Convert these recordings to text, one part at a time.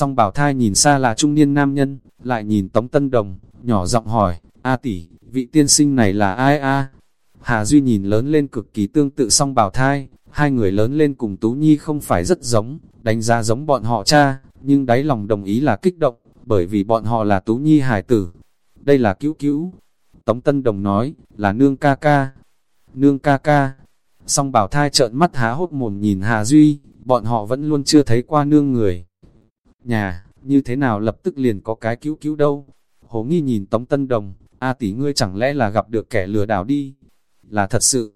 Song bảo thai nhìn xa là trung niên nam nhân, lại nhìn Tống Tân Đồng, nhỏ giọng hỏi, A tỷ, vị tiên sinh này là ai a? Hà Duy nhìn lớn lên cực kỳ tương tự song bảo thai, hai người lớn lên cùng Tú Nhi không phải rất giống, đánh giá giống bọn họ cha, nhưng đáy lòng đồng ý là kích động, bởi vì bọn họ là Tú Nhi hải tử. Đây là cứu cứu. Tống Tân Đồng nói, là nương ca ca. Nương ca ca. Song bảo thai trợn mắt há hốt mồm nhìn Hà Duy, bọn họ vẫn luôn chưa thấy qua nương người. Nhà, như thế nào lập tức liền có cái cứu cứu đâu. Hồ nghi nhìn Tống Tân Đồng, A tỷ ngươi chẳng lẽ là gặp được kẻ lừa đảo đi? Là thật sự.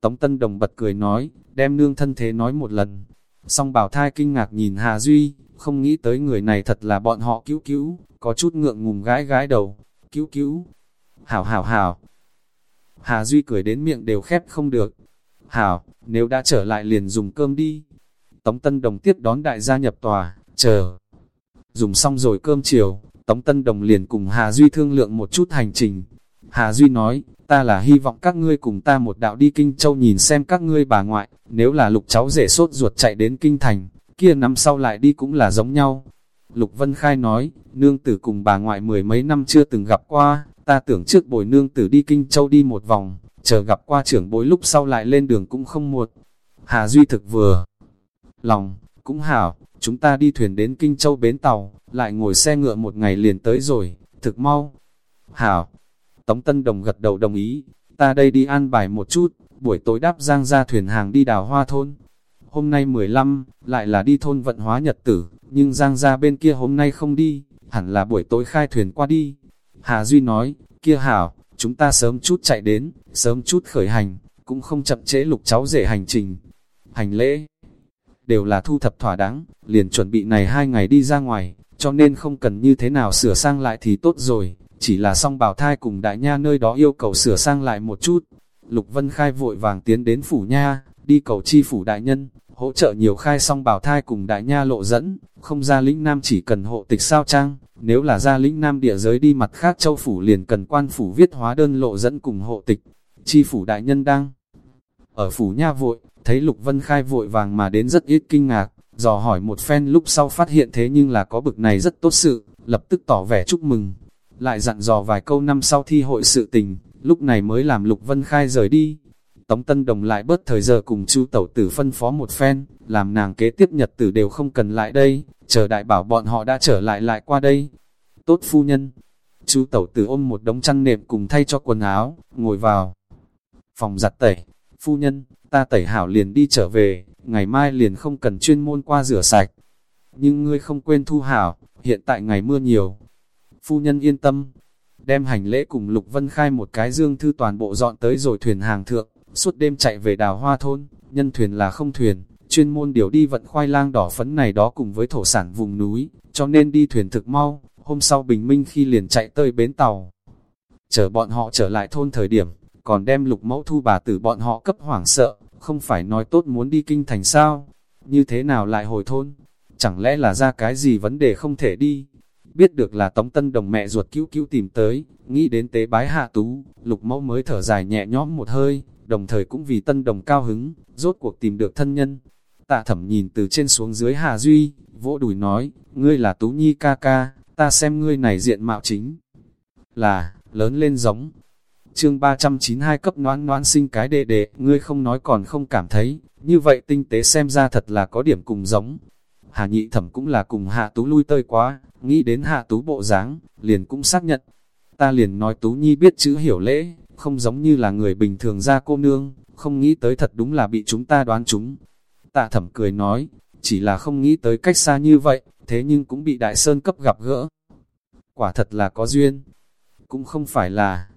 Tống Tân Đồng bật cười nói, đem nương thân thế nói một lần. Song bảo thai kinh ngạc nhìn Hà Duy, không nghĩ tới người này thật là bọn họ cứu cứu, có chút ngượng ngùng gái gái đầu. Cứu cứu. Hảo hảo hảo. Hà Duy cười đến miệng đều khép không được. Hảo, nếu đã trở lại liền dùng cơm đi. Tống Tân Đồng tiếp đón đại gia nhập tòa, chờ. Dùng xong rồi cơm chiều, Tống Tân Đồng liền cùng Hà Duy thương lượng một chút hành trình. Hà Duy nói, ta là hy vọng các ngươi cùng ta một đạo đi Kinh Châu nhìn xem các ngươi bà ngoại, nếu là lục cháu rể sốt ruột chạy đến Kinh Thành, kia năm sau lại đi cũng là giống nhau. Lục Vân Khai nói, nương tử cùng bà ngoại mười mấy năm chưa từng gặp qua, ta tưởng trước bồi nương tử đi Kinh Châu đi một vòng, chờ gặp qua trưởng bối lúc sau lại lên đường cũng không muộn. Hà Duy thực vừa, lòng, cũng hảo, chúng ta đi thuyền đến Kinh Châu bến tàu, lại ngồi xe ngựa một ngày liền tới rồi, thực mau. Hảo, Tống Tân Đồng gật đầu đồng ý, ta đây đi an bài một chút, buổi tối đáp giang ra thuyền hàng đi đào hoa thôn. Hôm nay 15, lại là đi thôn vận hóa nhật tử, nhưng giang ra bên kia hôm nay không đi, hẳn là buổi tối khai thuyền qua đi. Hà Duy nói, kia hảo, chúng ta sớm chút chạy đến, sớm chút khởi hành, cũng không chậm trễ lục cháu rể hành trình. Hành lễ, đều là thu thập thỏa đáng, liền chuẩn bị này hai ngày đi ra ngoài, cho nên không cần như thế nào sửa sang lại thì tốt rồi, chỉ là song bảo thai cùng đại nha nơi đó yêu cầu sửa sang lại một chút. Lục Vân Khai vội vàng tiến đến phủ nha, đi cầu chi phủ đại nhân, hỗ trợ nhiều khai song bảo thai cùng đại nha lộ dẫn, không ra lĩnh nam chỉ cần hộ tịch sao trang, nếu là ra lĩnh nam địa giới đi mặt khác châu phủ liền cần quan phủ viết hóa đơn lộ dẫn cùng hộ tịch. Chi phủ đại nhân đang ở phủ nha vội, thấy Lục Vân Khai vội vàng mà đến rất ít kinh ngạc, dò hỏi một phen lúc sau phát hiện thế nhưng là có bực này rất tốt sự, lập tức tỏ vẻ chúc mừng. Lại dặn dò vài câu năm sau thi hội sự tình, lúc này mới làm Lục Vân Khai rời đi. Tống Tân Đồng lại bớt thời giờ cùng chu tẩu tử phân phó một phen, làm nàng kế tiếp nhật tử đều không cần lại đây, chờ đại bảo bọn họ đã trở lại lại qua đây. Tốt phu nhân, chu tẩu tử ôm một đống chăn nệm cùng thay cho quần áo, ngồi vào phòng giặt tẩy. Phu nhân, ta tẩy hảo liền đi trở về, ngày mai liền không cần chuyên môn qua rửa sạch. Nhưng ngươi không quên thu hảo, hiện tại ngày mưa nhiều. Phu nhân yên tâm, đem hành lễ cùng Lục Vân Khai một cái dương thư toàn bộ dọn tới rồi thuyền hàng thượng, suốt đêm chạy về đào hoa thôn, nhân thuyền là không thuyền, chuyên môn điều đi vận khoai lang đỏ phấn này đó cùng với thổ sản vùng núi, cho nên đi thuyền thực mau, hôm sau bình minh khi liền chạy tới bến tàu. Chờ bọn họ trở lại thôn thời điểm, còn đem lục mẫu thu bà tử bọn họ cấp hoảng sợ, không phải nói tốt muốn đi kinh thành sao, như thế nào lại hồi thôn, chẳng lẽ là ra cái gì vấn đề không thể đi. Biết được là Tống Tân Đồng mẹ ruột cứu cứu tìm tới, nghĩ đến tế bái hạ tú, lục mẫu mới thở dài nhẹ nhõm một hơi, đồng thời cũng vì Tân Đồng cao hứng, rốt cuộc tìm được thân nhân. Tạ thẩm nhìn từ trên xuống dưới Hà Duy, vỗ đùi nói, ngươi là Tú Nhi ca ca, ta xem ngươi này diện mạo chính. Là, lớn lên giống, chương 392 cấp noãn noãn sinh cái đệ đệ, ngươi không nói còn không cảm thấy, như vậy tinh tế xem ra thật là có điểm cùng giống. Hà nhị thẩm cũng là cùng hạ tú lui tơi quá, nghĩ đến hạ tú bộ dáng, liền cũng xác nhận. Ta liền nói tú nhi biết chữ hiểu lễ, không giống như là người bình thường ra cô nương, không nghĩ tới thật đúng là bị chúng ta đoán chúng. Tạ thẩm cười nói, chỉ là không nghĩ tới cách xa như vậy, thế nhưng cũng bị đại sơn cấp gặp gỡ. Quả thật là có duyên, cũng không phải là,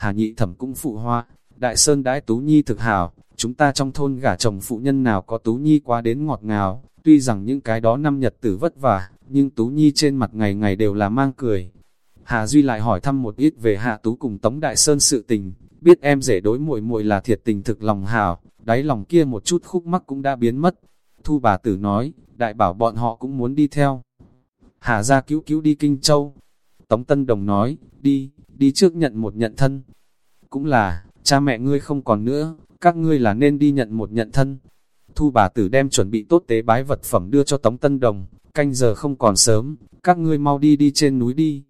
Hà nhị thẩm cũng phụ hoa, đại sơn đãi Tú Nhi thực hảo, chúng ta trong thôn gả chồng phụ nhân nào có Tú Nhi quá đến ngọt ngào, tuy rằng những cái đó năm nhật tử vất vả, nhưng Tú Nhi trên mặt ngày ngày đều là mang cười. Hà Duy lại hỏi thăm một ít về Hạ Tú cùng Tống Đại Sơn sự tình, biết em rể đối muội muội là thiệt tình thực lòng hảo, đáy lòng kia một chút khúc mắc cũng đã biến mất. Thu bà tử nói, đại bảo bọn họ cũng muốn đi theo. Hà ra cứu cứu đi Kinh Châu. Tống Tân Đồng nói, đi, đi trước nhận một nhận thân. Cũng là, cha mẹ ngươi không còn nữa, các ngươi là nên đi nhận một nhận thân. Thu bà tử đem chuẩn bị tốt tế bái vật phẩm đưa cho Tống Tân Đồng, canh giờ không còn sớm, các ngươi mau đi đi trên núi đi.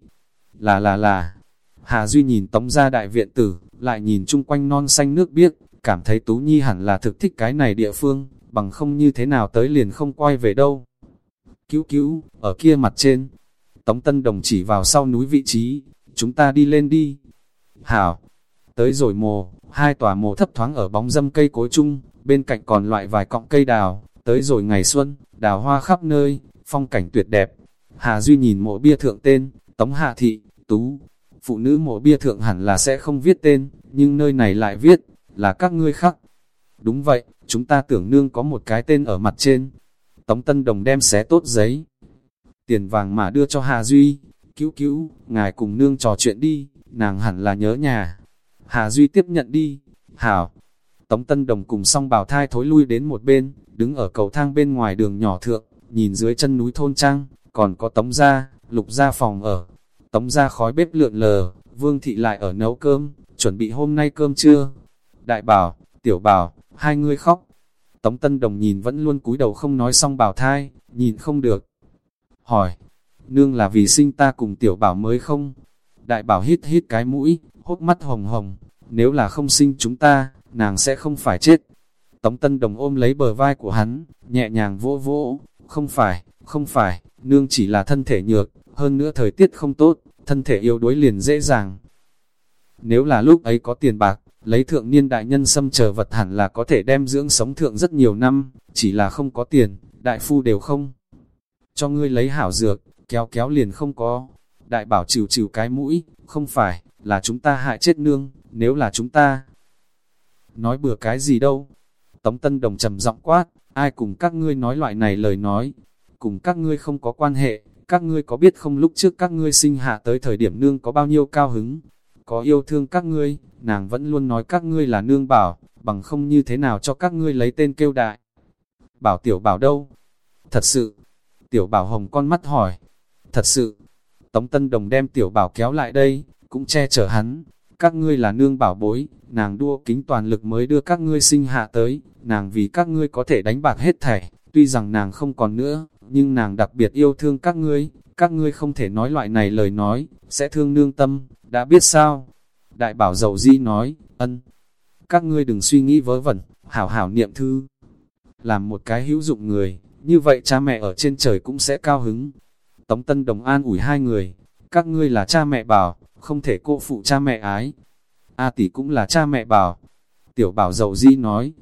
Là là là, Hà Duy nhìn tống ra đại viện tử, lại nhìn chung quanh non xanh nước biếc, cảm thấy Tú Nhi hẳn là thực thích cái này địa phương, bằng không như thế nào tới liền không quay về đâu. Cứu cứu, ở kia mặt trên, Tống Tân Đồng chỉ vào sau núi vị trí, chúng ta đi lên đi. Hảo, tới rồi mồ, hai tòa mồ thấp thoáng ở bóng dâm cây cối chung, bên cạnh còn loại vài cọng cây đào, tới rồi ngày xuân, đào hoa khắp nơi, phong cảnh tuyệt đẹp. Hà Duy nhìn mộ bia thượng tên, Tống Hạ Thị, Tú, phụ nữ mộ bia thượng hẳn là sẽ không viết tên, nhưng nơi này lại viết, là các ngươi khác. Đúng vậy, chúng ta tưởng nương có một cái tên ở mặt trên. Tống Tân Đồng đem xé tốt giấy. Tiền vàng mà đưa cho Hà Duy. Cứu cứu, ngài cùng nương trò chuyện đi, nàng hẳn là nhớ nhà. Hà Duy tiếp nhận đi. Hảo. Tống Tân Đồng cùng song bào thai thối lui đến một bên, đứng ở cầu thang bên ngoài đường nhỏ thượng, nhìn dưới chân núi thôn trang, còn có tống gia, lục gia phòng ở. Tống gia khói bếp lượn lờ, vương thị lại ở nấu cơm, chuẩn bị hôm nay cơm trưa. Đại bảo, tiểu bảo, hai người khóc. Tống Tân Đồng nhìn vẫn luôn cúi đầu không nói xong bảo thai, nhìn không được. Hỏi, nương là vì sinh ta cùng tiểu bảo mới không? Đại bảo hít hít cái mũi, hốc mắt hồng hồng, nếu là không sinh chúng ta, nàng sẽ không phải chết. Tống Tân Đồng ôm lấy bờ vai của hắn, nhẹ nhàng vỗ vỗ, không phải, không phải, nương chỉ là thân thể nhược, hơn nữa thời tiết không tốt, thân thể yếu đuối liền dễ dàng. Nếu là lúc ấy có tiền bạc, lấy thượng niên đại nhân xâm chờ vật hẳn là có thể đem dưỡng sống thượng rất nhiều năm, chỉ là không có tiền, đại phu đều không. Cho ngươi lấy hảo dược, kéo kéo liền không có. Đại bảo chịu chịu cái mũi, không phải, là chúng ta hại chết nương, nếu là chúng ta. Nói bừa cái gì đâu. Tống Tân Đồng trầm giọng quát, ai cùng các ngươi nói loại này lời nói, cùng các ngươi không có quan hệ, các ngươi có biết không lúc trước các ngươi sinh hạ tới thời điểm nương có bao nhiêu cao hứng, có yêu thương các ngươi, nàng vẫn luôn nói các ngươi là nương bảo, bằng không như thế nào cho các ngươi lấy tên kêu đại. Bảo tiểu bảo đâu? Thật sự, tiểu bảo hồng con mắt hỏi, thật sự, Tống Tân Đồng đem tiểu bảo kéo lại đây, cũng che chở hắn, các ngươi là nương bảo bối, nàng đua kính toàn lực mới đưa các ngươi sinh hạ tới, nàng vì các ngươi có thể đánh bạc hết thảy, tuy rằng nàng không còn nữa, nhưng nàng đặc biệt yêu thương các ngươi, các ngươi không thể nói loại này lời nói, sẽ thương nương tâm, đã biết sao? Đại bảo dầu di nói, ân, các ngươi đừng suy nghĩ vớ vẩn, hảo hảo niệm thư, làm một cái hữu dụng người, như vậy cha mẹ ở trên trời cũng sẽ cao hứng. Tống Tân Đồng an ủi hai người, các ngươi là cha mẹ bảo, không thể cô phụ cha mẹ ái. A tỷ cũng là cha mẹ bảo. Tiểu bảo dầu di nói,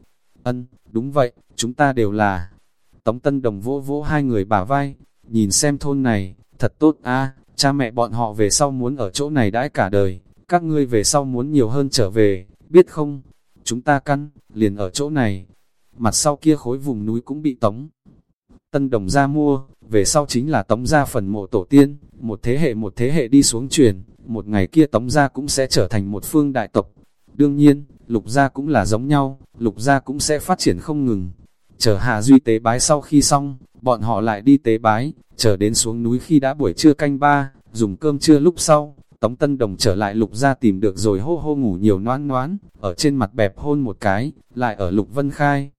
ân, đúng vậy, chúng ta đều là. Tống Tân Đồng vỗ vỗ hai người bả vai, nhìn xem thôn này, thật tốt a cha mẹ bọn họ về sau muốn ở chỗ này đãi cả đời, các ngươi về sau muốn nhiều hơn trở về, biết không? Chúng ta căn, liền ở chỗ này. Mặt sau kia khối vùng núi cũng bị tống. Tân Đồng ra mua, về sau chính là tống ra phần mộ tổ tiên, một thế hệ một thế hệ đi xuống truyền, một ngày kia tống gia cũng sẽ trở thành một phương đại tộc. Đương nhiên, lục gia cũng là giống nhau, lục gia cũng sẽ phát triển không ngừng. Chờ Hà Duy tế bái sau khi xong, bọn họ lại đi tế bái, chờ đến xuống núi khi đã buổi trưa canh ba, dùng cơm trưa lúc sau, Tống Tân Đồng trở lại lục gia tìm được rồi hô hô ngủ nhiều noan noán, ở trên mặt bẹp hôn một cái, lại ở lục vân khai.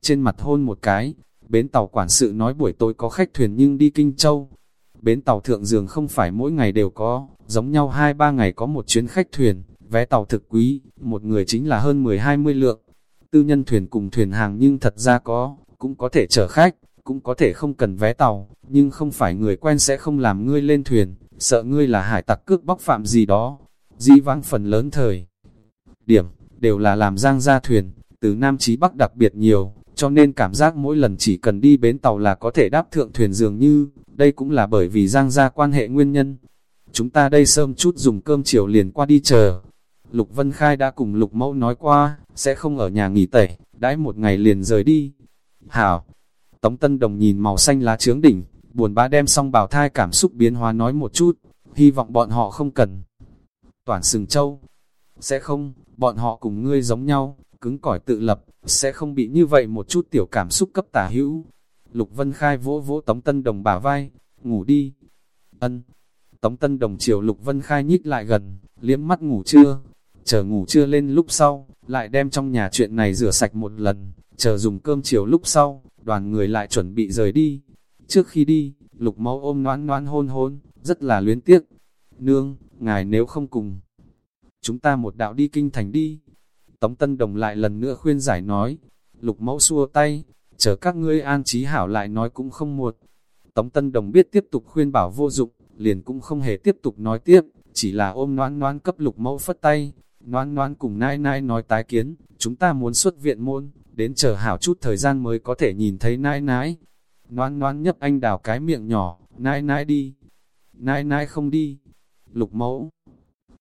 Trên mặt hôn một cái, bến tàu quản sự nói buổi tối có khách thuyền nhưng đi Kinh Châu. Bến tàu thượng giường không phải mỗi ngày đều có, giống nhau hai ba ngày có một chuyến khách thuyền, vé tàu thực quý, một người chính là hơn 10-20 lượng. Tư nhân thuyền cùng thuyền hàng nhưng thật ra có, cũng có thể chở khách, cũng có thể không cần vé tàu, nhưng không phải người quen sẽ không làm ngươi lên thuyền, sợ ngươi là hải tặc cướp bóc phạm gì đó. Di vãng phần lớn thời. Điểm, đều là làm giang ra thuyền, từ Nam Chí Bắc đặc biệt nhiều, cho nên cảm giác mỗi lần chỉ cần đi bến tàu là có thể đáp thượng thuyền dường như, đây cũng là bởi vì giang ra quan hệ nguyên nhân. Chúng ta đây sớm chút dùng cơm chiều liền qua đi chờ. Lục Vân Khai đã cùng Lục Mẫu nói qua, sẽ không ở nhà nghỉ tẩy, đãi một ngày liền rời đi. Hảo, Tống Tân Đồng nhìn màu xanh lá trướng đỉnh, buồn bã đem xong bảo thai cảm xúc biến hóa nói một chút, hy vọng bọn họ không cần. Toàn sừng châu, sẽ không, bọn họ cùng ngươi giống nhau, cứng cỏi tự lập, sẽ không bị như vậy một chút tiểu cảm xúc cấp tả hữu. Lục Vân Khai vỗ vỗ Tống Tân Đồng bả vai, ngủ đi. Ân. Tống Tân Đồng chiều Lục Vân Khai nhích lại gần, liếm mắt ngủ trưa. Chờ ngủ trưa lên lúc sau, lại đem trong nhà chuyện này rửa sạch một lần, chờ dùng cơm chiều lúc sau, đoàn người lại chuẩn bị rời đi. Trước khi đi, lục mẫu ôm noan noan hôn hôn, rất là luyến tiếc. Nương, ngài nếu không cùng, chúng ta một đạo đi kinh thành đi. Tống Tân Đồng lại lần nữa khuyên giải nói, lục mẫu xua tay, chờ các ngươi an trí hảo lại nói cũng không muộn. Tống Tân Đồng biết tiếp tục khuyên bảo vô dụng, liền cũng không hề tiếp tục nói tiếp, chỉ là ôm noan noan cấp lục mẫu phất tay. Noan noan cùng nai nai nói tái kiến, chúng ta muốn xuất viện môn, đến chờ hảo chút thời gian mới có thể nhìn thấy nai nai. Noan noan nhấp anh đào cái miệng nhỏ, nai nai đi, nai nai không đi. Lục mẫu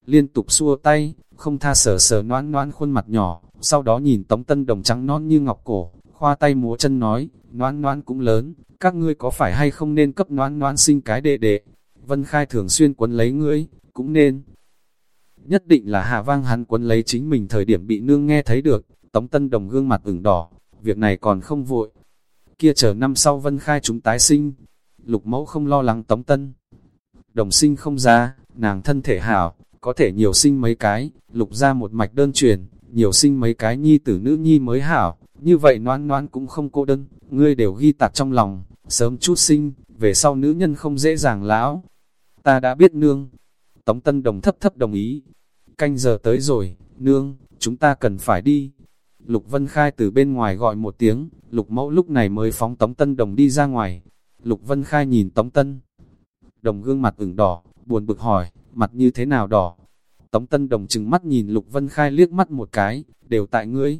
liên tục xua tay, không tha sở sở noan noan khuôn mặt nhỏ, sau đó nhìn tống tân đồng trắng non như ngọc cổ, khoa tay múa chân nói, noan noan cũng lớn, các ngươi có phải hay không nên cấp noan noan sinh cái đệ đệ. Vân Khai thường xuyên quấn lấy ngươi, cũng nên. Nhất định là hạ vang hắn quấn lấy chính mình thời điểm bị nương nghe thấy được, Tống Tân Đồng gương mặt ửng đỏ, việc này còn không vội. Kia chờ năm sau Vân Khai chúng tái sinh, lục mẫu không lo lắng Tống Tân. Đồng sinh không ra, nàng thân thể hảo, có thể nhiều sinh mấy cái, lục ra một mạch đơn truyền, nhiều sinh mấy cái nhi tử nữ nhi mới hảo, như vậy noan noan cũng không cô đơn, ngươi đều ghi tạc trong lòng, sớm chút sinh, về sau nữ nhân không dễ dàng lão. Ta đã biết nương. Tống Tân Đồng thấp thấp đồng ý. Canh giờ tới rồi, nương, chúng ta cần phải đi. Lục Vân Khai từ bên ngoài gọi một tiếng, Lục Mẫu lúc này mới phóng Tống Tân Đồng đi ra ngoài. Lục Vân Khai nhìn Tống Tân. Đồng gương mặt ửng đỏ, buồn bực hỏi, mặt như thế nào đỏ? Tống Tân Đồng chừng mắt nhìn Lục Vân Khai liếc mắt một cái, đều tại ngươi.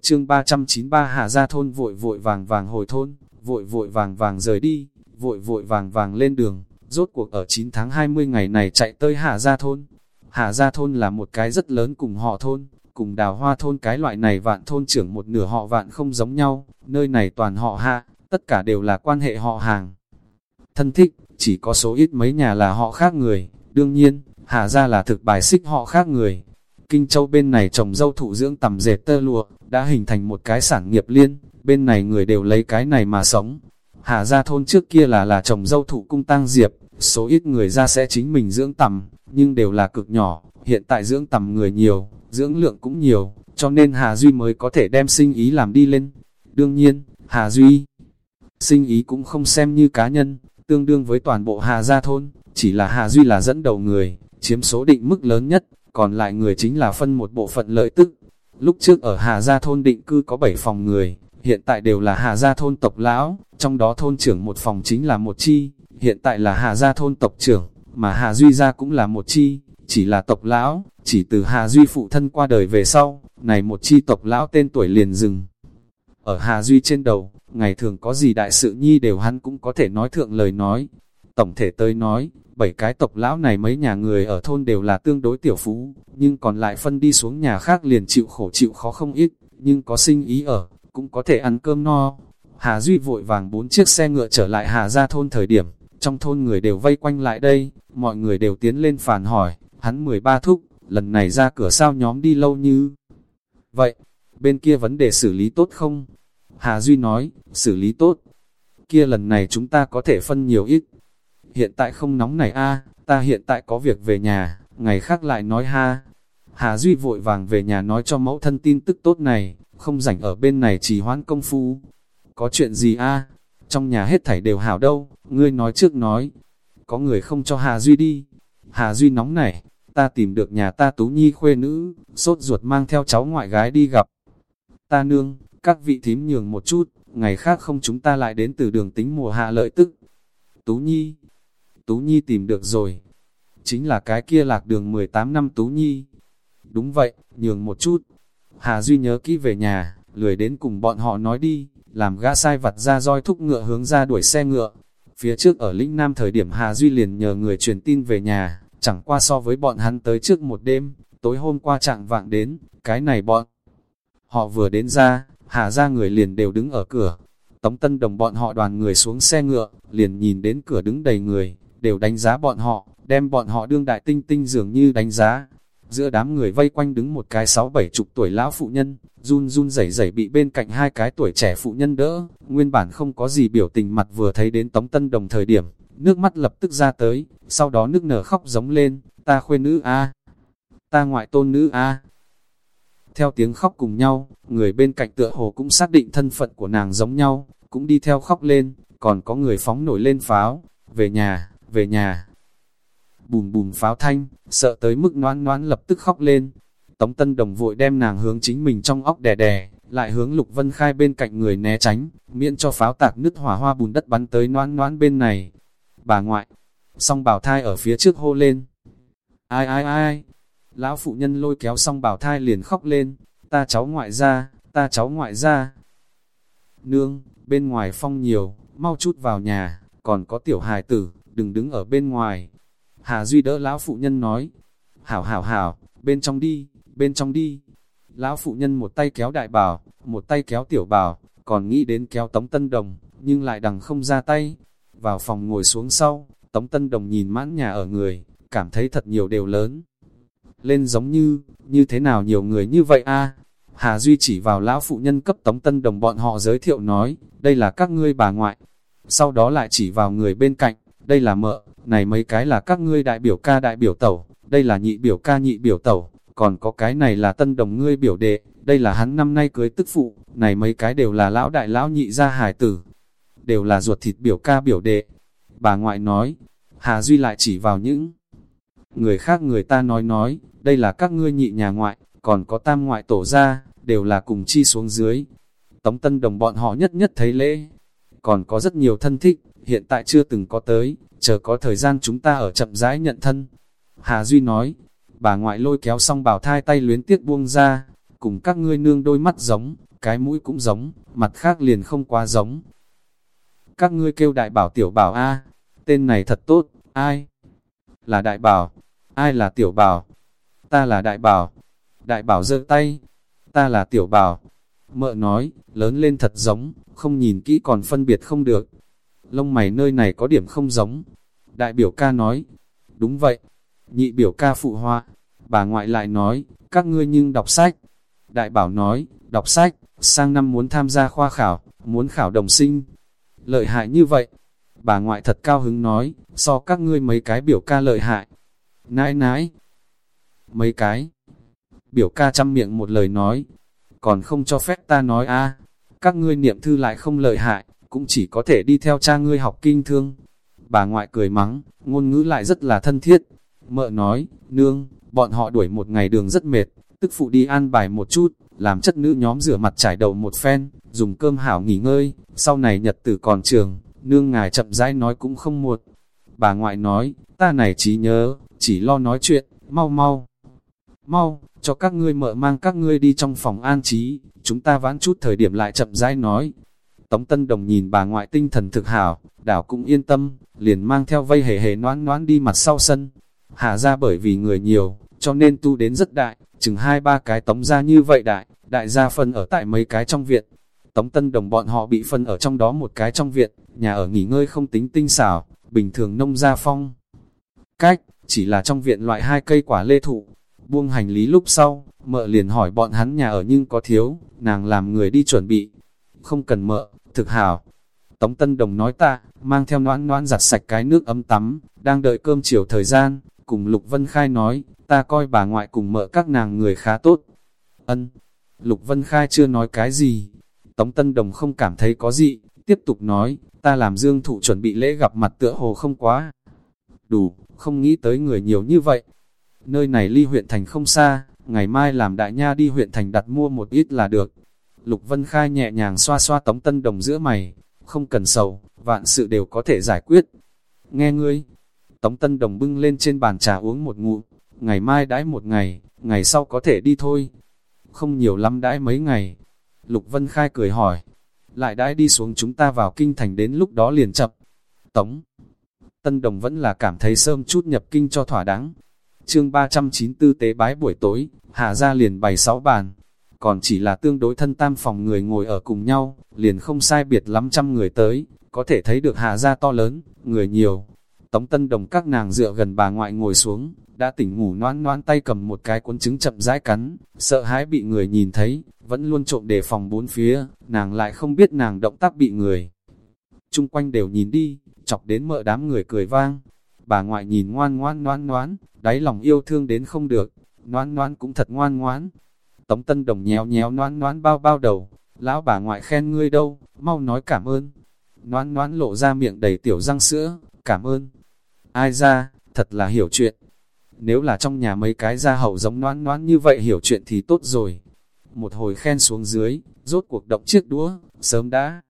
Chương 393 hà gia thôn vội vội vàng vàng hồi thôn, vội vội vàng vàng rời đi, vội vội vàng vàng lên đường, rốt cuộc ở 9 tháng 20 ngày này chạy tới hà Gia Thôn. hà Gia Thôn là một cái rất lớn cùng họ thôn, cùng đào hoa thôn cái loại này vạn thôn trưởng một nửa họ vạn không giống nhau, nơi này toàn họ hạ, tất cả đều là quan hệ họ hàng. Thân thích, chỉ có số ít mấy nhà là họ khác người, đương nhiên, Hà Gia là thực bài xích họ khác người. Kinh Châu bên này trồng dâu thụ dưỡng tầm dệt tơ lụa, đã hình thành một cái sản nghiệp liên, bên này người đều lấy cái này mà sống. Hà Gia thôn trước kia là là trồng dâu thụ cung tăng diệp, số ít người ra sẽ chính mình dưỡng tầm, nhưng đều là cực nhỏ, hiện tại dưỡng tầm người nhiều, dưỡng lượng cũng nhiều, cho nên Hà Duy mới có thể đem sinh ý làm đi lên. Đương nhiên, Hà Duy sinh ý cũng không xem như cá nhân, tương đương với toàn bộ Hà Gia thôn, chỉ là Hà Duy là dẫn đầu người, chiếm số định mức lớn nhất, còn lại người chính là phân một bộ phận lợi tức. Lúc trước ở Hà Gia thôn định cư có 7 phòng người, hiện tại đều là Hà Gia thôn tộc lão, trong đó thôn trưởng một phòng chính là một chi, hiện tại là Hà Gia thôn tộc trưởng, mà Hà Duy Gia cũng là một chi, chỉ là tộc lão, chỉ từ Hà Duy phụ thân qua đời về sau, này một chi tộc lão tên tuổi liền dừng. Ở Hà Duy trên đầu, ngày thường có gì đại sự nhi đều hắn cũng có thể nói thượng lời nói. Tổng thể tới nói, bảy cái tộc lão này mấy nhà người ở thôn đều là tương đối tiểu phú, nhưng còn lại phân đi xuống nhà khác liền chịu khổ chịu khó không ít, nhưng có sinh ý ở, cũng có thể ăn cơm no. Hà Duy vội vàng bốn chiếc xe ngựa trở lại Hà ra thôn thời điểm, trong thôn người đều vây quanh lại đây, mọi người đều tiến lên phản hỏi, hắn 13 thúc, lần này ra cửa sao nhóm đi lâu như... Vậy, bên kia vấn đề xử lý tốt không? Hà Duy nói, xử lý tốt. Kia lần này chúng ta có thể phân nhiều ít. Hiện tại không nóng này a ta hiện tại có việc về nhà, ngày khác lại nói ha. Hà Duy vội vàng về nhà nói cho mẫu thân tin tức tốt này, không rảnh ở bên này chỉ hoãn công phu. Có chuyện gì a Trong nhà hết thảy đều hảo đâu, ngươi nói trước nói. Có người không cho Hà Duy đi. Hà Duy nóng nảy, ta tìm được nhà ta tú nhi khuê nữ, sốt ruột mang theo cháu ngoại gái đi gặp. Ta nương, các vị thím nhường một chút, ngày khác không chúng ta lại đến từ đường tính mùa hạ lợi tức. Tú nhi, Tú nhi tìm được rồi, chính là cái kia lạc đường 18 năm Tú nhi. Đúng vậy, nhường một chút. Hà Duy nhớ kỹ về nhà, lười đến cùng bọn họ nói đi, làm gã sai vặt ra roi thúc ngựa hướng ra đuổi xe ngựa. Phía trước ở lĩnh Nam thời điểm Hà Duy liền nhờ người truyền tin về nhà, chẳng qua so với bọn hắn tới trước một đêm, tối hôm qua trạng vạng đến, cái này bọn. Họ vừa đến ra, Hà ra người liền đều đứng ở cửa. Tống Tân Đồng bọn họ đoàn người xuống xe ngựa, liền nhìn đến cửa đứng đầy người, đều đánh giá bọn họ, đem bọn họ đương đại tinh tinh dường như đánh giá. Giữa đám người vây quanh đứng một cái sáu bảy chục tuổi lão phụ nhân, run run rẩy rẩy bị bên cạnh hai cái tuổi trẻ phụ nhân đỡ, nguyên bản không có gì biểu tình mặt vừa thấy đến Tống Tân Đồng thời điểm, nước mắt lập tức ra tới, sau đó nước nở khóc giống lên, ta khuê nữ a ta ngoại tôn nữ a. Theo tiếng khóc cùng nhau, người bên cạnh tựa hồ cũng xác định thân phận của nàng giống nhau, cũng đi theo khóc lên, còn có người phóng nổi lên pháo, về nhà, về nhà. Bùm bùm pháo thanh, sợ tới mức noan noan lập tức khóc lên. Tống Tân Đồng vội đem nàng hướng chính mình trong óc đè đè, lại hướng Lục Vân Khai bên cạnh người né tránh, miễn cho pháo tạc nứt hỏa hoa bùn đất bắn tới noan noan bên này. Bà ngoại, song bảo thai ở phía trước hô lên. Ai ai ai, lão phụ nhân lôi kéo song bảo thai liền khóc lên, ta cháu ngoại ra, ta cháu ngoại ra. Nương, bên ngoài phong nhiều, mau chút vào nhà, còn có tiểu hài tử, đừng đứng ở bên ngoài. Hà Duy đỡ lão phụ nhân nói, hảo hảo hảo, bên trong đi, bên trong đi. Lão phụ nhân một tay kéo đại bảo, một tay kéo tiểu bảo, còn nghĩ đến kéo tống tân đồng, nhưng lại đằng không ra tay. Vào phòng ngồi xuống sau, tống tân đồng nhìn mãn nhà ở người, cảm thấy thật nhiều đều lớn. Lên giống như, như thế nào nhiều người như vậy a Hà Duy chỉ vào lão phụ nhân cấp tống tân đồng bọn họ giới thiệu nói, đây là các ngươi bà ngoại. Sau đó lại chỉ vào người bên cạnh, đây là mợ, này mấy cái là các ngươi đại biểu ca đại biểu tẩu, đây là nhị biểu ca nhị biểu tẩu, còn có cái này là tân đồng ngươi biểu đệ, đây là hắn năm nay cưới tức phụ, này mấy cái đều là lão đại lão nhị gia hải tử, đều là ruột thịt biểu ca biểu đệ. Bà ngoại nói, Hà Duy lại chỉ vào những người khác người ta nói nói, đây là các ngươi nhị nhà ngoại, còn có tam ngoại tổ gia, đều là cùng chi xuống dưới. Tống tân đồng bọn họ nhất nhất thấy lễ, còn có rất nhiều thân thích, hiện tại chưa từng có tới, chờ có thời gian chúng ta ở chậm rãi nhận thân. Hà Duy nói, bà ngoại lôi kéo xong bảo thai tay luyến tiếc buông ra, cùng các ngươi nương đôi mắt giống, cái mũi cũng giống, mặt khác liền không quá giống. Các ngươi kêu đại bảo tiểu bảo A, tên này thật tốt, ai? Là đại bảo, ai là tiểu bảo? Ta là đại bảo, đại bảo giơ tay, ta là tiểu bảo. Mợ nói, lớn lên thật giống, không nhìn kỹ còn phân biệt không được. Lông mày nơi này có điểm không giống. Đại biểu ca nói, đúng vậy. Nhị biểu ca phụ họa, bà ngoại lại nói, các ngươi nhưng đọc sách. Đại bảo nói, đọc sách, sang năm muốn tham gia khoa khảo, muốn khảo đồng sinh. Lợi hại như vậy. Bà ngoại thật cao hứng nói, so các ngươi mấy cái biểu ca lợi hại. Nãi nãi. Mấy cái. Biểu ca chăm miệng một lời nói, còn không cho phép ta nói a các ngươi niệm thư lại không lợi hại, cũng chỉ có thể đi theo cha ngươi học kinh thương. Bà ngoại cười mắng, ngôn ngữ lại rất là thân thiết. Mợ nói, nương, bọn họ đuổi một ngày đường rất mệt, tức phụ đi an bài một chút, làm chất nữ nhóm rửa mặt trải đầu một phen, dùng cơm hảo nghỉ ngơi, sau này nhật tử còn trường, nương ngài chậm rãi nói cũng không muộn. Bà ngoại nói, ta này trí nhớ, chỉ lo nói chuyện, mau mau. Mau, cho các ngươi mợ mang các ngươi đi trong phòng an trí, chúng ta vãn chút thời điểm lại chậm rãi nói. Tống Tân Đồng nhìn bà ngoại tinh thần thực hảo, đảo cũng yên tâm, liền mang theo vây hề hề noán noán đi mặt sau sân. Hạ ra bởi vì người nhiều, cho nên tu đến rất đại, chừng hai ba cái tống ra như vậy đại, đại gia phân ở tại mấy cái trong viện. Tống Tân Đồng bọn họ bị phân ở trong đó một cái trong viện, nhà ở nghỉ ngơi không tính tinh xảo, bình thường nông gia phong. Cách, chỉ là trong viện loại hai cây quả lê thụ, Buông hành lý lúc sau, mợ liền hỏi bọn hắn nhà ở nhưng có thiếu, nàng làm người đi chuẩn bị. Không cần mợ, thực hảo. Tống Tân Đồng nói ta, mang theo noãn noãn giặt sạch cái nước ấm tắm, đang đợi cơm chiều thời gian, cùng Lục Vân Khai nói, ta coi bà ngoại cùng mợ các nàng người khá tốt. Ân, Lục Vân Khai chưa nói cái gì, Tống Tân Đồng không cảm thấy có gì, tiếp tục nói, ta làm dương thụ chuẩn bị lễ gặp mặt tựa hồ không quá. Đủ, không nghĩ tới người nhiều như vậy, nơi này ly huyện thành không xa, ngày mai làm đại nha đi huyện thành đặt mua một ít là được. Lục Vân Khai nhẹ nhàng xoa xoa tống tân đồng giữa mày, không cần sầu, vạn sự đều có thể giải quyết. Nghe ngươi, tống tân đồng bưng lên trên bàn trà uống một ngụm, ngày mai đãi một ngày, ngày sau có thể đi thôi. Không nhiều lắm đãi mấy ngày. Lục Vân Khai cười hỏi, lại đãi đi xuống chúng ta vào kinh thành đến lúc đó liền chậm. Tống Tân Đồng vẫn là cảm thấy sơm chút nhập kinh cho thỏa đáng, chương 394 tế bái buổi tối, hạ ra liền bày sáu bàn, còn chỉ là tương đối thân tam phòng người ngồi ở cùng nhau, liền không sai biệt lắm trăm người tới, có thể thấy được hạ ra to lớn, người nhiều. Tống tân đồng các nàng dựa gần bà ngoại ngồi xuống, đã tỉnh ngủ noan noan tay cầm một cái cuốn trứng chậm rãi cắn, sợ hãi bị người nhìn thấy, vẫn luôn trộm đề phòng bốn phía, nàng lại không biết nàng động tác bị người. Trung quanh đều nhìn đi, chọc đến mợ đám người cười vang, bà ngoại nhìn ngoan ngoan noan noan, đáy lòng yêu thương đến không được, noan noan cũng thật ngoan ngoan. Tống Tân Đồng nhéo nhéo noán noán bao bao đầu, lão bà ngoại khen ngươi đâu, mau nói cảm ơn. noãn noãn lộ ra miệng đầy tiểu răng sữa, cảm ơn. Ai ra, thật là hiểu chuyện. Nếu là trong nhà mấy cái gia hậu giống noãn noãn như vậy hiểu chuyện thì tốt rồi. Một hồi khen xuống dưới, rốt cuộc động chiếc đũa, sớm đã.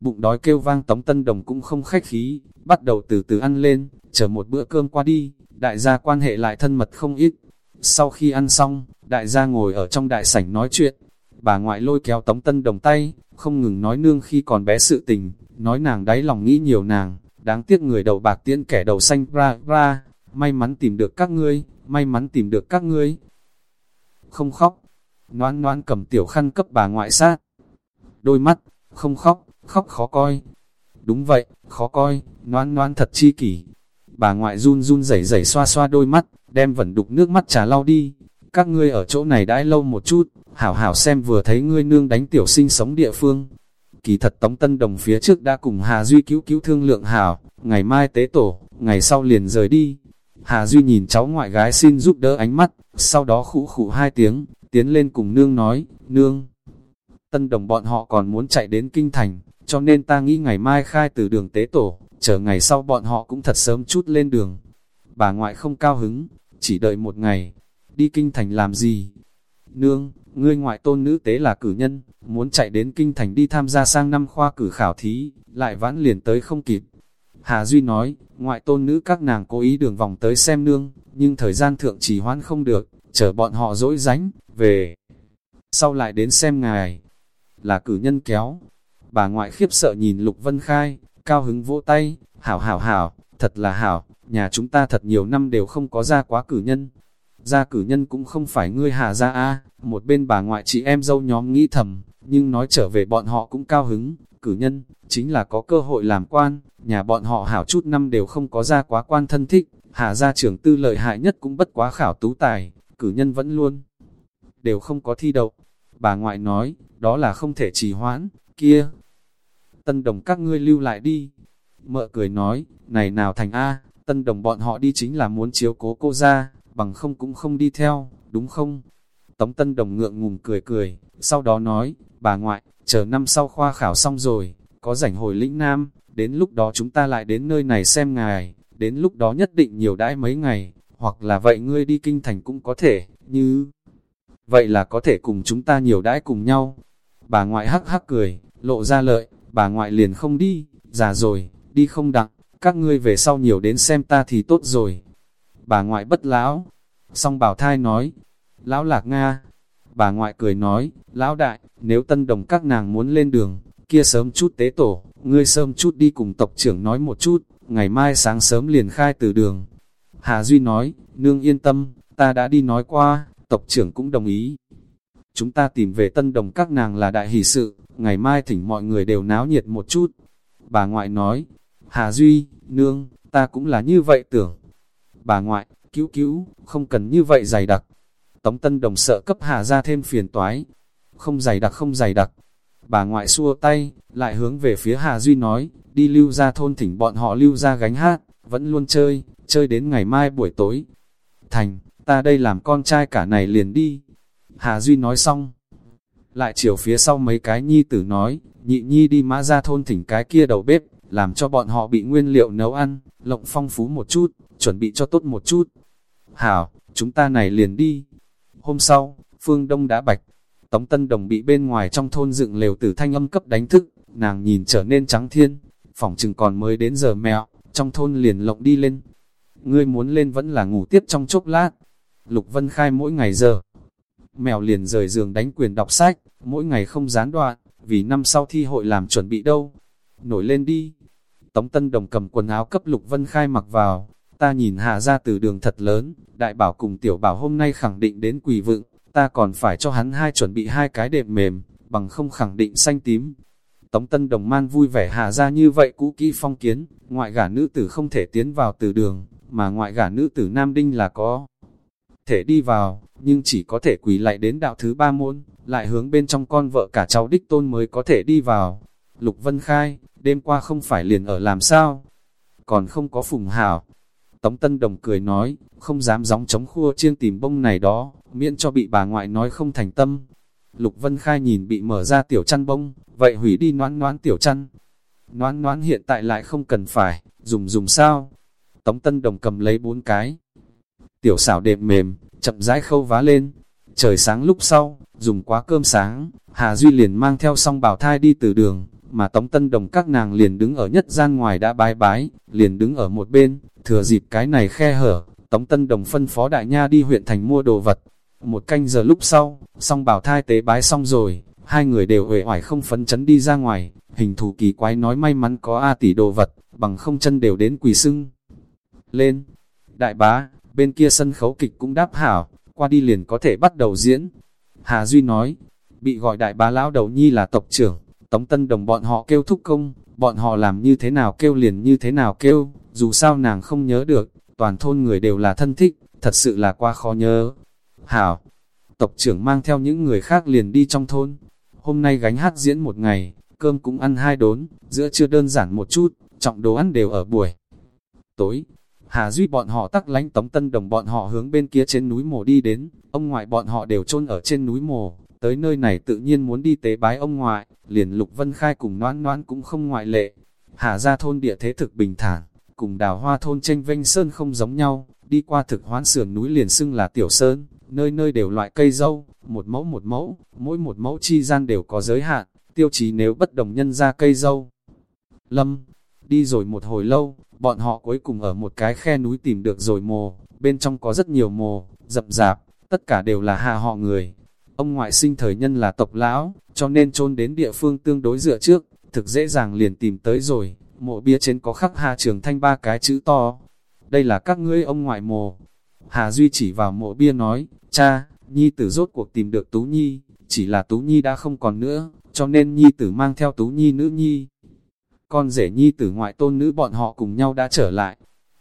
Bụng đói kêu vang tống tân đồng cũng không khách khí, bắt đầu từ từ ăn lên, chờ một bữa cơm qua đi, đại gia quan hệ lại thân mật không ít. Sau khi ăn xong, đại gia ngồi ở trong đại sảnh nói chuyện, bà ngoại lôi kéo tống tân đồng tay, không ngừng nói nương khi còn bé sự tình, nói nàng đáy lòng nghĩ nhiều nàng, đáng tiếc người đầu bạc tiễn kẻ đầu xanh ra ra, may mắn tìm được các ngươi, may mắn tìm được các ngươi. Không khóc, noan noan cầm tiểu khăn cấp bà ngoại sát, đôi mắt, không khóc, khóc khó coi. Đúng vậy, khó coi, noan noan thật chi kỷ. Bà ngoại run run rẩy rẩy xoa xoa đôi mắt, đem vẩn đục nước mắt trà lau đi. Các ngươi ở chỗ này đãi lâu một chút, hảo hảo xem vừa thấy ngươi nương đánh tiểu sinh sống địa phương. Kỳ thật Tống Tân Đồng phía trước đã cùng Hà Duy cứu cứu thương lượng hảo, ngày mai tế tổ, ngày sau liền rời đi. Hà Duy nhìn cháu ngoại gái xin giúp đỡ ánh mắt, sau đó khụ khụ hai tiếng, tiến lên cùng nương nói, nương. Tân Đồng bọn họ còn muốn chạy đến Kinh Thành, cho nên ta nghĩ ngày mai khai từ đường tế tổ, chờ ngày sau bọn họ cũng thật sớm chút lên đường. Bà ngoại không cao hứng, chỉ đợi một ngày, đi Kinh Thành làm gì? Nương, ngươi ngoại tôn nữ tế là cử nhân, muốn chạy đến kinh thành đi tham gia sang năm khoa cử khảo thí, lại vãn liền tới không kịp. Hà Duy nói, ngoại tôn nữ các nàng cố ý đường vòng tới xem nương, nhưng thời gian thượng chỉ hoãn không được, chờ bọn họ dỗi ránh, về. Sau lại đến xem ngài, là cử nhân kéo. Bà ngoại khiếp sợ nhìn Lục Vân Khai, cao hứng vỗ tay, hảo hảo hảo, thật là hảo, nhà chúng ta thật nhiều năm đều không có ra quá cử nhân, gia cử nhân cũng không phải ngươi hạ ra a. Một bên bà ngoại chị em dâu nhóm nghĩ thầm, nhưng nói trở về bọn họ cũng cao hứng, cử nhân, chính là có cơ hội làm quan, nhà bọn họ hảo chút năm đều không có ra quá quan thân thích, hạ gia trưởng tư lợi hại nhất cũng bất quá khảo tú tài, cử nhân vẫn luôn, đều không có thi đậu. Bà ngoại nói, đó là không thể trì hoãn, kia, tân đồng các ngươi lưu lại đi. Mợ cười nói, này nào thành A, tân đồng bọn họ đi chính là muốn chiếu cố cô ra, bằng không cũng không đi theo, đúng không? Tống Tân Đồng ngượng ngùng cười cười, sau đó nói, bà ngoại, chờ năm sau khoa khảo xong rồi, có rảnh hồi lĩnh Nam, đến lúc đó chúng ta lại đến nơi này xem ngài, đến lúc đó nhất định nhiều đãi mấy ngày, hoặc là vậy ngươi đi kinh thành cũng có thể, như... Vậy là có thể cùng chúng ta nhiều đãi cùng nhau. Bà ngoại hắc hắc cười, lộ ra lợi, bà ngoại liền không đi, già rồi, đi không đặng, các ngươi về sau nhiều đến xem ta thì tốt rồi bà ngoại bất lão. Song bảo thai nói, lão lạc Nga. Bà ngoại cười nói, lão đại, nếu tân đồng các nàng muốn lên đường, kia sớm chút tế tổ, ngươi sớm chút đi cùng tộc trưởng nói một chút, ngày mai sáng sớm liền khai từ đường. Hà Duy nói, nương yên tâm, ta đã đi nói qua, tộc trưởng cũng đồng ý. Chúng ta tìm về tân đồng các nàng là đại hỷ sự, ngày mai thỉnh mọi người đều náo nhiệt một chút. Bà ngoại nói, Hà Duy, nương, ta cũng là như vậy tưởng, bà ngoại, cứu cứu, không cần như vậy dày đặc. Tống Tân Đồng sợ cấp Hà ra thêm phiền toái. Không dày đặc không dày đặc. Bà ngoại xua tay, lại hướng về phía Hà Duy nói, đi lưu ra thôn thỉnh bọn họ lưu ra gánh hát, vẫn luôn chơi, chơi đến ngày mai buổi tối. Thành, ta đây làm con trai cả này liền đi. Hà Duy nói xong. Lại chiều phía sau mấy cái nhi tử nói, nhị nhi đi mã ra thôn thỉnh cái kia đầu bếp, làm cho bọn họ bị nguyên liệu nấu ăn, lộng phong phú một chút, chuẩn bị cho tốt một chút. Hảo, chúng ta này liền đi. Hôm sau, phương đông đã bạch, Tống Tân Đồng bị bên ngoài trong thôn dựng lều tử thanh âm cấp đánh thức, nàng nhìn trở nên trắng thiên, phỏng chừng còn mới đến giờ mẹo, trong thôn liền lộng đi lên. Ngươi muốn lên vẫn là ngủ tiếp trong chốc lát. Lục Vân Khai mỗi ngày giờ. Mèo liền rời giường đánh quyền đọc sách, mỗi ngày không gián đoạn, vì năm sau thi hội làm chuẩn bị đâu. Nổi lên đi. Tống Tân Đồng cầm quần áo cấp Lục Vân Khai mặc vào, Ta nhìn hạ ra từ đường thật lớn, đại bảo cùng tiểu bảo hôm nay khẳng định đến quỳ vựng, ta còn phải cho hắn hai chuẩn bị hai cái đệm mềm, bằng không khẳng định xanh tím. Tống Tân Đồng Man vui vẻ hạ ra như vậy cũ kỹ phong kiến, ngoại gả nữ tử không thể tiến vào từ đường, mà ngoại gả nữ tử Nam Đinh là có thể đi vào, nhưng chỉ có thể quỳ lại đến đạo thứ ba môn, lại hướng bên trong con vợ cả cháu đích tôn mới có thể đi vào. Lục Vân Khai, đêm qua không phải liền ở làm sao? Còn không có phùng hảo, Tống Tân Đồng cười nói, không dám gióng chống khua chiêng tìm bông này đó, miễn cho bị bà ngoại nói không thành tâm. Lục Vân Khai nhìn bị mở ra tiểu chăn bông, vậy hủy đi noãn noãn tiểu chăn. noãn noãn hiện tại lại không cần phải, dùng dùng sao? Tống Tân Đồng cầm lấy bốn cái. Tiểu xảo đệm mềm, chậm rãi khâu vá lên. Trời sáng lúc sau, dùng quá cơm sáng, Hà Duy liền mang theo song bảo thai đi từ đường, mà Tống Tân Đồng các nàng liền đứng ở nhất gian ngoài đã bái bái, liền đứng ở một bên, thừa dịp cái này khe hở, Tống Tân Đồng phân phó đại nha đi huyện thành mua đồ vật. Một canh giờ lúc sau, song bảo thai tế bái xong rồi, hai người đều uể oải không phấn chấn đi ra ngoài, hình thù kỳ quái nói may mắn có A tỷ đồ vật, bằng không chân đều đến quỳ sưng. Lên, đại bá, bên kia sân khấu kịch cũng đáp hảo, qua đi liền có thể bắt đầu diễn. Hà Duy nói, bị gọi đại bá lão đầu nhi là tộc trưởng, Tống Tân Đồng bọn họ kêu thúc công, bọn họ làm như thế nào kêu liền như thế nào kêu, dù sao nàng không nhớ được, toàn thôn người đều là thân thích, thật sự là quá khó nhớ. Hảo, tộc trưởng mang theo những người khác liền đi trong thôn, hôm nay gánh hát diễn một ngày, cơm cũng ăn hai đốn, giữa chưa đơn giản một chút, trọng đồ ăn đều ở buổi. Tối, Hà Duy bọn họ tắc lánh tống tân đồng bọn họ hướng bên kia trên núi mồ đi đến, ông ngoại bọn họ đều chôn ở trên núi mồ, tới nơi này tự nhiên muốn đi tế bái ông ngoại, liền Lục Vân Khai cùng noan noan cũng không ngoại lệ. Hà ra thôn địa thế thực bình thản, cùng đào hoa thôn tranh vênh sơn không giống nhau, đi qua thực hoán sườn núi liền xưng là tiểu sơn, nơi nơi đều loại cây dâu, một mẫu một mẫu, mỗi một mẫu chi gian đều có giới hạn, tiêu chí nếu bất đồng nhân ra cây dâu. Lâm, đi rồi một hồi lâu, bọn họ cuối cùng ở một cái khe núi tìm được rồi mồ, bên trong có rất nhiều mồ, rậm rạp, tất cả đều là hạ họ người. Ông ngoại sinh thời nhân là tộc lão, cho nên chôn đến địa phương tương đối dựa trước, thực dễ dàng liền tìm tới rồi, mộ bia trên có khắc Hà Trường Thanh ba cái chữ to. Đây là các ngươi ông ngoại mồ. Hà Duy chỉ vào mộ bia nói, cha, Nhi tử rốt cuộc tìm được Tú Nhi, chỉ là Tú Nhi đã không còn nữa, cho nên Nhi tử mang theo Tú Nhi nữ Nhi. Con rể Nhi tử ngoại tôn nữ bọn họ cùng nhau đã trở lại.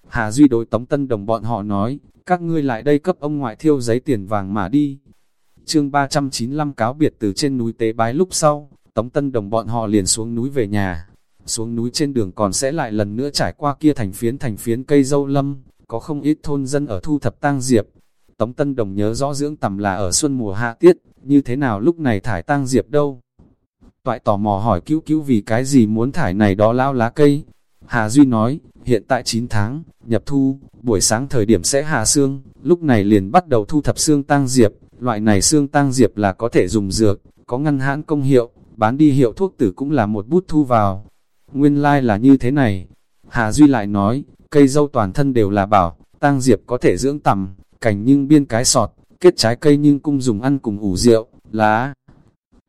Hà Duy đối Tống Tân Đồng bọn họ nói, các ngươi lại đây cấp ông ngoại thiêu giấy tiền vàng mà đi. Chương 395 cáo biệt từ trên núi tế bái lúc sau, Tống Tân Đồng bọn họ liền xuống núi về nhà. Xuống núi trên đường còn sẽ lại lần nữa trải qua kia thành phiến thành phiến cây dâu lâm, có không ít thôn dân ở thu thập tang diệp, Tống Tân Đồng nhớ rõ dưỡng tầm là ở xuân mùa hạ tiết, như thế nào lúc này thải tang diệp đâu. Toại tò mò hỏi cứu cứu vì cái gì muốn thải này đó lao lá cây. Hà Duy nói, hiện tại 9 tháng, nhập thu, buổi sáng thời điểm sẽ hạ xương, lúc này liền bắt đầu thu thập xương tang diệp. Loại này xương tang diệp là có thể dùng dược, có ngăn hãn công hiệu, bán đi hiệu thuốc tử cũng là một bút thu vào. Nguyên lai like là như thế này. Hà Duy lại nói, cây dâu toàn thân đều là bảo, tang diệp có thể dưỡng tầm, cành nhưng biên cái sọt, kết trái cây nhưng cung dùng ăn cùng ủ rượu, lá,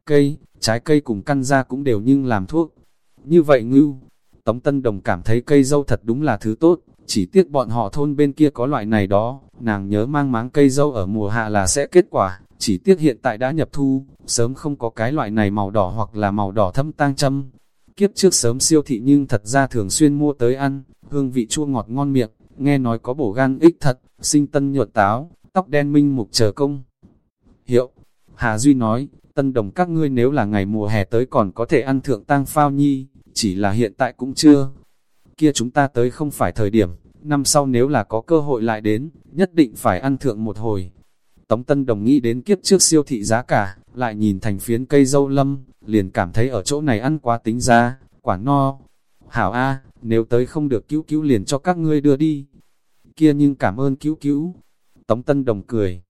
cây, trái cây cùng căn ra cũng đều nhưng làm thuốc. Như vậy ngưu, Tống Tân Đồng cảm thấy cây dâu thật đúng là thứ tốt, chỉ tiếc bọn họ thôn bên kia có loại này đó, nàng nhớ mang máng cây dâu ở mùa hạ là sẽ kết quả, chỉ tiếc hiện tại đã nhập thu, sớm không có cái loại này màu đỏ hoặc là màu đỏ thâm tang châm. Kiếp trước sớm siêu thị nhưng thật ra thường xuyên mua tới ăn, hương vị chua ngọt ngon miệng, nghe nói có bổ gan ích thật, sinh tân nhuận táo, tóc đen minh mục chờ công. Hiệu, Hà Duy nói, tân đồng các ngươi nếu là ngày mùa hè tới còn có thể ăn thượng tang phao nhi, chỉ là hiện tại cũng chưa. Kia chúng ta tới không phải thời điểm, năm sau nếu là có cơ hội lại đến, nhất định phải ăn thượng một hồi. Tống Tân Đồng nghĩ đến kiếp trước siêu thị giá cả, lại nhìn thành phiến cây dâu lâm, liền cảm thấy ở chỗ này ăn quá tính ra, quả no. Hảo A, nếu tới không được cứu cứu liền cho các ngươi đưa đi. Kia nhưng cảm ơn cứu cứu. Tống Tân Đồng cười.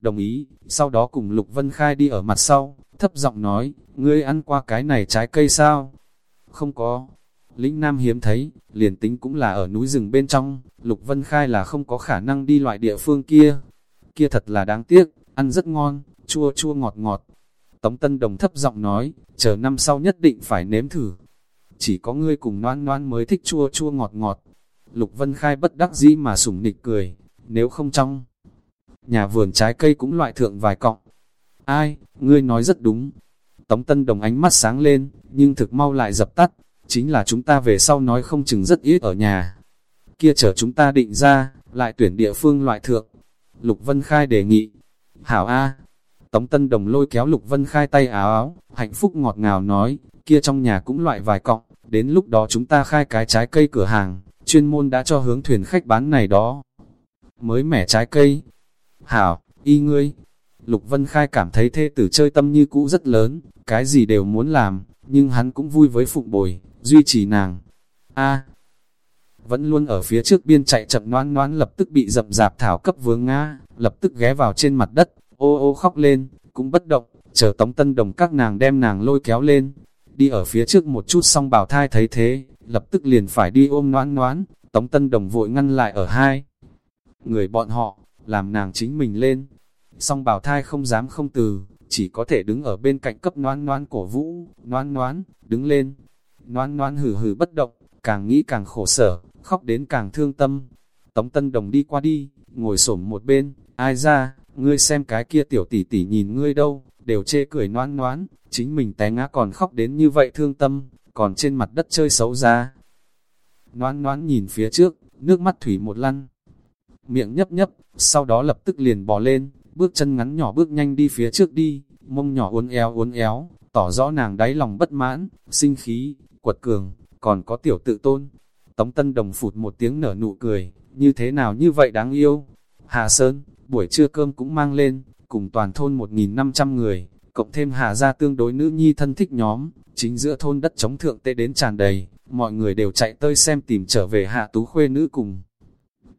Đồng ý, sau đó cùng Lục Vân Khai đi ở mặt sau, thấp giọng nói, ngươi ăn qua cái này trái cây sao? Không có. Lĩnh Nam hiếm thấy, liền tính cũng là ở núi rừng bên trong, Lục Vân Khai là không có khả năng đi loại địa phương kia. Kia thật là đáng tiếc, ăn rất ngon, chua chua ngọt ngọt. Tống Tân Đồng thấp giọng nói, chờ năm sau nhất định phải nếm thử. Chỉ có ngươi cùng noan noan mới thích chua chua ngọt ngọt. Lục Vân Khai bất đắc dĩ mà sủng nịch cười, nếu không trong. Nhà vườn trái cây cũng loại thượng vài cọng. Ai, ngươi nói rất đúng. Tống Tân Đồng ánh mắt sáng lên, nhưng thực mau lại dập tắt. Chính là chúng ta về sau nói không chừng rất ít ở nhà. Kia chờ chúng ta định ra, lại tuyển địa phương loại thượng. Lục Vân Khai đề nghị. Hảo A. Tống Tân Đồng lôi kéo Lục Vân Khai tay áo áo, hạnh phúc ngọt ngào nói, kia trong nhà cũng loại vài cọng, đến lúc đó chúng ta khai cái trái cây cửa hàng, chuyên môn đã cho hướng thuyền khách bán này đó. Mới mẻ trái cây. Hảo, y ngươi. Lục Vân Khai cảm thấy thê tử chơi tâm như cũ rất lớn, cái gì đều muốn làm, nhưng hắn cũng vui với phụng bồi, duy trì nàng. A, vẫn luôn ở phía trước biên chạy chậm noan noan lập tức bị dậm dạp thảo cấp vướng ngã, lập tức ghé vào trên mặt đất, ô ô khóc lên, cũng bất động, chờ tống tân đồng các nàng đem nàng lôi kéo lên, đi ở phía trước một chút xong bảo thai thấy thế, lập tức liền phải đi ôm noan noan, tống tân đồng vội ngăn lại ở hai. Người bọn họ, làm nàng chính mình lên, song bảo thai không dám không từ, chỉ có thể đứng ở bên cạnh cấp noan noan cổ vũ, noan noan, đứng lên, noan noan hử hử bất động, càng nghĩ càng khổ sở, khóc đến càng thương tâm. Tống Tân Đồng đi qua đi, ngồi xổm một bên, ai ra, ngươi xem cái kia tiểu tỷ tỷ nhìn ngươi đâu, đều chê cười noan noan, chính mình té ngã còn khóc đến như vậy thương tâm, còn trên mặt đất chơi xấu ra. Noan noan nhìn phía trước, nước mắt thủy một lăn, miệng nhấp nhấp, sau đó lập tức liền bò lên, bước chân ngắn nhỏ bước nhanh đi phía trước đi, mông nhỏ uốn éo uốn éo, tỏ rõ nàng đáy lòng bất mãn, sinh khí, quật cường, còn có tiểu tự tôn. Tống Tân Đồng phụt một tiếng nở nụ cười, như thế nào như vậy đáng yêu. Hà Sơn, buổi trưa cơm cũng mang lên, cùng toàn thôn 1.500 người, cộng thêm Hà gia tương đối nữ nhi thân thích nhóm, chính giữa thôn đất chống thượng tê đến tràn đầy, mọi người đều chạy tới xem tìm trở về hạ tú khuê nữ cùng.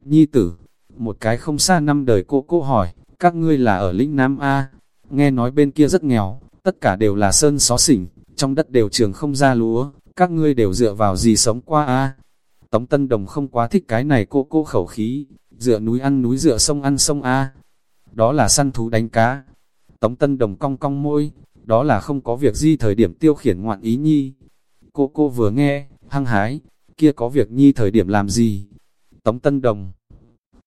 Nhi tử, một cái không xa năm đời cô cô hỏi, các ngươi là ở lĩnh Nam A, nghe nói bên kia rất nghèo, tất cả đều là sơn xó xỉnh, trong đất đều trường không ra lúa, các ngươi đều dựa vào gì sống qua A. Tống Tân Đồng không quá thích cái này cô cô khẩu khí, dựa núi ăn núi dựa sông ăn sông A. Đó là săn thú đánh cá. Tống Tân Đồng cong cong môi, đó là không có việc gì thời điểm tiêu khiển ngoạn ý nhi. Cô cô vừa nghe, hăng hái, kia có việc nhi thời điểm làm gì? Tống Tân Đồng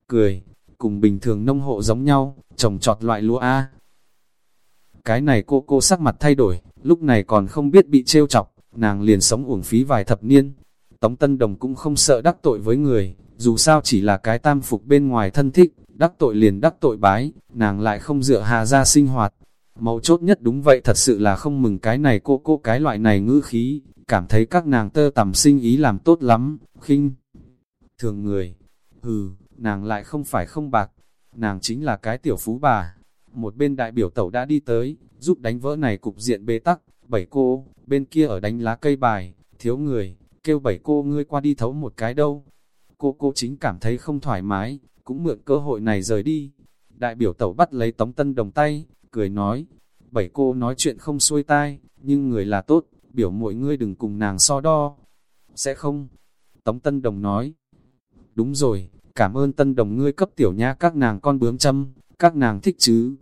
cười, cùng bình thường nông hộ giống nhau, trồng trọt loại lúa A. Cái này cô cô sắc mặt thay đổi, lúc này còn không biết bị trêu chọc, nàng liền sống uổng phí vài thập niên. Tống Tân Đồng cũng không sợ đắc tội với người, dù sao chỉ là cái tam phục bên ngoài thân thích, đắc tội liền đắc tội bái, nàng lại không dựa hà ra sinh hoạt. Mấu chốt nhất đúng vậy thật sự là không mừng cái này cô cô cái loại này ngữ khí, cảm thấy các nàng tơ tầm sinh ý làm tốt lắm, khinh. Thường người, hừ, nàng lại không phải không bạc, nàng chính là cái tiểu phú bà. Một bên đại biểu tẩu đã đi tới, giúp đánh vỡ này cục diện bế tắc, bảy cô, bên kia ở đánh lá cây bài, thiếu người, kêu bảy cô ngươi qua đi thấu một cái đâu. Cô cô chính cảm thấy không thoải mái, cũng mượn cơ hội này rời đi. Đại biểu tẩu bắt lấy tống tân đồng tay, cười nói, bảy cô nói chuyện không xuôi tai, nhưng người là tốt, biểu mỗi ngươi đừng cùng nàng so đo. Sẽ không? Tống tân đồng nói, đúng rồi, cảm ơn tân đồng ngươi cấp tiểu nha các nàng con bướm châm, các nàng thích chứ.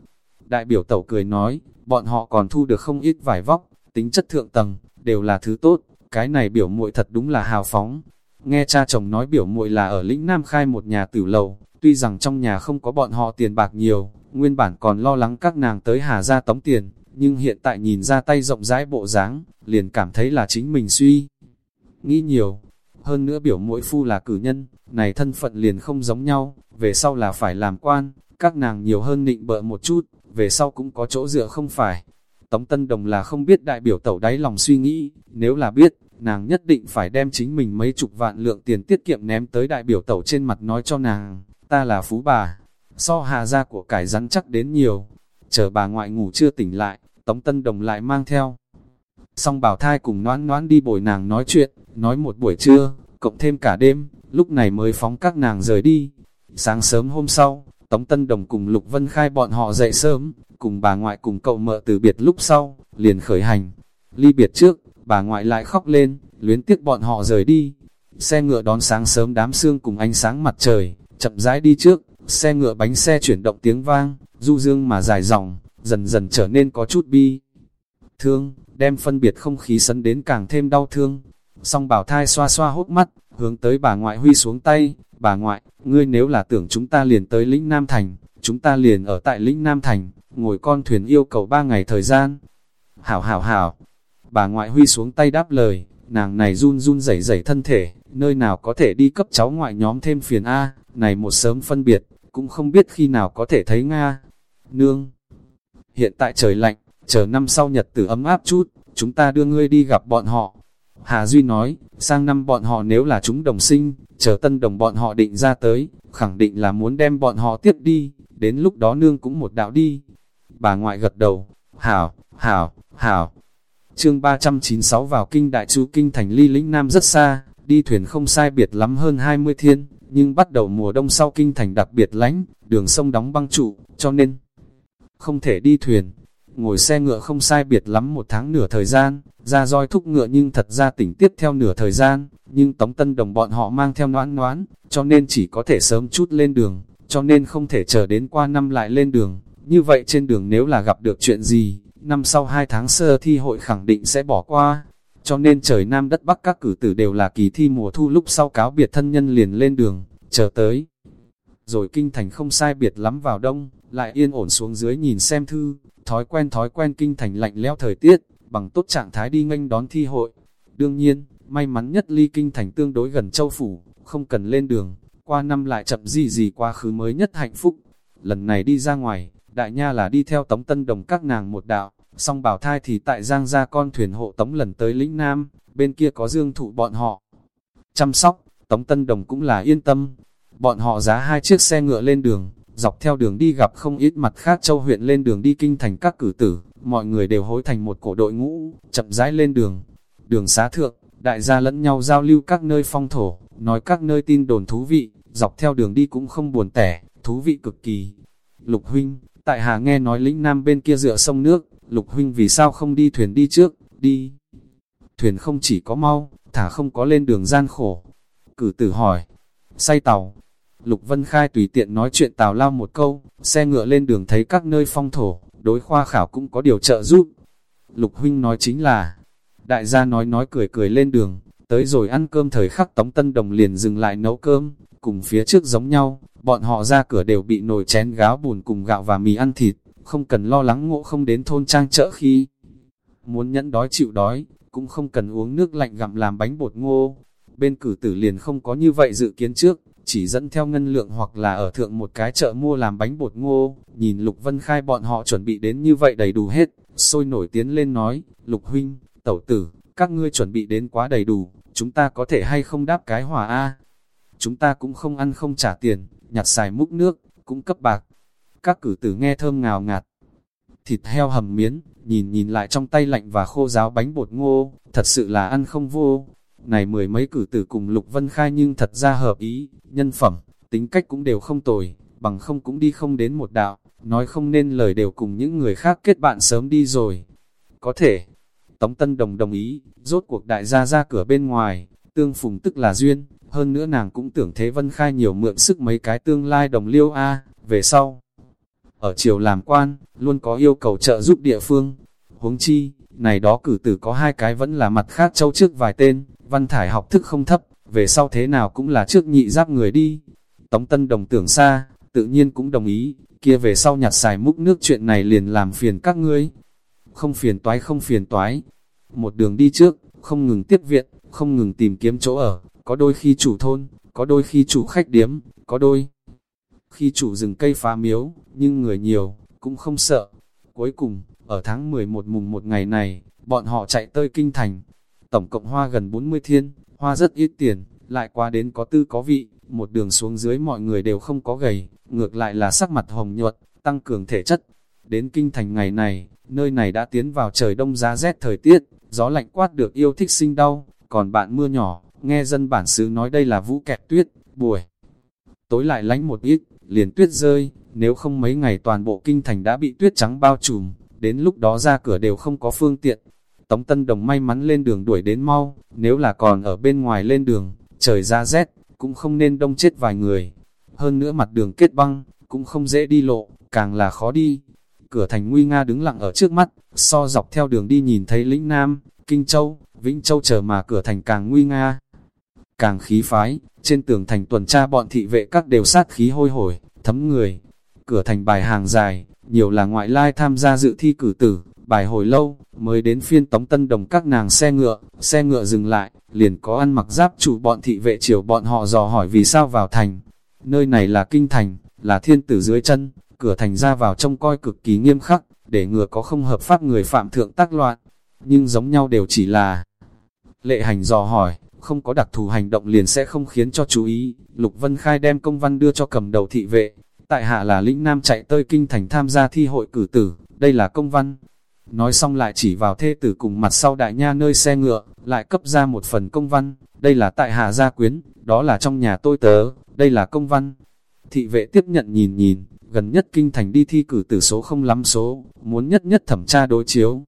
Đại biểu tẩu cười nói, bọn họ còn thu được không ít vải vóc, tính chất thượng tầng, đều là thứ tốt, cái này biểu muội thật đúng là hào phóng. Nghe cha chồng nói biểu muội là ở lĩnh Nam khai một nhà tử lầu, tuy rằng trong nhà không có bọn họ tiền bạc nhiều, nguyên bản còn lo lắng các nàng tới Hà ra tống tiền, nhưng hiện tại nhìn ra tay rộng rãi bộ dáng, liền cảm thấy là chính mình suy. Nghĩ nhiều, hơn nữa biểu muội phu là cử nhân, này thân phận liền không giống nhau, về sau là phải làm quan, các nàng nhiều hơn nịnh bợ một chút, về sau cũng có chỗ dựa không phải. Tống Tân Đồng là không biết đại biểu tẩu đáy lòng suy nghĩ, nếu là biết, nàng nhất định phải đem chính mình mấy chục vạn lượng tiền tiết kiệm ném tới đại biểu tẩu trên mặt nói cho nàng, ta là phú bà, so hà ra của cải rắn chắc đến nhiều. Chờ bà ngoại ngủ chưa tỉnh lại, Tống Tân Đồng lại mang theo. Xong bảo thai cùng noãn noãn đi bồi nàng nói chuyện, nói một buổi trưa, cộng thêm cả đêm, lúc này mới phóng các nàng rời đi. Sáng sớm hôm sau, Tống Tân Đồng cùng Lục Vân Khai bọn họ dậy sớm, cùng bà ngoại cùng cậu mợ từ biệt lúc sau, liền khởi hành. Ly biệt trước, bà ngoại lại khóc lên, luyến tiếc bọn họ rời đi. Xe ngựa đón sáng sớm đám sương cùng ánh sáng mặt trời, chậm rãi đi trước, xe ngựa bánh xe chuyển động tiếng vang, du dương mà dài dòng, dần dần trở nên có chút bi. Thương, đem phân biệt không khí sấn đến càng thêm đau thương. Song bảo thai xoa xoa hốt mắt, hướng tới bà ngoại huy xuống tay, bà ngoại, ngươi nếu là tưởng chúng ta liền tới lĩnh Nam Thành, chúng ta liền ở tại lĩnh Nam Thành, ngồi con thuyền yêu cầu ba ngày thời gian. Hảo hảo hảo, bà ngoại huy xuống tay đáp lời, nàng này run run rẩy rẩy thân thể, nơi nào có thể đi cấp cháu ngoại nhóm thêm phiền A, này một sớm phân biệt, cũng không biết khi nào có thể thấy Nga. Nương, hiện tại trời lạnh, chờ năm sau nhật tử ấm áp chút, chúng ta đưa ngươi đi gặp bọn họ. Hà Duy nói, sang năm bọn họ nếu là chúng đồng sinh, chờ tân đồng bọn họ định ra tới, khẳng định là muốn đem bọn họ tiếp đi, đến lúc đó nương cũng một đạo đi. Bà ngoại gật đầu, hảo, hảo, hảo. Chương 396 vào kinh đại chú kinh thành ly lĩnh Nam rất xa, đi thuyền không sai biệt lắm hơn 20 thiên, nhưng bắt đầu mùa đông sau kinh thành đặc biệt lánh, đường sông đóng băng trụ, cho nên không thể đi thuyền. Ngồi xe ngựa không sai biệt lắm một tháng nửa thời gian, ra roi thúc ngựa nhưng thật ra tỉnh tiếp theo nửa thời gian, nhưng Tống Tân Đồng bọn họ mang theo noãn noãn, cho nên chỉ có thể sớm chút lên đường, cho nên không thể chờ đến qua năm lại lên đường. Như vậy trên đường nếu là gặp được chuyện gì, năm sau hai tháng sơ thi hội khẳng định sẽ bỏ qua. Cho nên trời Nam đất Bắc các cử tử đều là kỳ thi mùa thu lúc sau cáo biệt thân nhân liền lên đường, chờ tới. Rồi kinh thành không sai biệt lắm vào đông, lại yên ổn xuống dưới nhìn xem thư, thói quen thói quen kinh thành lạnh lẽo thời tiết, bằng tốt trạng thái đi nghênh đón thi hội. Đương nhiên, may mắn nhất ly kinh thành tương đối gần châu phủ, không cần lên đường, qua năm lại chậm gì gì quá khứ mới nhất hạnh phúc. Lần này đi ra ngoài, đại nha là đi theo tống tân đồng các nàng một đạo, song bảo thai thì tại giang ra con thuyền hộ tống lần tới lĩnh Nam, bên kia có dương thụ bọn họ. Chăm sóc, tống tân đồng cũng là yên tâm. Bọn họ giá hai chiếc xe ngựa lên đường, dọc theo đường đi gặp không ít mặt khác châu huyện lên đường đi kinh thành các cử tử, mọi người đều hối thành một cổ đội ngũ, chậm rãi lên đường. Đường xá thượng, đại gia lẫn nhau giao lưu các nơi phong thổ, nói các nơi tin đồn thú vị, dọc theo đường đi cũng không buồn tẻ, thú vị cực kỳ. Lục huynh, tại Hà nghe nói lĩnh nam bên kia dựa sông nước, Lục huynh vì sao không đi thuyền đi trước, đi. Thuyền không chỉ có mau, thả không có lên đường gian khổ. Cử tử hỏi, say tàu. Lục Vân Khai tùy tiện nói chuyện tào lao một câu, xe ngựa lên đường thấy các nơi phong thổ, đối khoa khảo cũng có điều trợ giúp. Lục huynh nói chính là, đại gia nói nói cười cười lên đường, tới rồi ăn cơm thời khắc Tống Tân Đồng liền dừng lại nấu cơm, cùng phía trước giống nhau, bọn họ ra cửa đều bị nồi chén gáo bùn cùng gạo và mì ăn thịt, không cần lo lắng ngộ không đến thôn trang chợ khi muốn nhẫn đói chịu đói, cũng không cần uống nước lạnh gặm làm bánh bột ngô. Bên cử tử liền không có như vậy dự kiến trước, chỉ dẫn theo ngân lượng hoặc là ở thượng một cái chợ mua làm bánh bột ngô, nhìn Lục Vân Khai bọn họ chuẩn bị đến như vậy đầy đủ hết, sôi nổi tiến lên nói, Lục Huynh, Tẩu Tử, các ngươi chuẩn bị đến quá đầy đủ, chúng ta có thể hay không đáp cái hòa A. Chúng ta cũng không ăn không trả tiền, nhặt xài múc nước, cũng cấp bạc. Các cử tử nghe thơm ngào ngạt. Thịt heo hầm miến, nhìn nhìn lại trong tay lạnh và khô ráo bánh bột ngô, thật sự là ăn không vô. Này mười mấy cử tử cùng Lục Vân Khai nhưng thật ra hợp ý, nhân phẩm, tính cách cũng đều không tồi, bằng không cũng đi không đến một đạo, nói không nên lời đều cùng những người khác kết bạn sớm đi rồi. Có thể, Tống Tân Đồng đồng ý, rốt cuộc đại gia ra cửa bên ngoài, tương phùng tức là duyên, hơn nữa nàng cũng tưởng Thế Vân Khai nhiều mượn sức mấy cái tương lai đồng liêu A, về sau. Ở triều làm quan, luôn có yêu cầu trợ giúp địa phương. Huống chi, này đó cử tử có hai cái vẫn là mặt khác châu trước vài tên, văn thải học thức không thấp, về sau thế nào cũng là trước nhị giáp người đi. Tống Tân Đồng tưởng xa, tự nhiên cũng đồng ý, kia về sau nhặt xài múc nước chuyện này liền làm phiền các ngươi. Không phiền toái không phiền toái. Một đường đi trước, không ngừng tiếp viện, không ngừng tìm kiếm chỗ ở, có đôi khi chủ thôn, có đôi khi chủ khách điếm, có đôi khi chủ rừng cây phá miếu, nhưng người nhiều, cũng không sợ. Cuối cùng, ở tháng 11 mùng một ngày này, bọn họ chạy tới kinh thành. Tổng cộng hoa gần 40 thiên, hoa rất ít tiền, lại qua đến có tư có vị, một đường xuống dưới mọi người đều không có gầy, ngược lại là sắc mặt hồng nhuận, tăng cường thể chất. Đến kinh thành ngày này, nơi này đã tiến vào trời đông giá rét thời tiết, gió lạnh quát được yêu thích sinh đau, còn bạn mưa nhỏ, nghe dân bản xứ nói đây là vũ kẹt tuyết, buổi. Tối lại lánh một ít, liền tuyết rơi, nếu không mấy ngày toàn bộ kinh thành đã bị tuyết trắng bao trùm, đến lúc đó ra cửa đều không có phương tiện. Tống Tân Đồng may mắn lên đường đuổi đến mau, nếu là còn ở bên ngoài lên đường, trời ra rét, cũng không nên đông chết vài người. Hơn nữa mặt đường kết băng, cũng không dễ đi lộ, càng là khó đi. Cửa thành nguy nga đứng lặng ở trước mắt, so dọc theo đường đi nhìn thấy lĩnh Nam, Kinh Châu, Vĩnh Châu chờ mà cửa thành càng nguy nga. Càng khí phái, trên tường thành tuần tra bọn thị vệ các đều sát khí hôi hổi, thấm người. Cửa thành bài hàng dài, nhiều là ngoại lai tham gia dự thi cử tử, bài hồi lâu, mới đến phiên tống tân đồng các nàng xe ngựa, xe ngựa dừng lại, liền có ăn mặc giáp chủ bọn thị vệ chiều bọn họ dò hỏi vì sao vào thành. Nơi này là kinh thành, là thiên tử dưới chân, cửa thành ra vào trông coi cực kỳ nghiêm khắc, để ngừa có không hợp pháp người phạm thượng tác loạn. Nhưng giống nhau đều chỉ là lệ hành dò hỏi, không có đặc thù hành động liền sẽ không khiến cho chú ý. Lục Vân Khai đem công văn đưa cho cầm đầu thị vệ, tại hạ là lĩnh nam chạy tới kinh thành tham gia thi hội cử tử, đây là công văn. nói xong lại chỉ vào thê tử cùng mặt sau đại nha nơi xe ngựa, lại cấp ra một phần công văn, đây là tại hạ gia quyến, đó là trong nhà tôi tớ, đây là công văn. Thị vệ tiếp nhận nhìn nhìn, gần nhất kinh thành đi thi cử tử số không lắm số, muốn nhất nhất thẩm tra đối chiếu.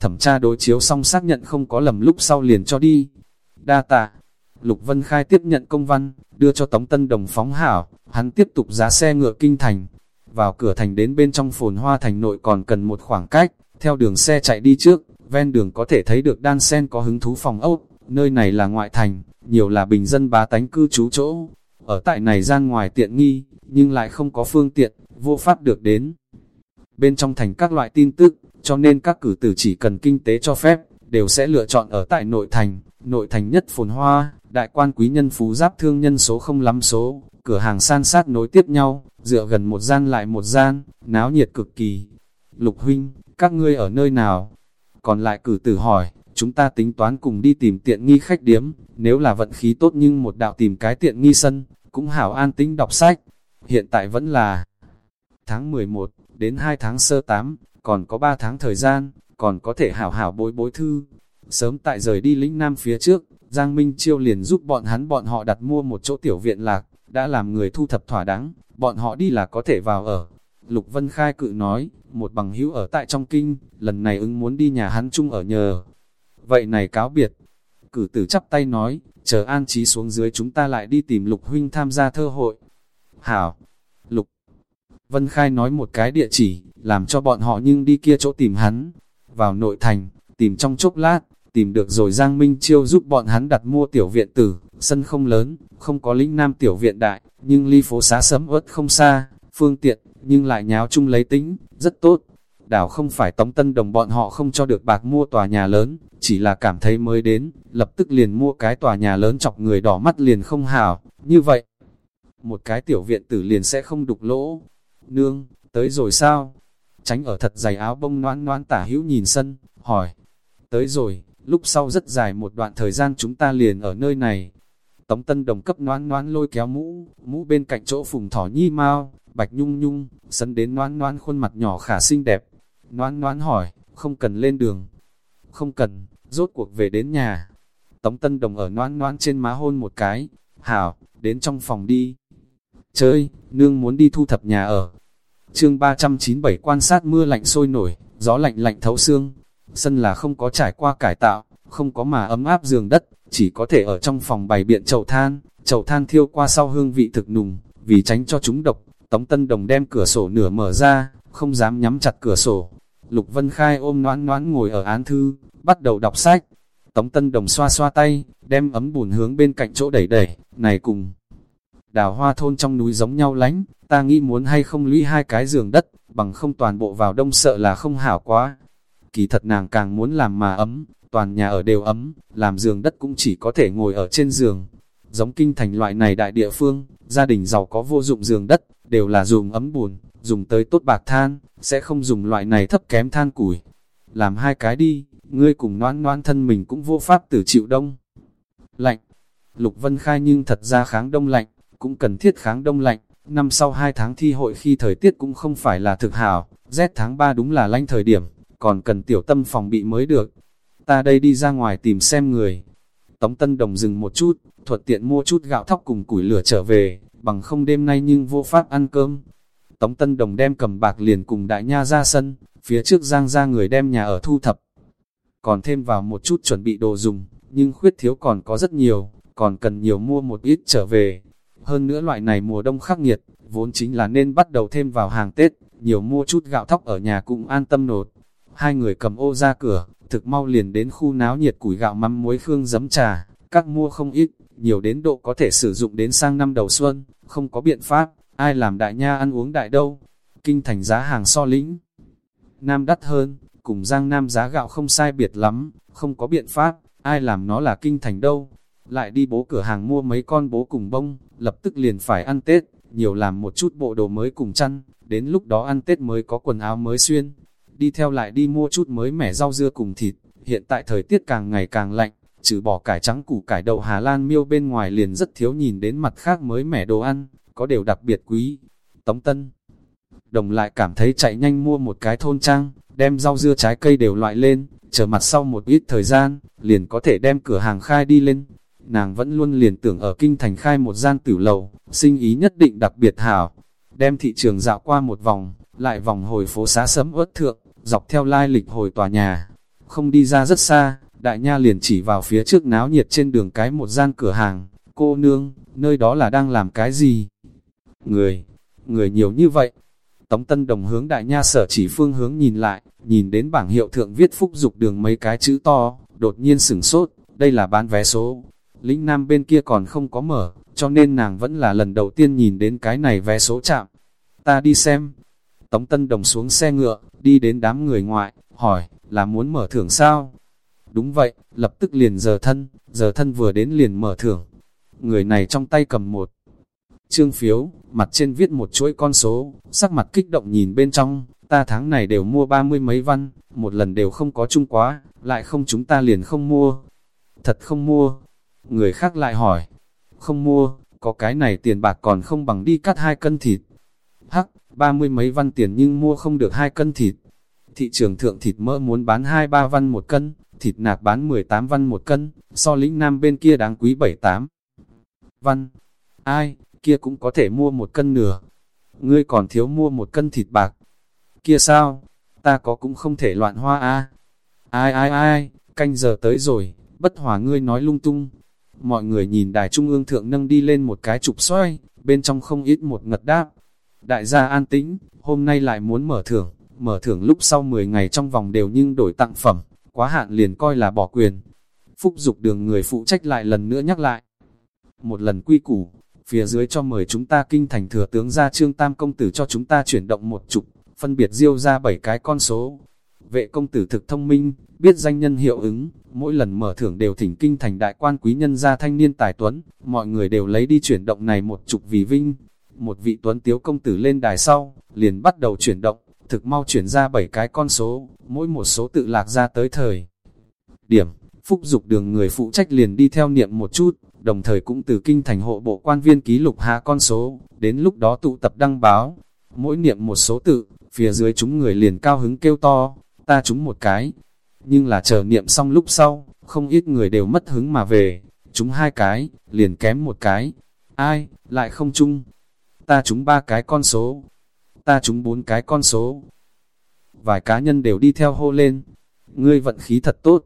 Thẩm tra đối chiếu xong xác nhận không có lầm lúc sau liền cho đi. Đa tạ, Lục Vân Khai tiếp nhận công văn, đưa cho Tống Tân Đồng phóng hảo, hắn tiếp tục giá xe ngựa kinh thành. Vào cửa thành đến bên trong phồn hoa thành nội còn cần một khoảng cách, theo đường xe chạy đi trước, ven đường có thể thấy được đan sen có hứng thú phòng ốc, nơi này là ngoại thành, nhiều là bình dân bá tánh cư trú chỗ. Ở tại này gian ngoài tiện nghi, nhưng lại không có phương tiện, vô pháp được đến. Bên trong thành các loại tin tức, cho nên các cử tử chỉ cần kinh tế cho phép, đều sẽ lựa chọn ở tại nội thành, nội thành nhất phồn hoa, đại quan quý nhân phú giáp thương nhân số không lắm số, cửa hàng san sát nối tiếp nhau, dựa gần một gian lại một gian, náo nhiệt cực kỳ. Lục huynh, các ngươi ở nơi nào? Còn lại cử tử hỏi, chúng ta tính toán cùng đi tìm tiện nghi khách điếm, nếu là vận khí tốt nhưng một đạo tìm cái tiện nghi sân, cũng hảo an tính đọc sách. Hiện tại vẫn là tháng 11 đến 2 tháng sơ 8, còn có 3 tháng thời gian, còn có thể hảo hảo bối bối thư. Sớm tại rời đi lĩnh Nam phía trước, Giang Minh Chiêu liền giúp bọn hắn bọn họ đặt mua một chỗ tiểu viện lạc, đã làm người thu thập thỏa đáng, bọn họ đi là có thể vào ở. Lục Vân Khai cự nói, một bằng hữu ở tại trong kinh, lần này ứng muốn đi nhà hắn chung ở nhờ. Vậy này cáo biệt, cử tử chắp tay nói, chờ an trí xuống dưới chúng ta lại đi tìm Lục Huynh tham gia thơ hội. Hảo, Lục Vân Khai nói một cái địa chỉ, làm cho bọn họ nhưng đi kia chỗ tìm hắn. Vào nội thành, tìm trong chốc lát, tìm được rồi Giang Minh Chiêu giúp bọn hắn đặt mua tiểu viện tử, sân không lớn, không có lĩnh nam tiểu viện đại, nhưng ly phố xá sấm ớt không xa, phương tiện, nhưng lại nháo chung lấy tính, rất tốt. Đảo không phải tống tân đồng bọn họ không cho được bạc mua tòa nhà lớn, chỉ là cảm thấy mới đến, lập tức liền mua cái tòa nhà lớn chọc người đỏ mắt liền không hảo, như vậy. Một cái tiểu viện tử liền sẽ không đục lỗ. Nương, tới rồi sao? Tránh ở thật dày áo bông noãn noãn tả hữu nhìn sân, hỏi. Tới rồi, lúc sau rất dài một đoạn thời gian chúng ta liền ở nơi này. Tống Tân Đồng cấp noan noan lôi kéo mũ, mũ bên cạnh chỗ phùng thỏ nhi mau, bạch nhung nhung, sân đến noan noan khuôn mặt nhỏ khả xinh đẹp noãn noãn hỏi, không cần lên đường. Không cần, rốt cuộc về đến nhà. Tống Tân Đồng ở noãn noãn trên má hôn một cái. Hảo, đến trong phòng đi. Chơi, nương muốn đi thu thập nhà ở. chương 397 quan sát mưa lạnh sôi nổi, gió lạnh lạnh thấu xương, Sân là không có trải qua cải tạo, không có mà ấm áp giường đất, chỉ có thể ở trong phòng bày biện chậu than, chậu than thiêu qua sau hương vị thực nùng, vì tránh cho chúng độc, Tống Tân Đồng đem cửa sổ nửa mở ra, không dám nhắm chặt cửa sổ. Lục Vân Khai ôm noãn noãn ngồi ở án thư, bắt đầu đọc sách. Tống Tân Đồng xoa xoa tay, đem ấm bùn hướng bên cạnh chỗ đẩy đẩy, này cùng. Đào hoa thôn trong núi giống nhau lánh, ta nghĩ muốn hay không lũy hai cái giường đất, bằng không toàn bộ vào đông sợ là không hảo quá kỳ thật nàng càng muốn làm mà ấm, toàn nhà ở đều ấm, làm giường đất cũng chỉ có thể ngồi ở trên giường. Giống kinh thành loại này đại địa phương, gia đình giàu có vô dụng giường đất, đều là dùng ấm bùn, dùng tới tốt bạc than, sẽ không dùng loại này thấp kém than củi. Làm hai cái đi, ngươi cùng noan noan thân mình cũng vô pháp tử chịu đông. Lạnh, Lục Vân Khai nhưng thật ra kháng đông lạnh, cũng cần thiết kháng đông lạnh. Năm sau hai tháng thi hội khi thời tiết cũng không phải là thực hảo, rét tháng 3 đúng là lanh thời điểm, còn cần tiểu tâm phòng bị mới được. Ta đây đi ra ngoài tìm xem người. Tống Tân Đồng dừng một chút, thuận tiện mua chút gạo thóc cùng củi lửa trở về, bằng không đêm nay nhưng vô pháp ăn cơm. Tống Tân Đồng đem cầm bạc liền cùng đại nha ra sân, phía trước giang ra người đem nhà ở thu thập. Còn thêm vào một chút chuẩn bị đồ dùng, nhưng khuyết thiếu còn có rất nhiều, còn cần nhiều mua một ít trở về. Hơn nữa loại này mùa đông khắc nghiệt, vốn chính là nên bắt đầu thêm vào hàng Tết, nhiều mua chút gạo thóc ở nhà cũng an tâm nột. Hai người cầm ô ra cửa, thực mau liền đến khu náo nhiệt củi gạo mắm muối khương giấm trà, các mua không ít, nhiều đến độ có thể sử dụng đến sang năm đầu xuân, không có biện pháp, ai làm đại nha ăn uống đại đâu. Kinh thành giá hàng so lĩnh. Nam đắt hơn, cùng Giang Nam giá gạo không sai biệt lắm, không có biện pháp, ai làm nó là kinh thành đâu. Lại đi bố cửa hàng mua mấy con bố cùng bông, lập tức liền phải ăn Tết, nhiều làm một chút bộ đồ mới cùng chăn, đến lúc đó ăn Tết mới có quần áo mới xuyên đi theo lại đi mua chút mới mẻ rau dưa cùng thịt, hiện tại thời tiết càng ngày càng lạnh, trừ bỏ cải trắng củ cải đậu Hà Lan miêu bên ngoài liền rất thiếu nhìn đến mặt khác mới mẻ đồ ăn, có đều đặc biệt quý. Tống Tân Đồng lại cảm thấy chạy nhanh mua một cái thôn trang, đem rau dưa trái cây đều loại lên, chờ mặt sau một ít thời gian, liền có thể đem cửa hàng khai đi lên. Nàng vẫn luôn liền tưởng ở kinh thành khai một gian tử lầu, sinh ý nhất định đặc biệt hảo. Đem thị trường dạo qua một vòng, lại vòng hồi phố xá sấm ớt thượng, dọc theo lai lịch hồi tòa nhà. Không đi ra rất xa, đại nha liền chỉ vào phía trước náo nhiệt trên đường cái một gian cửa hàng. Cô nương, nơi đó là đang làm cái gì? Người, người nhiều như vậy. Tống Tân Đồng hướng đại nha sở chỉ phương hướng nhìn lại, nhìn đến bảng hiệu thượng viết phúc dục đường mấy cái chữ to, đột nhiên sửng sốt, đây là bán vé số. Lĩnh Nam bên kia còn không có mở, cho nên nàng vẫn là lần đầu tiên nhìn đến cái này vé số chạm. Ta đi xem. Tống Tân Đồng xuống xe ngựa, đi đến đám người ngoại, hỏi, là muốn mở thưởng sao? Đúng vậy, lập tức liền giờ thân, giờ thân vừa đến liền mở thưởng. Người này trong tay cầm một trương phiếu, mặt trên viết một chuỗi con số, sắc mặt kích động nhìn bên trong, ta tháng này đều mua ba mươi mấy văn, một lần đều không có chung quá, lại không chúng ta liền không mua. Thật không mua. Người khác lại hỏi, không mua, có cái này tiền bạc còn không bằng đi cắt hai cân thịt. Hắc, ba mươi mấy văn tiền nhưng mua không được hai cân thịt. Thị trường thượng thịt mỡ muốn bán hai ba văn một cân, thịt nạc bán 18 văn một cân, so lĩnh nam bên kia đáng quý 78 văn. Ai, kia cũng có thể mua một cân nửa. Ngươi còn thiếu mua một cân thịt bạc. Kia sao? Ta có cũng không thể loạn hoa a. Ai ai ai, canh giờ tới rồi, bất hòa ngươi nói lung tung. Mọi người nhìn đài trung ương thượng nâng đi lên một cái trục xoay, bên trong không ít một ngật đáp. Đại gia an tĩnh, hôm nay lại muốn mở thưởng, mở thưởng lúc sau 10 ngày trong vòng đều nhưng đổi tặng phẩm, quá hạn liền coi là bỏ quyền. Phúc dục đường người phụ trách lại lần nữa nhắc lại. Một lần quy củ, phía dưới cho mời chúng ta kinh thành thừa tướng ra trương tam công tử cho chúng ta chuyển động một chục, phân biệt diêu ra bảy cái con số. Vệ công tử thực thông minh, biết danh nhân hiệu ứng, mỗi lần mở thưởng đều thỉnh kinh thành đại quan quý nhân gia thanh niên tài tuấn, mọi người đều lấy đi chuyển động này một chục vì vinh. Một vị tuấn tiếu công tử lên đài sau, liền bắt đầu chuyển động, thực mau chuyển ra bảy cái con số, mỗi một số tự lạc ra tới thời. Điểm, phúc dục đường người phụ trách liền đi theo niệm một chút, đồng thời cũng từ kinh thành hộ bộ quan viên ký lục hạ con số, đến lúc đó tụ tập đăng báo. Mỗi niệm một số tự, phía dưới chúng người liền cao hứng kêu to, ta chúng một cái. Nhưng là chờ niệm xong lúc sau, không ít người đều mất hứng mà về, chúng hai cái, liền kém một cái. Ai, lại không chung. Ta chúng ba cái con số. Ta chúng bốn cái con số. Vài cá nhân đều đi theo hô lên. Ngươi vận khí thật tốt.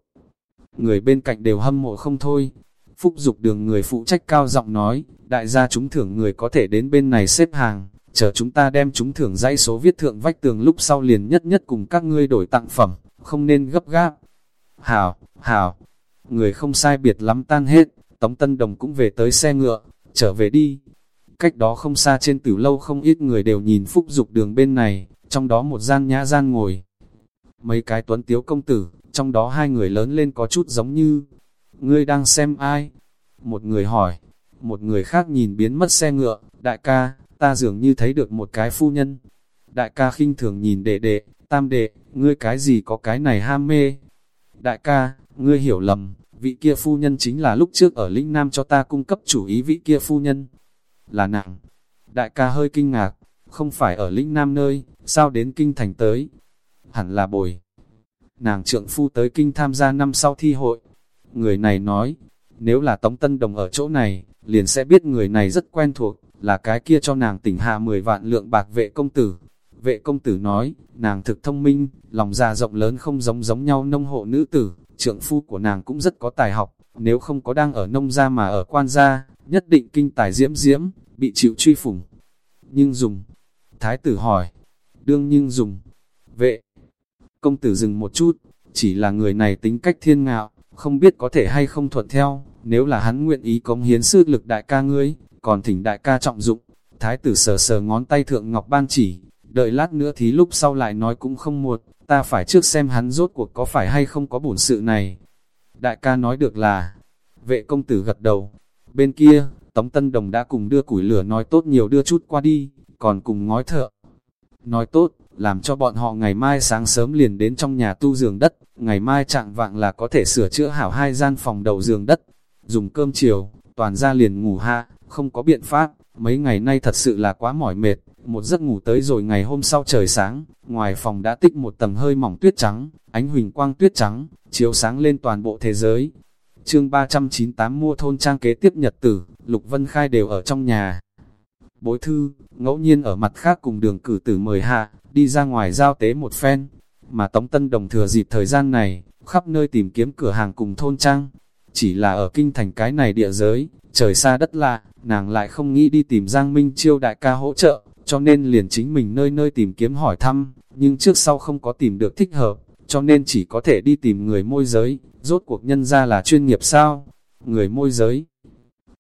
Người bên cạnh đều hâm mộ không thôi, Phúc dục đường người phụ trách cao giọng nói, đại gia chúng thưởng người có thể đến bên này xếp hàng, chờ chúng ta đem chúng thưởng dãy số viết thượng vách tường lúc sau liền nhất nhất cùng các ngươi đổi tặng phẩm, không nên gấp gáp. Hảo, hảo, người không sai biệt lắm tan hết, Tống Tân Đồng cũng về tới xe ngựa, trở về đi. Cách đó không xa trên tử lâu không ít người đều nhìn Phúc dục đường bên này, trong đó một gian nhã gian ngồi. Mấy cái tuấn tiếu công tử, trong đó hai người lớn lên có chút giống như, ngươi đang xem ai? Một người hỏi, một người khác nhìn biến mất xe ngựa, đại ca, ta dường như thấy được một cái phu nhân. Đại ca khinh thường nhìn đệ đệ, tam đệ, ngươi cái gì có cái này ham mê? Đại ca, ngươi hiểu lầm, vị kia phu nhân chính là lúc trước ở Linh Nam cho ta cung cấp chủ ý vị kia phu nhân. Là nặng. Đại ca hơi kinh ngạc, không phải ở Linh Nam nơi, sao đến kinh thành tới? Hẳn là bồi. Nàng trượng phu tới kinh tham gia năm sau thi hội, Người này nói, nếu là Tống Tân Đồng ở chỗ này, liền sẽ biết người này rất quen thuộc, là cái kia cho nàng tỉnh hạ 10 vạn lượng bạc vệ công tử. Vệ công tử nói, nàng thực thông minh, lòng già rộng lớn không giống giống nhau nông hộ nữ tử, trượng phu của nàng cũng rất có tài học, nếu không có đang ở nông gia mà ở quan gia, nhất định kinh tài diễm diễm, bị chịu truy phủng. Nhưng dùng, thái tử hỏi, đương nhưng dùng, vệ, công tử dừng một chút, chỉ là người này tính cách thiên ngạo, không biết có thể hay không thuận theo, nếu là hắn nguyện ý cống hiến sư lực đại ca ngươi, còn thỉnh đại ca trọng dụng. Thái tử sờ sờ ngón tay thượng ngọc ban chỉ, đợi lát nữa thì lúc sau lại nói cũng không muộn, ta phải trước xem hắn rốt cuộc có phải hay không có bổn sự này. Đại ca nói được là, vệ công tử gật đầu, bên kia, Tống Tân Đồng đã cùng đưa củi lửa nói tốt nhiều đưa chút qua đi, còn cùng ngói thợ. Nói tốt, làm cho bọn họ ngày mai sáng sớm liền đến trong nhà tu giường đất, ngày mai trạng vạng là có thể sửa chữa hảo hai gian phòng đầu giường đất. Dùng cơm chiều, toàn ra liền ngủ ha, không có biện pháp, mấy ngày nay thật sự là quá mỏi mệt, Một giấc ngủ tới rồi ngày hôm sau trời sáng, ngoài phòng đã tích một tầng hơi mỏng tuyết trắng, ánh huỳnh quang tuyết trắng, chiếu sáng lên toàn bộ thế giới. Chương 398 mua thôn trang kế tiếp nhật tử, Lục Vân Khai đều ở trong nhà. Bối thư, ngẫu nhiên ở mặt khác cùng đường cử tử mời hạ, đi ra ngoài giao tế một phen, mà Tống Tân Đồng thừa dịp thời gian này, khắp nơi tìm kiếm cửa hàng cùng thôn trang. Chỉ là ở kinh thành cái này địa giới, trời xa đất lạ, nàng lại không nghĩ đi tìm Giang Minh Chiêu đại ca hỗ trợ, cho nên liền chính mình nơi nơi tìm kiếm hỏi thăm, nhưng trước sau không có tìm được thích hợp, cho nên chỉ có thể đi tìm người môi giới, rốt cuộc nhân ra là chuyên nghiệp sao? Người môi giới?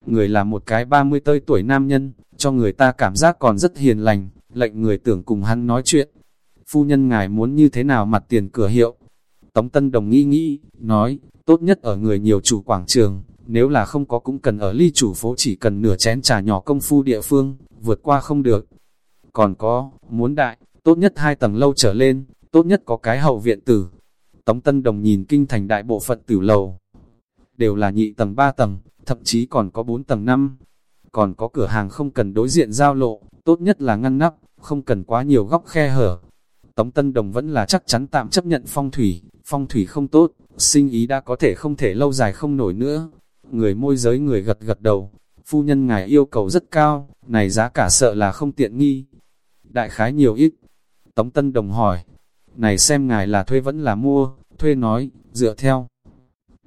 Người là một cái 30 tơi tuổi nam nhân, cho người ta cảm giác còn rất hiền lành, lệnh người tưởng cùng hắn nói chuyện. Phu nhân ngài muốn như thế nào mặt tiền cửa hiệu? Tống Tân Đồng nghĩ nghĩ, nói, tốt nhất ở người nhiều chủ quảng trường, nếu là không có cũng cần ở ly chủ phố chỉ cần nửa chén trà nhỏ công phu địa phương, vượt qua không được. Còn có, muốn đại, tốt nhất hai tầng lâu trở lên, tốt nhất có cái hậu viện tử. Tống Tân Đồng nhìn kinh thành đại bộ phận tử lầu, đều là nhị tầng ba tầng, thậm chí còn có bốn tầng năm. Còn có cửa hàng không cần đối diện giao lộ, tốt nhất là ngăn nắp, không cần quá nhiều góc khe hở. Tống Tân Đồng vẫn là chắc chắn tạm chấp nhận phong thủy, phong thủy không tốt, sinh ý đã có thể không thể lâu dài không nổi nữa. Người môi giới người gật gật đầu, phu nhân ngài yêu cầu rất cao, này giá cả sợ là không tiện nghi. Đại khái nhiều ít. Tống Tân Đồng hỏi, này xem ngài là thuê vẫn là mua, thuê nói, dựa theo.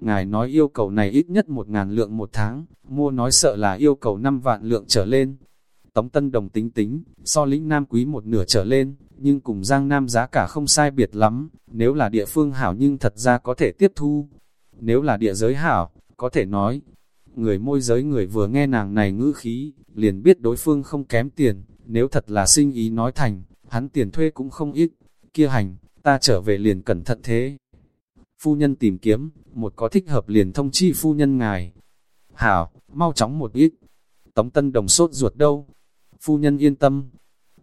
Ngài nói yêu cầu này ít nhất một ngàn lượng một tháng, mua nói sợ là yêu cầu 5 vạn lượng trở lên. Tống Tân Đồng tính tính, so lĩnh Nam Quý một nửa trở lên, nhưng cùng Giang Nam giá cả không sai biệt lắm, nếu là địa phương hảo nhưng thật ra có thể tiếp thu. Nếu là địa giới hảo, có thể nói, người môi giới người vừa nghe nàng này ngữ khí, liền biết đối phương không kém tiền, nếu thật là sinh ý nói thành, hắn tiền thuê cũng không ít, kia hành, ta trở về liền cẩn thận thế. Phu nhân tìm kiếm, một có thích hợp liền thông chi phu nhân ngài. Hảo, mau chóng một ít. Tống Tân Đồng sốt ruột đâu? Phu nhân yên tâm.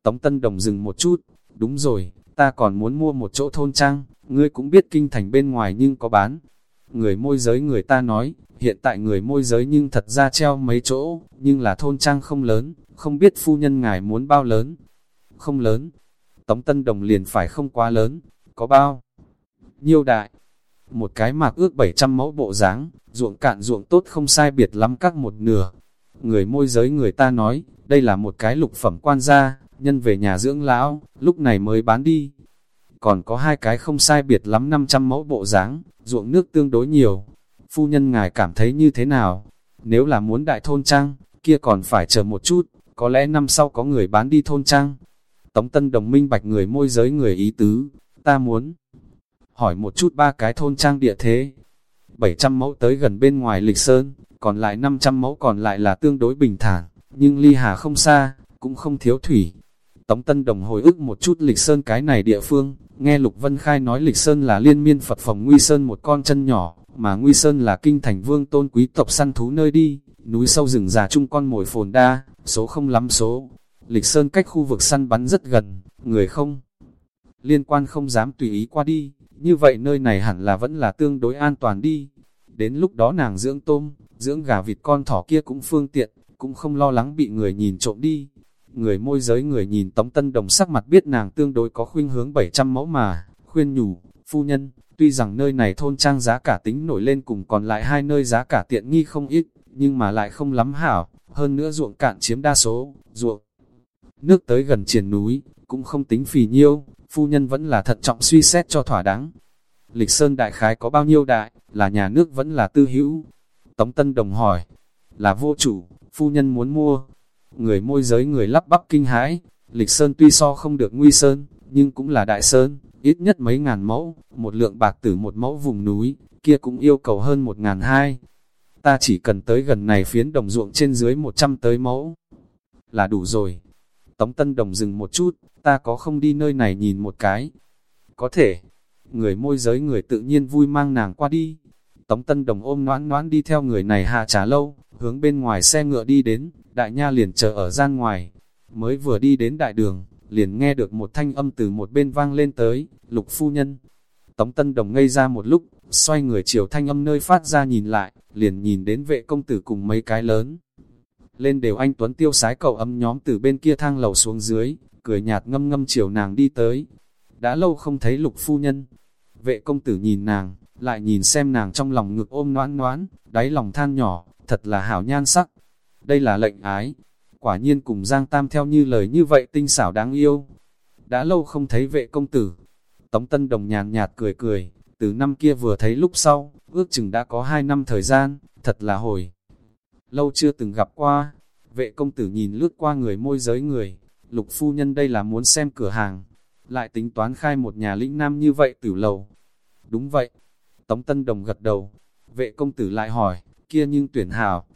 Tống Tân Đồng dừng một chút. Đúng rồi, ta còn muốn mua một chỗ thôn trang, ngươi cũng biết kinh thành bên ngoài nhưng có bán. Người môi giới người ta nói, hiện tại người môi giới nhưng thật ra treo mấy chỗ, nhưng là thôn trang không lớn, không biết phu nhân ngài muốn bao lớn. Không lớn, Tống Tân Đồng liền phải không quá lớn, có bao nhiêu đại. Một cái mạc ước 700 mẫu bộ dáng ruộng cạn ruộng tốt không sai biệt lắm các một nửa. Người môi giới người ta nói, đây là một cái lục phẩm quan gia, nhân về nhà dưỡng lão, lúc này mới bán đi. Còn có hai cái không sai biệt lắm 500 mẫu bộ dáng ruộng nước tương đối nhiều. Phu nhân ngài cảm thấy như thế nào? Nếu là muốn đại thôn trang, kia còn phải chờ một chút, có lẽ năm sau có người bán đi thôn trang. Tống Tân Đồng minh bạch người môi giới người ý tứ, ta muốn hỏi một chút ba cái thôn trang địa thế. 700 mẫu tới gần bên ngoài lịch sơn, còn lại 500 mẫu còn lại là tương đối bình thản, nhưng ly hà không xa, cũng không thiếu thủy. Tống Tân Đồng hồi ức một chút lịch sơn cái này địa phương, nghe Lục Vân Khai nói lịch sơn là liên miên Phật phòng Nguy Sơn một con chân nhỏ, mà Nguy Sơn là kinh thành vương tôn quý tộc săn thú nơi đi, núi sâu rừng già chung con mồi phồn đa, số không lắm số. Lịch Sơn cách khu vực săn bắn rất gần, người không liên quan không dám tùy ý qua đi, như vậy nơi này hẳn là vẫn là tương đối an toàn đi. Đến lúc đó nàng dưỡng tôm, dưỡng gà vịt con thỏ kia cũng phương tiện, cũng không lo lắng bị người nhìn trộm đi. Người môi giới người nhìn Tống Tân Đồng sắc mặt biết nàng tương đối có khuynh hướng 700 mẫu mà, khuyên nhủ, phu nhân, tuy rằng nơi này thôn trang giá cả tính nổi lên cùng còn lại hai nơi giá cả tiện nghi không ít, nhưng mà lại không lắm hảo, hơn nữa ruộng cạn chiếm đa số, ruộng nước tới gần triển núi, cũng không tính phì nhiêu, phu nhân vẫn là thận trọng suy xét cho thỏa đáng. Lịch Sơn đại khái có bao nhiêu đại, là nhà nước vẫn là tư hữu. Tống Tân Đồng hỏi, là vô chủ, phu nhân muốn mua. Người môi giới người lắp bắp kinh hãi, Lịch Sơn tuy so không được nguy sơn, nhưng cũng là đại sơn, ít nhất mấy ngàn mẫu, một lượng bạc tử một mẫu vùng núi, kia cũng yêu cầu hơn một ngàn hai. Ta chỉ cần tới gần này phiến đồng ruộng trên dưới một trăm tới mẫu, là đủ rồi. Tống Tân Đồng dừng một chút, ta có không đi nơi này nhìn một cái. Có thể, người môi giới người tự nhiên vui mang nàng qua đi. Tống Tân Đồng ôm noãn noãn đi theo người này hạ trả lâu, hướng bên ngoài xe ngựa đi đến, đại nha liền chờ ở gian ngoài. Mới vừa đi đến đại đường, liền nghe được một thanh âm từ một bên vang lên tới, lục phu nhân. Tống Tân Đồng ngây ra một lúc, xoay người chiều thanh âm nơi phát ra nhìn lại, liền nhìn đến vệ công tử cùng mấy cái lớn. Lên đều anh Tuấn tiêu sái cậu âm nhóm từ bên kia thang lầu xuống dưới, cười nhạt ngâm ngâm chiều nàng đi tới. Đã lâu không thấy lục phu nhân. Vệ công tử nhìn nàng, lại nhìn xem nàng trong lòng ngực ôm noãn noãn, đáy lòng than nhỏ, thật là hảo nhan sắc. Đây là lệnh ái. Quả nhiên cùng Giang Tam theo như lời như vậy tinh xảo đáng yêu. Đã lâu không thấy vệ công tử. Tống Tân Đồng nhàn nhạt cười cười, từ năm kia vừa thấy lúc sau, ước chừng đã có hai năm thời gian, thật là hồi. Lâu chưa từng gặp qua, vệ công tử nhìn lướt qua người môi giới người, lục phu nhân đây là muốn xem cửa hàng, lại tính toán khai một nhà lĩnh nam như vậy tử lầu. Đúng vậy, Tống Tân Đồng gật đầu, vệ công tử lại hỏi, kia nhưng tuyển hảo.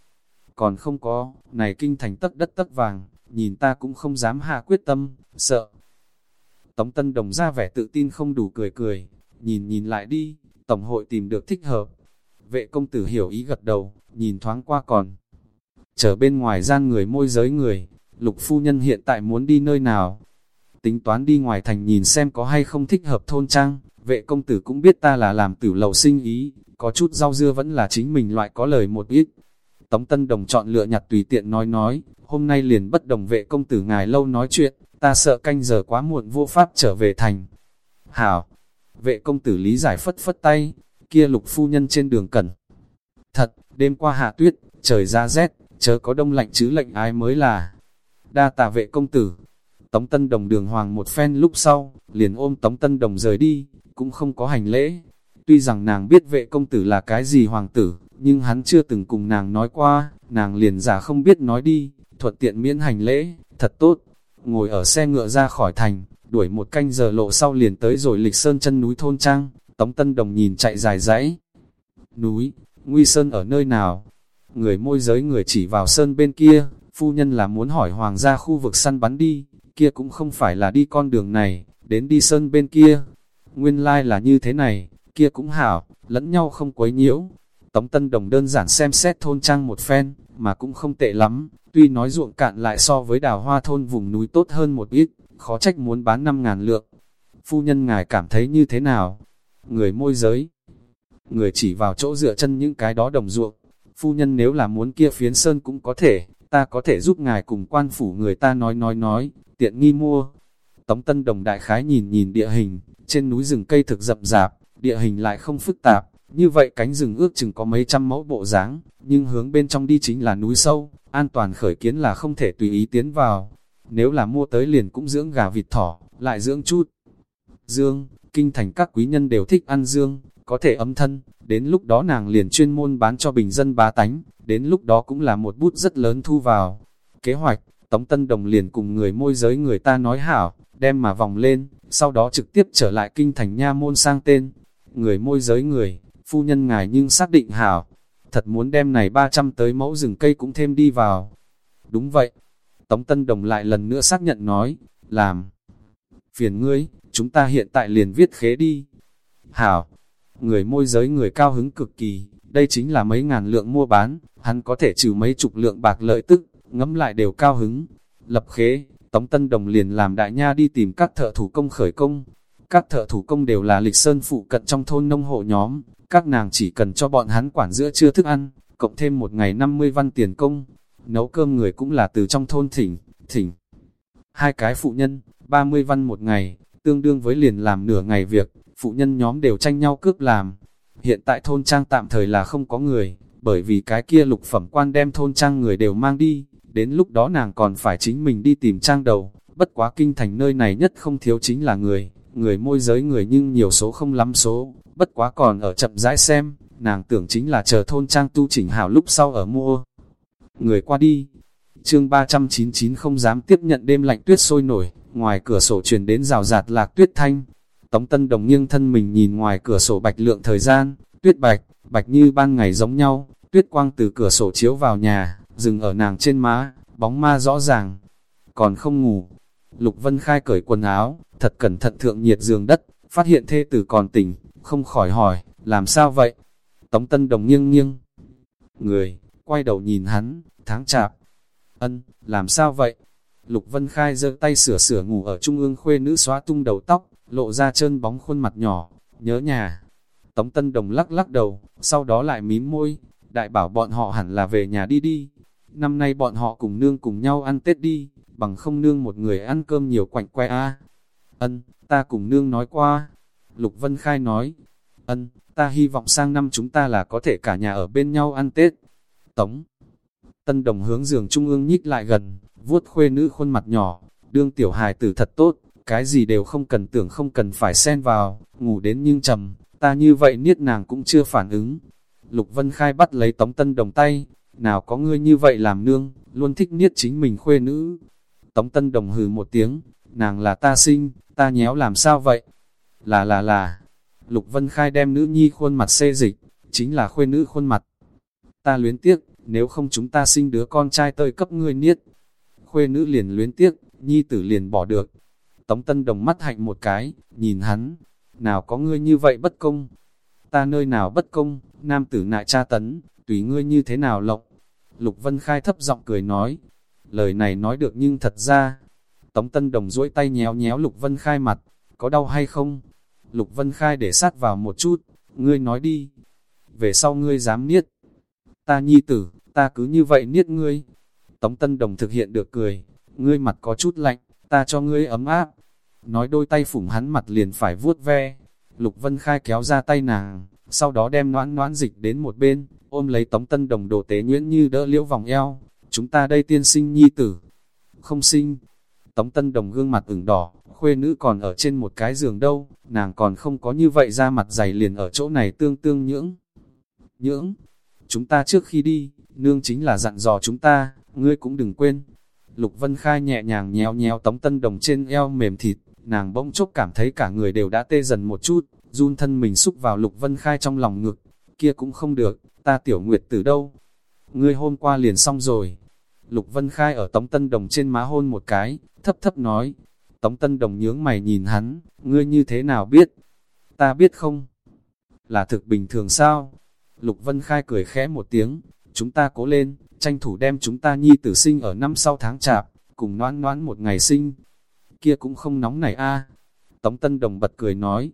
Còn không có, này kinh thành tất đất tất vàng, nhìn ta cũng không dám hạ quyết tâm, sợ. Tống Tân Đồng ra vẻ tự tin không đủ cười cười, nhìn nhìn lại đi, Tổng hội tìm được thích hợp. Vệ công tử hiểu ý gật đầu, nhìn thoáng qua còn. Trở bên ngoài gian người môi giới người, lục phu nhân hiện tại muốn đi nơi nào? Tính toán đi ngoài thành nhìn xem có hay không thích hợp thôn trang, vệ công tử cũng biết ta là làm tử lầu sinh ý, có chút rau dưa vẫn là chính mình loại có lời một ít. Tống Tân Đồng chọn lựa nhặt tùy tiện nói nói, hôm nay liền bất đồng vệ công tử ngài lâu nói chuyện, ta sợ canh giờ quá muộn vô pháp trở về thành. Hảo, vệ công tử lý giải phất phất tay, kia lục phu nhân trên đường cẩn. Thật, đêm qua hạ tuyết, trời ra rét, chớ có đông lạnh chứ lệnh ai mới là. Đa tà vệ công tử, Tống Tân Đồng đường hoàng một phen lúc sau, liền ôm Tống Tân Đồng rời đi, cũng không có hành lễ. Tuy rằng nàng biết vệ công tử là cái gì hoàng tử, nhưng hắn chưa từng cùng nàng nói qua, nàng liền giả không biết nói đi, thuận tiện miễn hành lễ, thật tốt. Ngồi ở xe ngựa ra khỏi thành, đuổi một canh giờ lộ sau liền tới rồi lịch sơn chân núi thôn trang, Tống Tân Đồng nhìn chạy dài dãy. Núi, Nguy Sơn ở nơi nào? Người môi giới người chỉ vào sơn bên kia, phu nhân là muốn hỏi hoàng gia khu vực săn bắn đi, kia cũng không phải là đi con đường này, đến đi sơn bên kia. Nguyên lai like là như thế này, kia cũng hảo, lẫn nhau không quấy nhiễu. Tống Tân Đồng đơn giản xem xét thôn trang một phen, mà cũng không tệ lắm, tuy nói ruộng cạn lại so với đào hoa thôn vùng núi tốt hơn một ít, khó trách muốn bán 5.000 lượng. Phu nhân ngài cảm thấy như thế nào? Người môi giới. Người chỉ vào chỗ dựa chân những cái đó đồng ruộng. Phu nhân nếu là muốn kia phiến sơn cũng có thể, ta có thể giúp ngài cùng quan phủ người ta nói nói nói, tiện nghi mua. Tống Tân Đồng đại khái nhìn nhìn địa hình, trên núi rừng cây thực rậm rạp, địa hình lại không phức tạp, như vậy cánh rừng ước chừng có mấy trăm mẫu bộ dáng, nhưng hướng bên trong đi chính là núi sâu, an toàn khởi kiến là không thể tùy ý tiến vào. Nếu là mua tới liền cũng dưỡng gà vịt thỏ, lại dưỡng chút. Dương, kinh thành các quý nhân đều thích ăn dương, có thể ấm thân, đến lúc đó nàng liền chuyên môn bán cho bình dân bá tánh, đến lúc đó cũng là một bút rất lớn thu vào. Kế hoạch, Tống Tân Đồng liền cùng người môi giới người ta nói hảo, đem mà vòng lên, sau đó trực tiếp trở lại kinh thành nha môn sang tên. Người môi giới người, phu nhân ngài nhưng xác định hảo, thật muốn đem này 300 tới mẫu rừng cây cũng thêm đi vào. Đúng vậy, Tống Tân Đồng lại lần nữa xác nhận nói, làm. Phiền ngươi, chúng ta hiện tại liền viết khế đi. Hảo, người môi giới người cao hứng cực kỳ, đây chính là mấy ngàn lượng mua bán, hắn có thể trừ mấy chục lượng bạc lợi tức, ngẫm lại đều cao hứng. Lập khế, Tống Tân Đồng liền làm đại nha đi tìm các thợ thủ công khởi công. Các thợ thủ công đều là lịch sơn phụ cận trong thôn nông hộ nhóm, các nàng chỉ cần cho bọn hắn quản giữa trưa thức ăn, cộng thêm một ngày 50 văn tiền công. Nấu cơm người cũng là từ trong thôn thỉnh, thỉnh. Hai cái phụ nhân, 30 văn một ngày, tương đương với liền làm nửa ngày việc, phụ nhân nhóm đều tranh nhau cướp làm. Hiện tại thôn trang tạm thời là không có người, bởi vì cái kia lục phẩm quan đem thôn trang người đều mang đi, đến lúc đó nàng còn phải chính mình đi tìm trang đầu, bất quá kinh thành nơi này nhất không thiếu chính là người, người môi giới người nhưng nhiều số không lắm số, bất quá còn ở chậm rãi xem, nàng tưởng chính là chờ thôn trang tu chỉnh hảo lúc sau ở mua. Người qua đi, chương 399 không dám tiếp nhận đêm lạnh tuyết sôi nổi, ngoài cửa sổ truyền đến rào rạt lạc tuyết thanh. Tống Tân Đồng nghiêng thân mình nhìn ngoài cửa sổ bạch lượng thời gian, tuyết bạch, bạch như ban ngày giống nhau, tuyết quang từ cửa sổ chiếu vào nhà, dừng ở nàng trên má, bóng ma rõ ràng, còn không ngủ. Lục Vân Khai cởi quần áo, thật cẩn thận thượng nhiệt giường đất, phát hiện thê tử còn tỉnh, không khỏi hỏi, làm sao vậy? Tống Tân Đồng nghiêng nghiêng. Người, quay đầu nhìn hắn, tháng chạp. Ân, làm sao vậy? Lục Vân Khai giơ tay sửa sửa ngủ ở trung ương khuê nữ xóa tung đầu tóc, lộ ra trơn bóng khuôn mặt nhỏ, nhớ nhà. Tống Tân Đồng lắc lắc đầu, sau đó lại mím môi, đại bảo bọn họ hẳn là về nhà đi đi năm nay bọn họ cùng nương cùng nhau ăn Tết đi, bằng không nương một người ăn cơm nhiều quạnh que a. Ân, ta cùng nương nói qua. Lục Vân Khai nói, ân, ta hy vọng sang năm chúng ta là có thể cả nhà ở bên nhau ăn Tết. Tống, tân đồng hướng giường trung ương nhích lại gần, vuốt khuê nữ khuôn mặt nhỏ, đương tiểu hài tử thật tốt, cái gì đều không cần tưởng không cần phải xen vào, ngủ đến nhưng trầm, ta như vậy niết nàng cũng chưa phản ứng. Lục Vân Khai bắt lấy tống tân đồng tay, nào có ngươi như vậy làm nương, luôn thích niết chính mình khuê nữ. Tống tân đồng hừ một tiếng, nàng là ta sinh, ta nhéo làm sao vậy? Là là là, Lục Vân Khai đem nữ nhi khuôn mặt xê dịch, chính là khuê nữ khuôn mặt. Ta luyến tiếc, nếu không chúng ta sinh đứa con trai tơi cấp ngươi niết. Khuê nữ liền luyến tiếc, nhi tử liền bỏ được. Tống Tân Đồng mắt hạnh một cái, nhìn hắn, nào có ngươi như vậy bất công. Ta nơi nào bất công, nam tử nại cha tấn, tùy ngươi như thế nào lộng. Lục Vân Khai thấp giọng cười nói, lời này nói được nhưng thật ra. Tống Tân Đồng duỗi tay nhéo nhéo Lục Vân Khai mặt, có đau hay không? Lục Vân Khai để sát vào một chút, ngươi nói đi. Về sau ngươi dám niết. Ta nhi tử, ta cứ như vậy niết ngươi. Tống Tân Đồng thực hiện được cười, ngươi mặt có chút lạnh, ta cho ngươi ấm áp. Nói đôi tay phủng hắn mặt liền phải vuốt ve. Lục Vân Khai kéo ra tay nàng, sau đó đem noãn noãn dịch đến một bên, ôm lấy Tống Tân Đồng đồ tế nhuyễn như đỡ liễu vòng eo. Chúng ta đây tiên sinh nhi tử. Không sinh. Tống Tân Đồng gương mặt ửng đỏ, khuê nữ còn ở trên một cái giường đâu, nàng còn không có như vậy ra mặt dày liền ở chỗ này tương tương nhưỡng. Nhưỡng, chúng ta trước khi đi, nương chính là dặn dò chúng ta, ngươi cũng đừng quên. Lục Vân Khai nhẹ nhàng nhéo nhéo tống tân đồng trên eo mềm thịt, nàng bỗng chốc cảm thấy cả người đều đã tê dần một chút, run thân mình xúc vào Lục Vân Khai trong lòng ngực, kia cũng không được, ta tiểu nguyệt từ đâu? Ngươi hôm qua liền xong rồi. Lục Vân Khai ở tống tân đồng trên má hôn một cái, thấp thấp nói, Tống Tân Đồng nhướng mày nhìn hắn, ngươi như thế nào biết? Ta biết không? Là thực bình thường sao? Lục Vân Khai cười khẽ một tiếng, chúng ta cố lên, tranh thủ đem chúng ta nhi tử sinh ở năm sau tháng chạp, cùng noan noan một ngày sinh. Kia cũng không nóng này a. Tống Tân Đồng bật cười nói,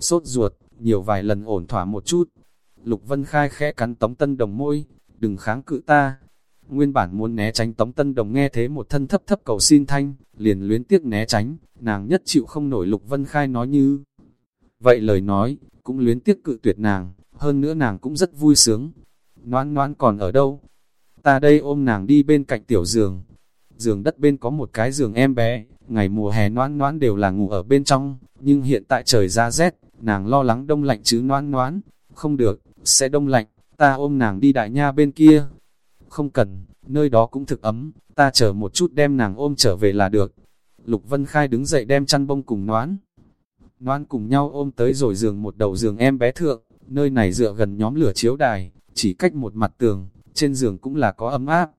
sốt ruột, nhiều vài lần ổn thỏa một chút. Lục Vân Khai khẽ cắn Tống Tân Đồng môi, đừng kháng cự ta, Nguyên bản muốn né tránh Tống Tân Đồng nghe thế một thân thấp thấp cầu xin thanh, liền luyến tiếc né tránh, nàng nhất chịu không nổi Lục Vân Khai nói như. Vậy lời nói, cũng luyến tiếc cự tuyệt nàng, hơn nữa nàng cũng rất vui sướng. Noan noan còn ở đâu? Ta đây ôm nàng đi bên cạnh tiểu giường. Giường đất bên có một cái giường em bé, ngày mùa hè noan noan đều là ngủ ở bên trong, nhưng hiện tại trời ra rét, nàng lo lắng đông lạnh chứ noãn noãn Không được, sẽ đông lạnh, ta ôm nàng đi đại nha bên kia, không cần, nơi đó cũng thực ấm, ta chờ một chút đem nàng ôm trở về là được. Lục Vân Khai đứng dậy đem chăn bông cùng noãn noãn cùng nhau ôm tới rồi giường một đầu giường em bé thượng, nơi này dựa gần nhóm lửa chiếu đài, chỉ cách một mặt tường, trên giường cũng là có ấm áp.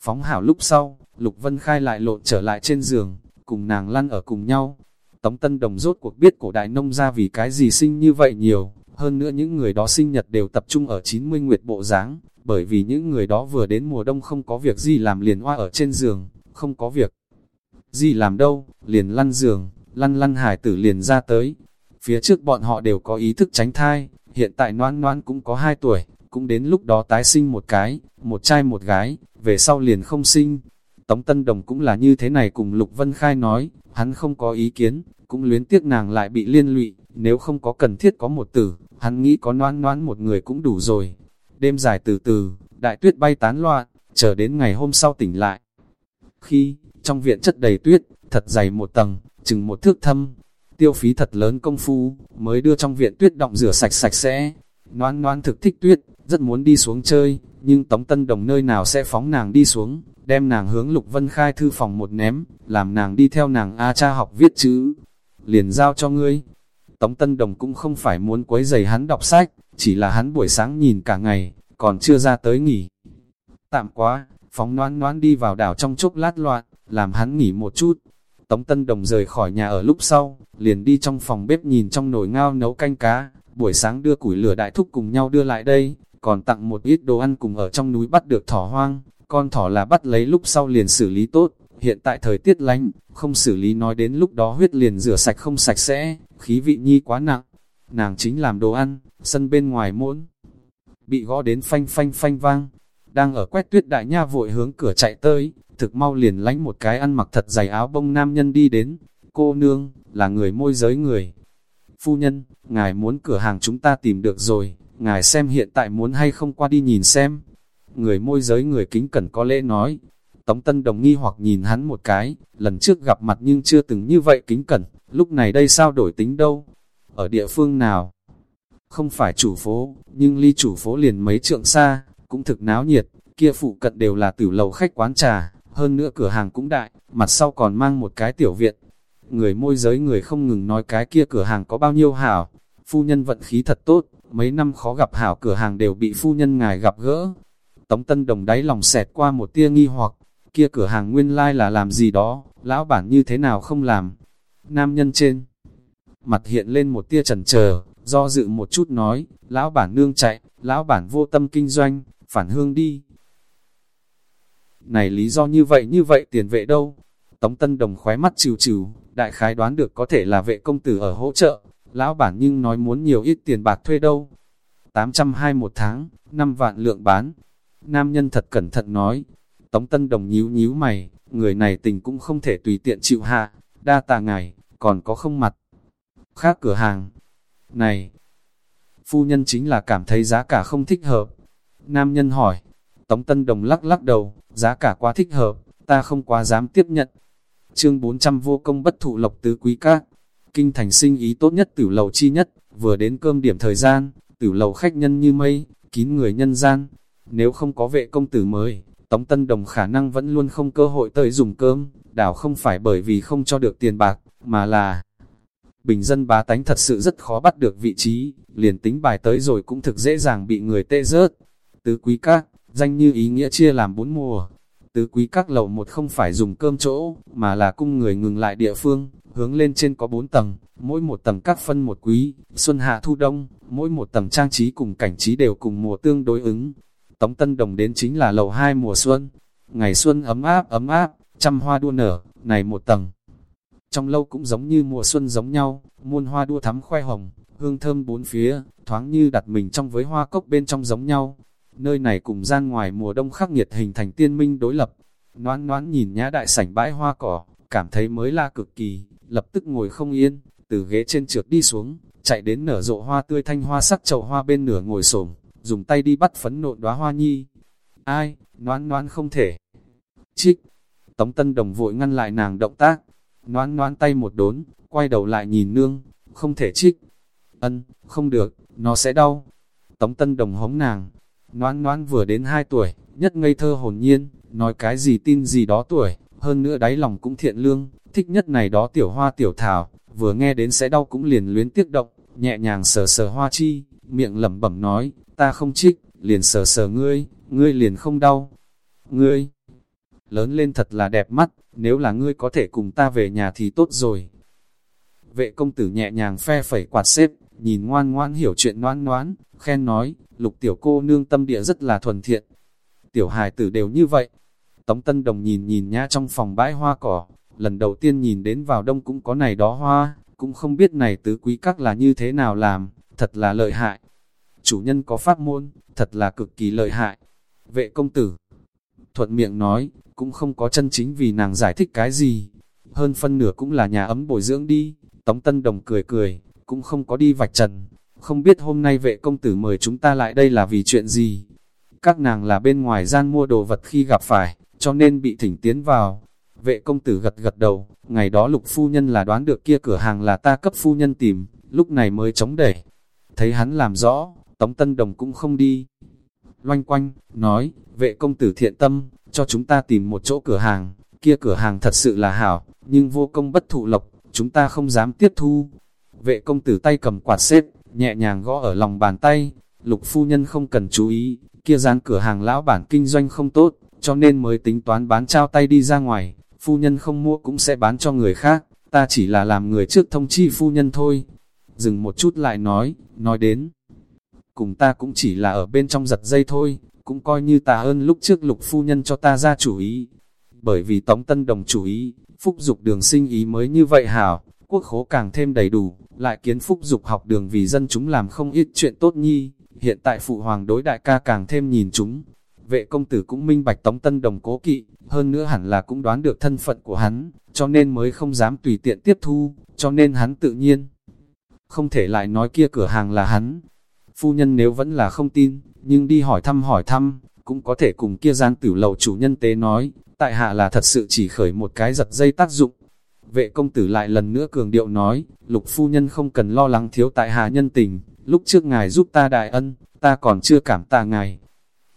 Phóng hảo lúc sau, Lục Vân Khai lại lộn trở lại trên giường, cùng nàng lăn ở cùng nhau. Tống Tân Đồng rốt cuộc biết cổ đại nông ra vì cái gì sinh như vậy nhiều, hơn nữa những người đó sinh nhật đều tập trung ở 90 nguyệt bộ dáng bởi vì những người đó vừa đến mùa đông không có việc gì làm liền hoa ở trên giường, không có việc gì làm đâu, liền lăn giường, lăn lăn hải tử liền ra tới. Phía trước bọn họ đều có ý thức tránh thai, hiện tại noan noan cũng có 2 tuổi, cũng đến lúc đó tái sinh một cái, một trai một gái, về sau liền không sinh. Tống Tân Đồng cũng là như thế này cùng Lục Vân Khai nói, hắn không có ý kiến, cũng luyến tiếc nàng lại bị liên lụy, nếu không có cần thiết có một tử, hắn nghĩ có noan noan một người cũng đủ rồi, Đêm dài từ từ, đại tuyết bay tán loạn, chờ đến ngày hôm sau tỉnh lại. Khi, trong viện chất đầy tuyết, thật dày một tầng, chừng một thước thâm, tiêu phí thật lớn công phu, mới đưa trong viện tuyết động rửa sạch sạch sẽ. Noan noan thực thích tuyết, rất muốn đi xuống chơi, nhưng Tống Tân Đồng nơi nào sẽ phóng nàng đi xuống, đem nàng hướng Lục Vân Khai thư phòng một ném, làm nàng đi theo nàng A cha học viết chữ. Liền giao cho ngươi. Tống Tân Đồng cũng không phải muốn quấy giày hắn đọc sách, chỉ là hắn buổi sáng nhìn cả ngày, còn chưa ra tới nghỉ. Tạm quá, phóng noan noan đi vào đảo trong chốc lát loạn, làm hắn nghỉ một chút. Tống Tân Đồng rời khỏi nhà ở lúc sau, liền đi trong phòng bếp nhìn trong nồi ngao nấu canh cá, buổi sáng đưa củi lửa đại thúc cùng nhau đưa lại đây, còn tặng một ít đồ ăn cùng ở trong núi bắt được thỏ hoang, con thỏ là bắt lấy lúc sau liền xử lý tốt, hiện tại thời tiết lạnh, không xử lý nói đến lúc đó huyết liền rửa sạch không sạch sẽ, khí vị nhi quá nặng, nàng chính làm đồ ăn, sân bên ngoài muốn bị gõ đến phanh phanh phanh vang. đang ở quét tuyết đại nha vội hướng cửa chạy tới, thực mau liền lánh một cái ăn mặc thật dày áo bông nam nhân đi đến, cô nương, là người môi giới người. Phu nhân, ngài muốn cửa hàng chúng ta tìm được rồi, ngài xem hiện tại muốn hay không qua đi nhìn xem. Người môi giới người kính cẩn có lễ nói, Tống Tân Đồng nghi hoặc nhìn hắn một cái, lần trước gặp mặt nhưng chưa từng như vậy kính cẩn, lúc này đây sao đổi tính đâu? Ở địa phương nào? Không phải chủ phố, nhưng ly chủ phố liền mấy trượng xa, cũng thực náo nhiệt, kia phụ cận đều là tử lầu khách quán trà, hơn nữa cửa hàng cũng đại, mặt sau còn mang một cái tiểu viện. Người môi giới người không ngừng nói cái kia cửa hàng có bao nhiêu hảo, phu nhân vận khí thật tốt, mấy năm khó gặp hảo cửa hàng đều bị phu nhân ngài gặp gỡ. Tống Tân Đồng đáy lòng xẹt qua một tia nghi hoặc, kia cửa hàng nguyên lai like là làm gì đó, lão bản như thế nào không làm. Nam nhân trên, mặt hiện lên một tia trần chờ do dự một chút nói, lão bản nương chạy, lão bản vô tâm kinh doanh, phản hương đi. Này lý do như vậy như vậy tiền vệ đâu? Tống Tân Đồng khóe mắt trừ trừ, đại khái đoán được có thể là vệ công tử ở hỗ trợ, lão bản nhưng nói muốn nhiều ít tiền bạc thuê đâu. 820 một tháng, 5 vạn lượng bán. Nam nhân thật cẩn thận nói, Tống Tân Đồng nhíu nhíu mày, người này tình cũng không thể tùy tiện chịu hạ, đa tà ngài, còn có không mặt. Khác cửa hàng, này, phu nhân chính là cảm thấy giá cả không thích hợp. Nam nhân hỏi, Tống Tân Đồng lắc lắc đầu, giá cả quá thích hợp, ta không quá dám tiếp nhận. Chương 400 vô công bất thụ lộc tứ quý các. Kinh thành sinh ý tốt nhất tử lầu chi nhất, vừa đến cơm điểm thời gian, tử lầu khách nhân như mây, kín người nhân gian. Nếu không có vệ công tử mới, Tống Tân Đồng khả năng vẫn luôn không cơ hội tới dùng cơm, đảo không phải bởi vì không cho được tiền bạc, mà là bình dân bá tánh thật sự rất khó bắt được vị trí, liền tính bài tới rồi cũng thực dễ dàng bị người tê rớt. Tứ quý các, danh như ý nghĩa chia làm bốn mùa. Tứ quý các lầu một không phải dùng cơm chỗ, mà là cung người ngừng lại địa phương, hướng lên trên có bốn tầng, mỗi một tầng các phân một quý, xuân hạ thu đông, mỗi một tầng trang trí cùng cảnh trí đều cùng mùa tương đối ứng. Tống Tân Đồng đến chính là lầu hai mùa xuân, ngày xuân ấm áp ấm áp, trăm hoa đua nở, này một tầng. Trong lâu cũng giống như mùa xuân giống nhau, muôn hoa đua thắm khoe hồng, hương thơm bốn phía, thoáng như đặt mình trong với hoa cốc bên trong giống nhau. Nơi này cùng gian ngoài mùa đông khắc nghiệt hình thành tiên minh đối lập. Noãn noãn nhìn nhã đại sảnh bãi hoa cỏ, cảm thấy mới la cực kỳ, lập tức ngồi không yên, từ ghế trên trượt đi xuống, chạy đến nở rộ hoa tươi thanh hoa sắc chậu hoa bên nửa ngồi xổm dùng tay đi bắt phấn nộn đóa hoa nhi. Ai, noãn noãn không thể. Trích, Tống Tân Đồng vội ngăn lại nàng động tác, noãn noãn tay một đốn, quay đầu lại nhìn nương, không thể trích. Ân, không được, nó sẽ đau. Tống Tân Đồng hống nàng, noãn noãn vừa đến 2 tuổi, nhất ngây thơ hồn nhiên, nói cái gì tin gì đó tuổi, hơn nữa đáy lòng cũng thiện lương, thích nhất này đó tiểu hoa tiểu thảo, vừa nghe đến sẽ đau cũng liền luyến tiếc động, nhẹ nhàng sờ sờ hoa chi, miệng lẩm bẩm nói, ta không trích, liền sờ sờ ngươi, ngươi liền không đau. Ngươi, lớn lên thật là đẹp mắt, nếu là ngươi có thể cùng ta về nhà thì tốt rồi. Vệ công tử nhẹ nhàng phe phẩy quạt xếp, nhìn ngoan ngoan hiểu chuyện noan noán, khen nói, lục tiểu cô nương tâm địa rất là thuần thiện. Tiểu hài tử đều như vậy. Tống Tân Đồng nhìn nhìn nhã trong phòng bãi hoa cỏ, lần đầu tiên nhìn đến vào đông cũng có này đó hoa, cũng không biết này tứ quý các là như thế nào làm, thật là lợi hại. Chủ nhân có pháp môn, thật là cực kỳ lợi hại. Vệ công tử, thuận miệng nói, cũng không có chân chính vì nàng giải thích cái gì. Hơn phân nửa cũng là nhà ấm bồi dưỡng đi. Tống Tân Đồng cười cười, cũng không có đi vạch trần. Không biết hôm nay vệ công tử mời chúng ta lại đây là vì chuyện gì. Các nàng là bên ngoài gian mua đồ vật khi gặp phải, cho nên bị thỉnh tiến vào. Vệ công tử gật gật đầu, ngày đó lục phu nhân là đoán được kia cửa hàng là ta cấp phu nhân tìm, lúc này mới chống đẩy. Thấy hắn làm rõ, Tống Tân Đồng cũng không đi. Loanh quanh, nói, vệ công tử thiện tâm, cho chúng ta tìm một chỗ cửa hàng, kia cửa hàng thật sự là hảo, nhưng vô công bất thụ lộc, chúng ta không dám tiếp thu. Vệ công tử tay cầm quạt xếp, nhẹ nhàng gõ ở lòng bàn tay, lục phu nhân không cần chú ý, kia gian cửa hàng lão bản kinh doanh không tốt, cho nên mới tính toán bán trao tay đi ra ngoài, phu nhân không mua cũng sẽ bán cho người khác, ta chỉ là làm người trước thông chi phu nhân thôi. Dừng một chút lại nói, nói đến, cùng ta cũng chỉ là ở bên trong giật dây thôi, cũng coi như ta ơn lúc trước lục phu nhân cho ta ra chủ ý. Bởi vì Tống Tân Đồng chủ ý, phúc dục đường sinh ý mới như vậy hảo, quốc khố càng thêm đầy đủ, lại kiến phúc dục học đường vì dân chúng làm không ít chuyện tốt nhi, hiện tại phụ hoàng đối đại ca càng thêm nhìn chúng. Vệ công tử cũng minh bạch Tống Tân Đồng cố kỵ, hơn nữa hẳn là cũng đoán được thân phận của hắn, cho nên mới không dám tùy tiện tiếp thu, cho nên hắn tự nhiên. Không thể lại nói kia cửa hàng là hắn. Phu nhân nếu vẫn là không tin, nhưng đi hỏi thăm hỏi thăm, cũng có thể cùng kia gian tử lầu chủ nhân tế nói, tại hạ là thật sự chỉ khởi một cái giật dây tác dụng. Vệ công tử lại lần nữa cường điệu nói, lục phu nhân không cần lo lắng thiếu tại hạ nhân tình, lúc trước ngài giúp ta đại ân, ta còn chưa cảm tạ ngài.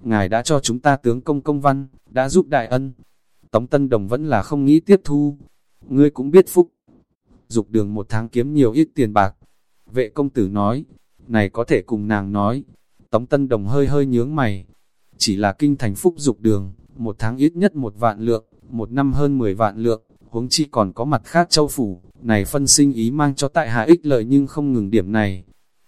Ngài đã cho chúng ta tướng công công văn, đã giúp đại ân. Tống Tân Đồng vẫn là không nghĩ tiếp thu. Ngươi cũng biết phúc. Dục đường một tháng kiếm nhiều ít tiền bạc. Vệ công tử nói, này có thể cùng nàng nói. Tống Tân Đồng hơi hơi nhướng mày. Chỉ là kinh thành phúc dục đường, một tháng ít nhất một vạn lượng, một năm hơn 10 vạn lượng, huống chi còn có mặt khác châu phủ, này phân sinh ý mang cho tại hạ ích lợi nhưng không ngừng điểm này.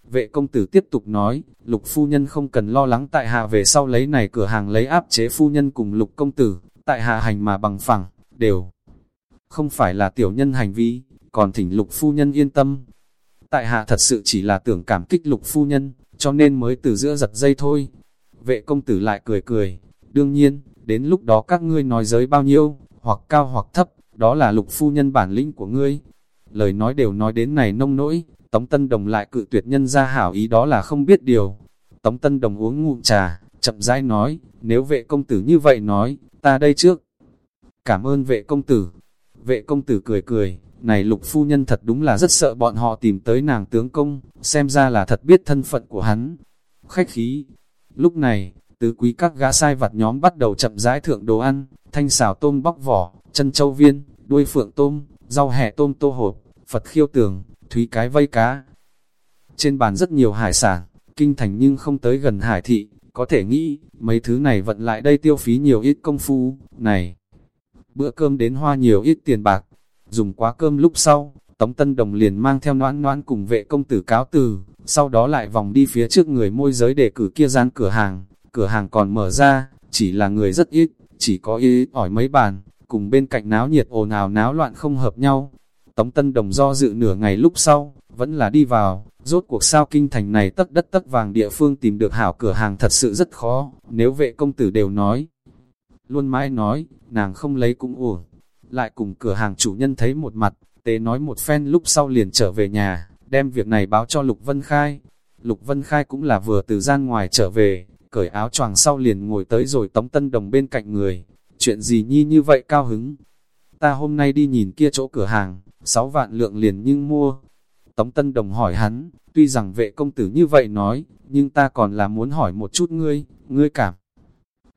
Vệ công tử tiếp tục nói, lục phu nhân không cần lo lắng tại hạ về sau lấy này cửa hàng lấy áp chế phu nhân cùng lục công tử, tại hạ hành mà bằng phẳng, đều không phải là tiểu nhân hành vi, còn thỉnh lục phu nhân yên tâm. Tại hạ thật sự chỉ là tưởng cảm kích lục phu nhân, cho nên mới từ giữa giật dây thôi. Vệ công tử lại cười cười, đương nhiên, đến lúc đó các ngươi nói giới bao nhiêu, hoặc cao hoặc thấp, đó là lục phu nhân bản lĩnh của ngươi. Lời nói đều nói đến này nông nỗi, Tống Tân Đồng lại cự tuyệt nhân ra hảo ý đó là không biết điều. Tống Tân Đồng uống ngụm trà, chậm rãi nói, nếu vệ công tử như vậy nói, ta đây trước. Cảm ơn vệ công tử. Vệ công tử cười cười, này lục phu nhân thật đúng là rất sợ bọn họ tìm tới nàng tướng công, xem ra là thật biết thân phận của hắn. Khách khí. Lúc này, tứ quý các gã sai vặt nhóm bắt đầu chậm rãi thượng đồ ăn, thanh xào tôm bóc vỏ, chân châu viên, đuôi phượng tôm, rau hẹ tôm tô hộp, Phật khiêu tường, thúy cái vây cá. Trên bàn rất nhiều hải sản, kinh thành nhưng không tới gần hải thị, có thể nghĩ, mấy thứ này vận lại đây tiêu phí nhiều ít công phu, này. Bữa cơm đến hoa nhiều ít tiền bạc, dùng quá cơm lúc sau, Tống Tân Đồng liền mang theo noãn noãn cùng vệ công tử cáo từ, sau đó lại vòng đi phía trước người môi giới để cử kia gian cửa hàng, cửa hàng còn mở ra, chỉ là người rất ít, chỉ có ý ỏi mấy bàn, cùng bên cạnh náo nhiệt ồn ào náo loạn không hợp nhau, Tống Tân Đồng do dự nửa ngày lúc sau, vẫn là đi vào, rốt cuộc sao kinh thành này tất đất tất vàng địa phương tìm được hảo cửa hàng thật sự rất khó, nếu vệ công tử đều nói. Luôn mãi nói, nàng không lấy cũng ổn, lại cùng cửa hàng chủ nhân thấy một mặt, tế nói một phen lúc sau liền trở về nhà, đem việc này báo cho Lục Vân Khai. Lục Vân Khai cũng là vừa từ gian ngoài trở về, cởi áo choàng sau liền ngồi tới rồi Tống Tân Đồng bên cạnh người. Chuyện gì nhi như vậy cao hứng? Ta hôm nay đi nhìn kia chỗ cửa hàng, sáu vạn lượng liền nhưng mua. Tống Tân Đồng hỏi hắn, tuy rằng vệ công tử như vậy nói, nhưng ta còn là muốn hỏi một chút ngươi, ngươi cảm.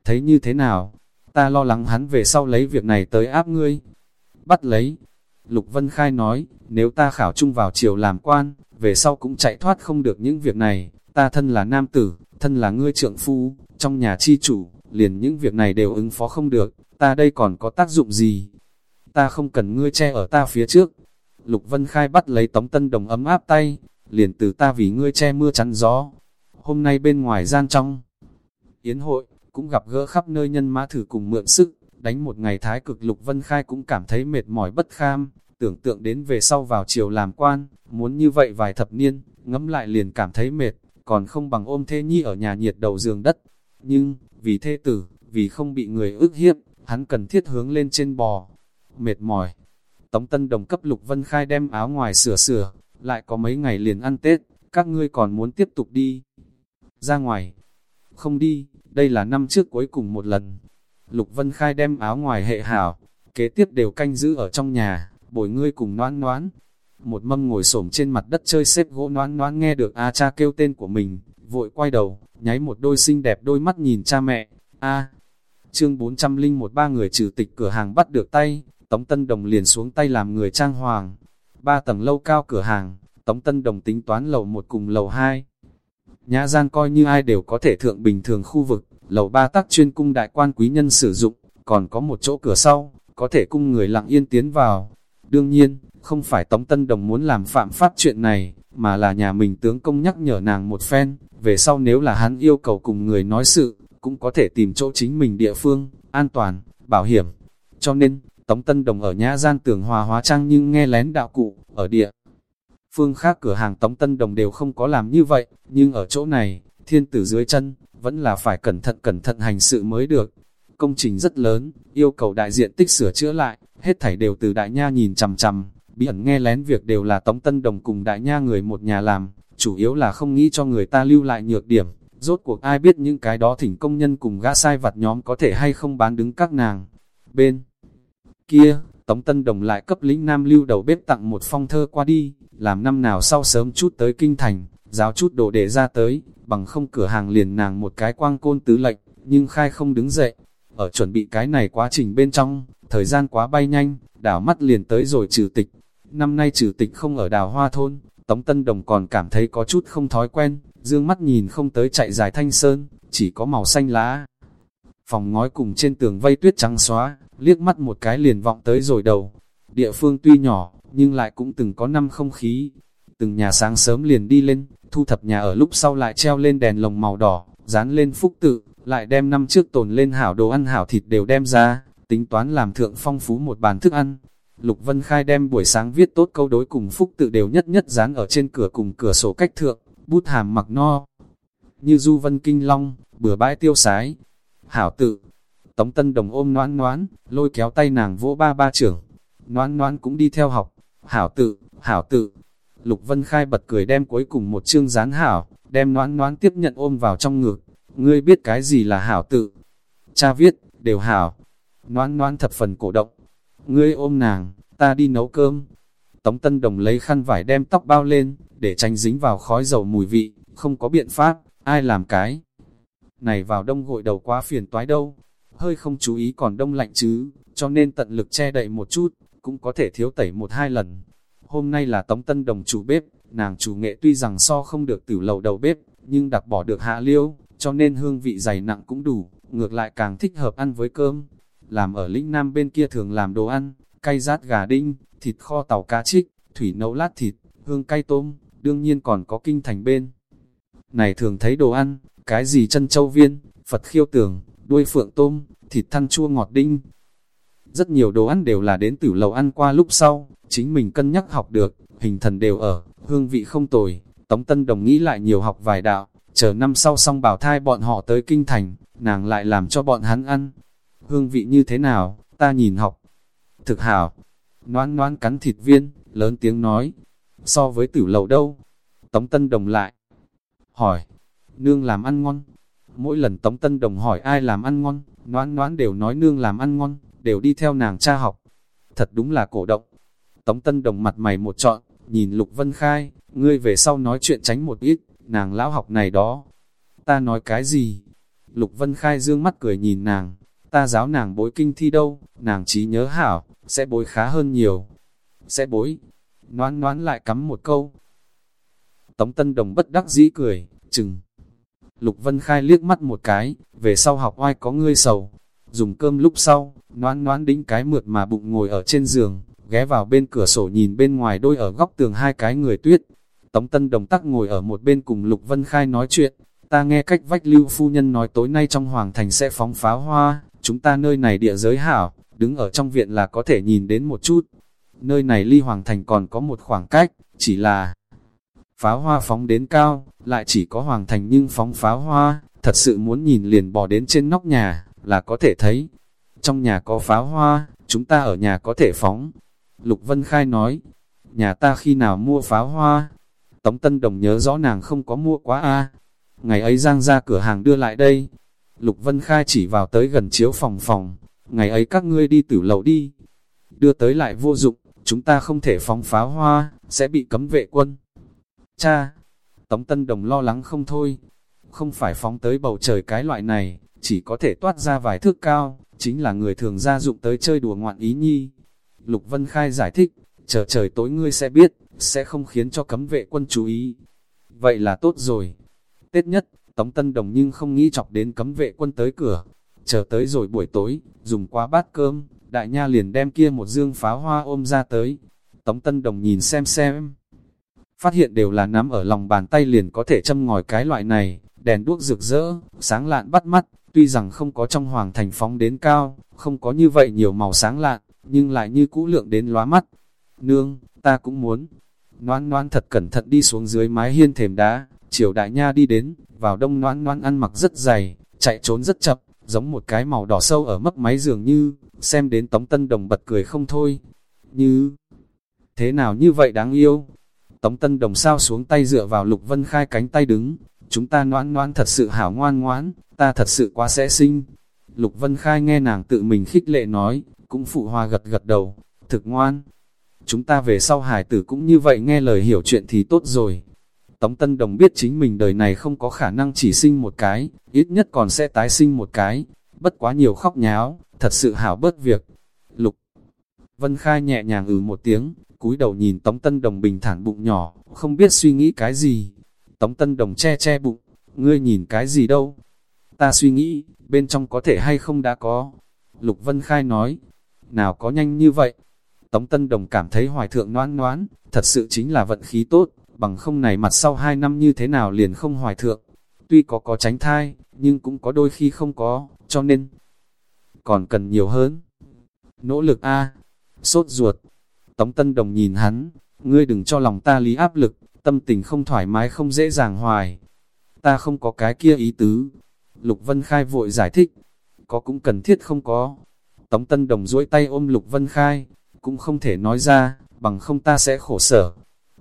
Thấy như thế nào? Ta lo lắng hắn về sau lấy việc này tới áp ngươi. Bắt lấy. Lục Vân Khai nói, nếu ta khảo trung vào triều làm quan, về sau cũng chạy thoát không được những việc này. Ta thân là nam tử, thân là ngươi trượng phu, trong nhà chi chủ, liền những việc này đều ứng phó không được, ta đây còn có tác dụng gì? ta không cần ngươi che ở ta phía trước. Lục Vân Khai bắt lấy Tống Tân Đồng ấm áp tay, liền từ ta vì ngươi che mưa chắn gió. Hôm nay bên ngoài gian trong yến hội, cũng gặp gỡ khắp nơi nhân mã thử cùng mượn sức, đánh một ngày thái cực Lục Vân Khai cũng cảm thấy mệt mỏi bất kham, tưởng tượng đến về sau vào chiều làm quan, muốn như vậy vài thập niên, ngẫm lại liền cảm thấy mệt, còn không bằng ôm thê nhi ở nhà nhiệt đầu giường đất. Nhưng, vì thê tử, vì không bị người ức hiếp, hắn cần thiết hướng lên trên bò, mệt mỏi. Tống Tân Đồng cấp Lục Vân Khai đem áo ngoài sửa sửa, lại có mấy ngày liền ăn Tết, các ngươi còn muốn tiếp tục đi. Ra ngoài, không đi, đây là năm trước cuối cùng một lần. Lục Vân Khai đem áo ngoài hệ hảo, kế tiếp đều canh giữ ở trong nhà, bồi ngươi cùng noãn noán. Một mâm ngồi xổm trên mặt đất chơi xếp gỗ noãn noãn nghe được A cha kêu tên của mình, vội quay đầu, nháy một đôi xinh đẹp đôi mắt nhìn cha mẹ. A, chương 401 ba người trừ tịch cửa hàng bắt được tay, Tống Tân Đồng liền xuống tay làm người trang hoàng. Ba tầng lâu cao cửa hàng, Tống Tân Đồng tính toán lầu một cùng lầu hai. Nhã gian coi như ai đều có thể thượng bình thường khu vực, lầu ba tắc chuyên cung đại quan quý nhân sử dụng, còn có một chỗ cửa sau, có thể cung người lặng yên tiến vào. Đương nhiên, không phải Tống Tân Đồng muốn làm phạm pháp chuyện này, mà là nhà mình tướng công nhắc nhở nàng một phen, về sau nếu là hắn yêu cầu cùng người nói sự, cũng có thể tìm chỗ chính mình địa phương, an toàn, bảo hiểm. Cho nên, Tống Tân Đồng ở nhã gian tường hòa hóa trang nhưng nghe lén đạo cụ, ở địa. Phương khác cửa hàng Tống Tân Đồng đều không có làm như vậy, nhưng ở chỗ này, thiên tử dưới chân, vẫn là phải cẩn thận cẩn thận hành sự mới được. Công trình rất lớn, yêu cầu đại diện tích sửa chữa lại, hết thảy đều từ đại nha nhìn chằm chằm, bí ẩn nghe lén việc đều là Tống Tân Đồng cùng đại nha người một nhà làm, chủ yếu là không nghĩ cho người ta lưu lại nhược điểm, rốt cuộc ai biết những cái đó thỉnh công nhân cùng gã sai vặt nhóm có thể hay không bán đứng các nàng. Bên kia, Tống Tân Đồng lại cấp lĩnh Nam lưu đầu bếp tặng một phong thơ qua đi, làm năm nào sau sớm chút tới kinh thành, giáo chút đồ để ra tới, bằng không cửa hàng liền nàng một cái quang côn tứ lệnh, nhưng khai không đứng dậy. Ở chuẩn bị cái này quá trình bên trong, thời gian quá bay nhanh, đảo mắt liền tới rồi trừ tịch. Năm nay trừ tịch không ở đào hoa thôn, Tống Tân Đồng còn cảm thấy có chút không thói quen, dương mắt nhìn không tới chạy dài thanh sơn, chỉ có màu xanh lá. Phòng ngói cùng trên tường vây tuyết trắng xóa, liếc mắt một cái liền vọng tới rồi đầu. Địa phương tuy nhỏ, nhưng lại cũng từng có năm không khí. Từng nhà sáng sớm liền đi lên, thu thập nhà ở lúc sau lại treo lên đèn lồng màu đỏ, dán lên phúc tự, lại đem năm trước tồn lên hảo đồ ăn hảo thịt đều đem ra, tính toán làm thượng phong phú một bàn thức ăn. Lục Vân Khai đem buổi sáng viết tốt câu đối cùng phúc tự đều nhất nhất dán ở trên cửa cùng cửa sổ cách thượng, bút hàm mặc no. Như du vân kinh long, bừa bãi tiêu sái. Hảo tự, Tống Tân Đồng ôm noãn noãn, lôi kéo tay nàng vỗ ba ba trưởng. Noãn noãn cũng đi theo học. Hảo tự, hảo tự. Lục Vân Khai bật cười đem cuối cùng một chương dán hảo, đem noãn noãn tiếp nhận ôm vào trong ngực. Ngươi biết cái gì là hảo tự? Cha viết, đều hảo. Noãn noãn thập phần cổ động. Ngươi ôm nàng, ta đi nấu cơm. Tống Tân Đồng lấy khăn vải đem tóc bao lên, để tránh dính vào khói dầu mùi vị, không có biện pháp, ai làm cái. Này vào đông gội đầu quá phiền toái đâu, hơi không chú ý còn đông lạnh chứ, cho nên tận lực che đậy một chút, cũng có thể thiếu tẩy một hai lần. Hôm nay là Tống Tân Đồng chủ bếp, nàng chủ nghệ tuy rằng so không được tử lầu đầu bếp, nhưng đặc bỏ được hạ liêu, cho nên hương vị dày nặng cũng đủ, ngược lại càng thích hợp ăn với cơm. Làm ở lĩnh Nam bên kia thường làm đồ ăn, cay rát gà đinh, thịt kho tàu cá trích, thủy nấu lát thịt, hương cay tôm, đương nhiên còn có kinh thành bên. Này thường thấy đồ ăn, cái gì chân châu viên, Phật khiêu tường, đuôi phượng tôm, thịt thăn chua ngọt đinh. Rất nhiều đồ ăn đều là đến tử lầu ăn qua lúc sau, chính mình cân nhắc học được, hình thần đều ở, hương vị không tồi. Tống Tân Đồng nghĩ lại nhiều học vài đạo, chờ năm sau xong bảo thai bọn họ tới kinh thành, nàng lại làm cho bọn hắn ăn. Hương vị như thế nào, ta nhìn học. Thực hảo, noan noan cắn thịt viên, lớn tiếng nói, so với tử lầu đâu. Tống Tân Đồng lại, hỏi, nương làm ăn ngon. Mỗi lần Tống Tân Đồng hỏi ai làm ăn ngon, noãn noãn đều nói nương làm ăn ngon, đều đi theo nàng cha học. Thật đúng là cổ động. Tống Tân Đồng mặt mày một trọn, nhìn Lục Vân Khai, ngươi về sau nói chuyện tránh một ít, nàng lão học này đó. Ta nói cái gì? Lục Vân Khai dương mắt cười nhìn nàng, ta giáo nàng bối kinh thi đâu, nàng trí nhớ hảo, sẽ bối khá hơn nhiều. Sẽ bối, noãn noãn lại cắm một câu. Tống Tân Đồng bất đắc dĩ cười, chừng. Lục Vân Khai liếc mắt một cái, về sau học oai có ngươi sầu. Dùng cơm lúc sau, noan noan đính cái mượt mà bụng ngồi ở trên giường, ghé vào bên cửa sổ nhìn bên ngoài đôi ở góc tường hai cái người tuyết. Tống Tân Đồng tắc ngồi ở một bên cùng Lục Vân Khai nói chuyện, ta nghe cách vách lưu phu nhân nói tối nay trong hoàng thành sẽ phóng pháo hoa, chúng ta nơi này địa giới hảo, đứng ở trong viện là có thể nhìn đến một chút. Nơi này ly hoàng thành còn có một khoảng cách, chỉ là pháo hoa phóng đến cao, lại chỉ có hoàng thành nhưng phóng pháo hoa, thật sự muốn nhìn liền bò đến trên nóc nhà, là có thể thấy. Trong nhà có pháo hoa, chúng ta ở nhà có thể phóng. Lục Vân Khai nói, nhà ta khi nào mua pháo hoa? Tống Tân Đồng nhớ rõ nàng không có mua quá a Ngày ấy Giang ra cửa hàng đưa lại đây. Lục Vân Khai chỉ vào tới gần chiếu phòng phòng. Ngày ấy các ngươi đi tử lầu đi. Đưa tới lại vô dụng, chúng ta không thể phóng pháo hoa, sẽ bị cấm vệ quân. Cha! Tống Tân Đồng lo lắng không thôi. Không phải phóng tới bầu trời cái loại này, chỉ có thể toát ra vài thước cao, chính là người thường gia dụng tới chơi đùa ngoạn ý nhi. Lục Vân Khai giải thích, chờ trời tối ngươi sẽ biết, sẽ không khiến cho cấm vệ quân chú ý. Vậy là tốt rồi. Tết nhất, Tống Tân Đồng nhưng không nghĩ chọc đến cấm vệ quân tới cửa. Chờ tới rồi buổi tối, dùng quá bát cơm, đại nha liền đem kia một dương pháo hoa ôm ra tới. Tống Tân Đồng nhìn xem xem. Phát hiện đều là nắm ở lòng bàn tay liền có thể châm ngòi cái loại này, đèn đuốc rực rỡ, sáng lạn bắt mắt, tuy rằng không có trong hoàng thành phóng đến cao, không có như vậy nhiều màu sáng lạn, nhưng lại như cũ lượng đến lóa mắt. Nương, ta cũng muốn. Noan noan thật cẩn thận đi xuống dưới mái hiên thềm đá, chiều đại nha đi đến, vào đông noãn noãn ăn mặc rất dày, chạy trốn rất chậm, giống một cái màu đỏ sâu ở mấp máy dường như, xem đến Tống Tân Đồng bật cười không thôi. Như, thế nào như vậy đáng yêu? Tống Tân Đồng sao xuống tay dựa vào Lục Vân Khai cánh tay đứng, chúng ta noãn noãn thật sự hảo ngoan ngoãn, ta thật sự quá sẽ sinh. Lục Vân Khai nghe nàng tự mình khích lệ nói, cũng phụ hòa gật gật đầu, thực ngoan. Chúng ta về sau hải tử cũng như vậy nghe lời hiểu chuyện thì tốt rồi. Tống Tân Đồng biết chính mình đời này không có khả năng chỉ sinh một cái, ít nhất còn sẽ tái sinh một cái, bất quá nhiều khóc nháo, thật sự hảo bớt việc. Lục Vân Khai nhẹ nhàng ừ một tiếng, cúi đầu nhìn Tống Tân Đồng bình thản bụng nhỏ, không biết suy nghĩ cái gì. Tống Tân Đồng che che bụng, ngươi nhìn cái gì đâu? Ta suy nghĩ, bên trong có thể hay không đã có. Lục Vân Khai nói, nào có nhanh như vậy? Tống Tân Đồng cảm thấy hoài thượng noan noán, thật sự chính là vận khí tốt, bằng không này mặt sau hai năm như thế nào liền không hoài thượng. Tuy có có tránh thai, nhưng cũng có đôi khi không có, cho nên còn cần nhiều hơn. Nỗ lực A, sốt ruột. Tống Tân Đồng nhìn hắn, ngươi đừng cho lòng ta lý áp lực, tâm tình không thoải mái không dễ dàng hoài. Ta không có cái kia ý tứ. Lục Vân Khai vội giải thích, có cũng cần thiết không có. Tống Tân Đồng duỗi tay ôm Lục Vân Khai, cũng không thể nói ra, bằng không ta sẽ khổ sở.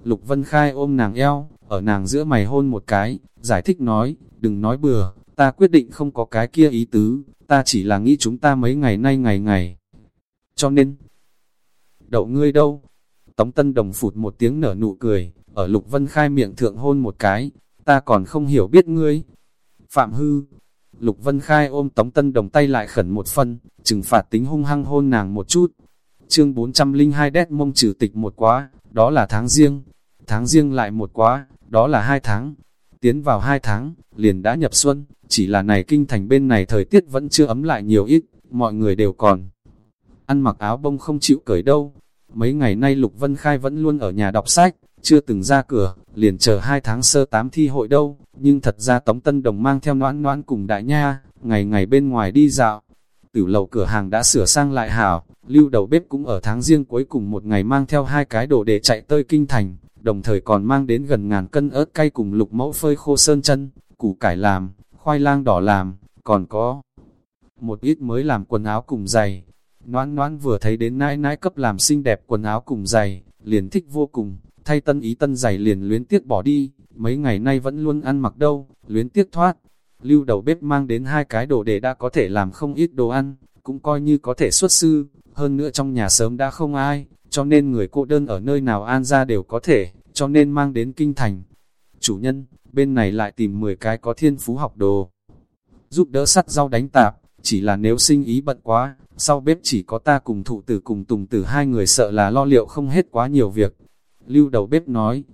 Lục Vân Khai ôm nàng eo, ở nàng giữa mày hôn một cái, giải thích nói, đừng nói bừa, ta quyết định không có cái kia ý tứ, ta chỉ là nghĩ chúng ta mấy ngày nay ngày ngày. Cho nên, đậu ngươi đâu? Tống Tân Đồng phụt một tiếng nở nụ cười, ở Lục Vân Khai miệng thượng hôn một cái, ta còn không hiểu biết ngươi. Phạm hư, Lục Vân Khai ôm Tống Tân Đồng tay lại khẩn một phân, trừng phạt tính hung hăng hôn nàng một chút. Chương 402 đét mông trừ tịch một quá, đó là tháng riêng. Tháng riêng lại một quá, đó là hai tháng. Tiến vào hai tháng, liền đã nhập xuân, chỉ là này kinh thành bên này thời tiết vẫn chưa ấm lại nhiều ít, mọi người đều còn. Ăn mặc áo bông không chịu cởi đâu. Mấy ngày nay Lục Vân Khai vẫn luôn ở nhà đọc sách, chưa từng ra cửa, liền chờ hai tháng sơ tám thi hội đâu, nhưng thật ra Tống Tân Đồng mang theo noãn noãn cùng đại nha, ngày ngày bên ngoài đi dạo. Tử lầu cửa hàng đã sửa sang lại hảo, lưu đầu bếp cũng ở tháng riêng cuối cùng một ngày mang theo hai cái đồ để chạy tơi kinh thành, đồng thời còn mang đến gần ngàn cân ớt cay cùng lục mẫu phơi khô sơn chân, củ cải làm, khoai lang đỏ làm, còn có một ít mới làm quần áo cùng giày. Noãn noãn vừa thấy đến nãi nãi cấp làm xinh đẹp quần áo cùng giày, liền thích vô cùng, thay tân ý tân giày liền luyến tiếc bỏ đi, mấy ngày nay vẫn luôn ăn mặc đâu, luyến tiếc thoát. Lưu đầu bếp mang đến hai cái đồ để đã có thể làm không ít đồ ăn, cũng coi như có thể xuất sư, hơn nữa trong nhà sớm đã không ai, cho nên người cô đơn ở nơi nào an ra đều có thể, cho nên mang đến kinh thành. Chủ nhân, bên này lại tìm 10 cái có thiên phú học đồ, giúp đỡ sắt rau đánh tạp, chỉ là nếu sinh ý bận quá, sau bếp chỉ có ta cùng thụ tử cùng tùng tử hai người sợ là lo liệu không hết quá nhiều việc. Lưu đầu bếp nói,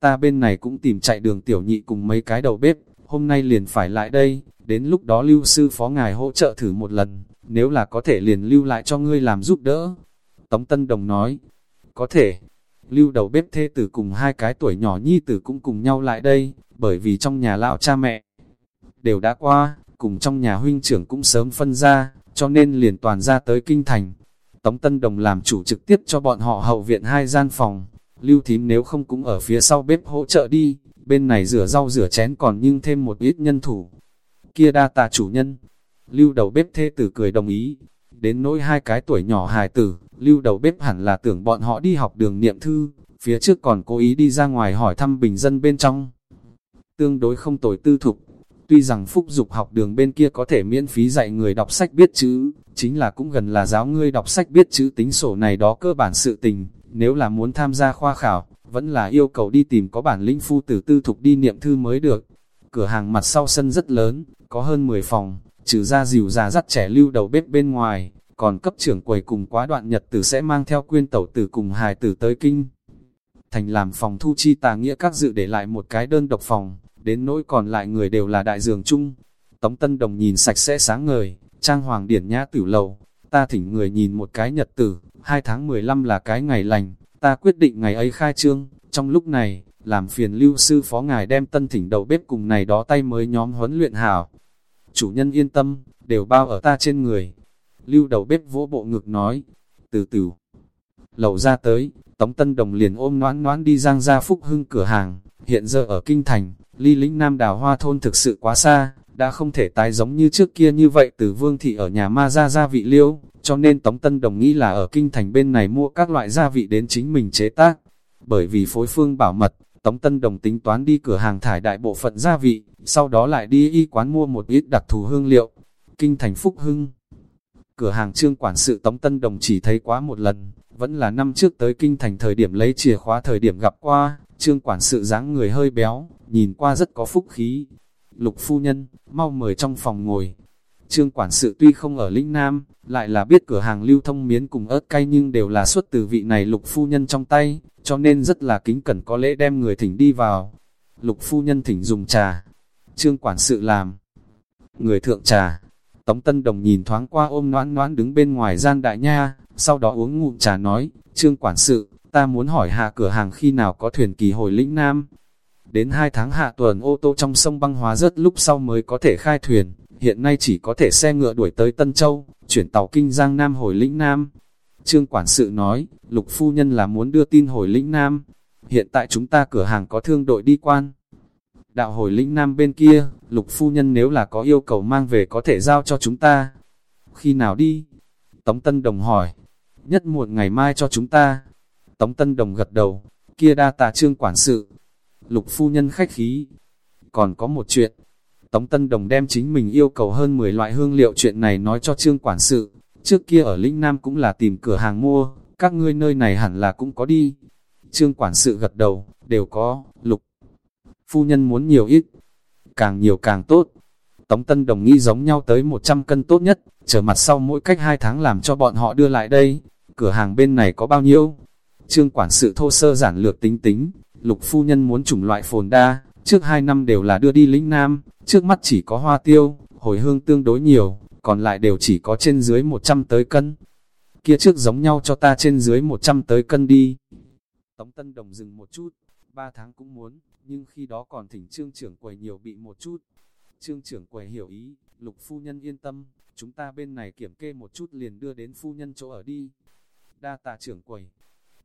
ta bên này cũng tìm chạy đường tiểu nhị cùng mấy cái đầu bếp, hôm nay liền phải lại đây, đến lúc đó lưu sư phó ngài hỗ trợ thử một lần, nếu là có thể liền lưu lại cho ngươi làm giúp đỡ. Tống Tân Đồng nói, có thể, lưu đầu bếp thê tử cùng hai cái tuổi nhỏ nhi tử cũng cùng nhau lại đây, bởi vì trong nhà lão cha mẹ đều đã qua, cùng trong nhà huynh trưởng cũng sớm phân ra, cho nên liền toàn ra tới kinh thành. Tống Tân Đồng làm chủ trực tiếp cho bọn họ hậu viện hai gian phòng, lưu thím nếu không cũng ở phía sau bếp hỗ trợ đi, bên này rửa rau rửa chén còn nhưng thêm một ít nhân thủ. Kia đa tạ chủ nhân, lưu đầu bếp thê tử cười đồng ý, đến nỗi hai cái tuổi nhỏ hài tử, lưu đầu bếp hẳn là tưởng bọn họ đi học đường niệm thư, phía trước còn cố ý đi ra ngoài hỏi thăm bình dân bên trong. Tương đối không tồi tư thục, tuy rằng phúc dục học đường bên kia có thể miễn phí dạy người đọc sách biết chữ, chính là cũng gần là giáo ngươi đọc sách biết chữ tính sổ này đó cơ bản sự tình, nếu là muốn tham gia khoa khảo, vẫn là yêu cầu đi tìm có bản lĩnh phu tử tư thục đi niệm thư mới được. Cửa hàng mặt sau sân rất lớn, có hơn 10 phòng, trừ ra dìu già dắt trẻ lưu đầu bếp bên ngoài, còn cấp trưởng quầy cùng quá đoạn nhật tử sẽ mang theo quyên tẩu tử cùng hài tử tới kinh. Thành làm phòng thu chi tà nghĩa các dự để lại một cái đơn độc phòng, đến nỗi còn lại người đều là đại dường chung. Tống Tân Đồng nhìn sạch sẽ sáng ngời, trang hoàng điển nhã tử lầu, ta thỉnh người nhìn một cái nhật tử, 2 tháng 15 là cái ngày lành, ta quyết định ngày ấy khai trương, trong lúc này, làm phiền lưu sư phó ngài đem tân thỉnh đầu bếp cùng này đó tay mới nhóm huấn luyện hảo. Chủ nhân yên tâm, đều bao ở ta trên người. Lưu đầu bếp vỗ bộ ngực nói, từ từ. Lầu ra tới, Tống Tân Đồng liền ôm noãn noãn đi giang ra phúc hưng cửa hàng, hiện giờ ở Kinh Thành, ly lĩnh Nam đào hoa thôn thực sự quá xa, đã không thể tái giống như trước kia như vậy từ vương thị ở nhà ma ra gia vị liêu, cho nên Tống Tân Đồng nghĩ là ở kinh thành bên này mua các loại gia vị đến chính mình chế tác. Bởi vì phối phương bảo mật, Tống Tân Đồng tính toán đi cửa hàng thải đại bộ phận gia vị, sau đó lại đi y quán mua một ít đặc thù hương liệu. Kinh thành Phúc Hưng Cửa hàng trương quản sự Tống Tân Đồng chỉ thấy quá một lần, vẫn là năm trước tới kinh thành thời điểm lấy chìa khóa thời điểm gặp qua, trương quản sự dáng người hơi béo, nhìn qua rất có phúc khí. Lục phu nhân, mau mời trong phòng ngồi. Trương quản sự tuy không ở Linh Nam, lại là biết cửa hàng lưu thông miến cùng ớt cay nhưng đều là xuất từ vị này lục phu nhân trong tay, cho nên rất là kính cẩn có lễ đem người thỉnh đi vào. Lục phu nhân thỉnh dùng trà, trương quản sự làm. Người thượng trà, Tống Tân Đồng nhìn thoáng qua ôm noãn noãn đứng bên ngoài gian đại nha, sau đó uống ngụm trà nói, trương quản sự, ta muốn hỏi hạ cửa hàng khi nào có thuyền kỳ hồi lĩnh Nam. Đến hai tháng hạ tuần ô tô trong sông băng hóa rớt lúc sau mới có thể khai thuyền, hiện nay chỉ có thể xe ngựa đuổi tới Tân Châu, chuyển tàu kinh Giang Nam hồi lĩnh Nam. Trương quản sự nói, lục phu nhân là muốn đưa tin hồi lĩnh Nam. Hiện tại chúng ta cửa hàng có thương đội đi quan. Đạo hồi lĩnh Nam bên kia, lục phu nhân nếu là có yêu cầu mang về có thể giao cho chúng ta. Khi nào đi? Tống Tân Đồng hỏi. Nhất muộn ngày mai cho chúng ta. Tống Tân Đồng gật đầu, kia đa tà trương quản sự. Lục phu nhân khách khí. Còn có một chuyện. Tống Tân Đồng đem chính mình yêu cầu hơn 10 loại hương liệu chuyện này nói cho trương quản sự. Trước kia ở Lĩnh Nam cũng là tìm cửa hàng mua, các ngươi nơi này hẳn là cũng có đi. Trương quản sự gật đầu, đều có, lục. Phu nhân muốn nhiều ít, càng nhiều càng tốt. Tống Tân Đồng nghĩ giống nhau tới 100 cân tốt nhất, chờ mặt sau mỗi cách 2 tháng làm cho bọn họ đưa lại đây. Cửa hàng bên này có bao nhiêu? Trương quản sự thô sơ giản lược tính tính, lục phu nhân muốn chủng loại phồn đa, trước hai năm đều là đưa đi lĩnh Nam, trước mắt chỉ có hoa tiêu, hồi hương tương đối nhiều, còn lại đều chỉ có trên dưới 100 tới cân. Kia trước giống nhau cho ta trên dưới 100 tới cân đi. Tống Tân Đồng dừng một chút, ba tháng cũng muốn, nhưng khi đó còn thỉnh trương trưởng quầy nhiều bị một chút. Trương trưởng quầy hiểu ý, lục phu nhân yên tâm, chúng ta bên này kiểm kê một chút liền đưa đến phu nhân chỗ ở đi. Đa tà trưởng quầy,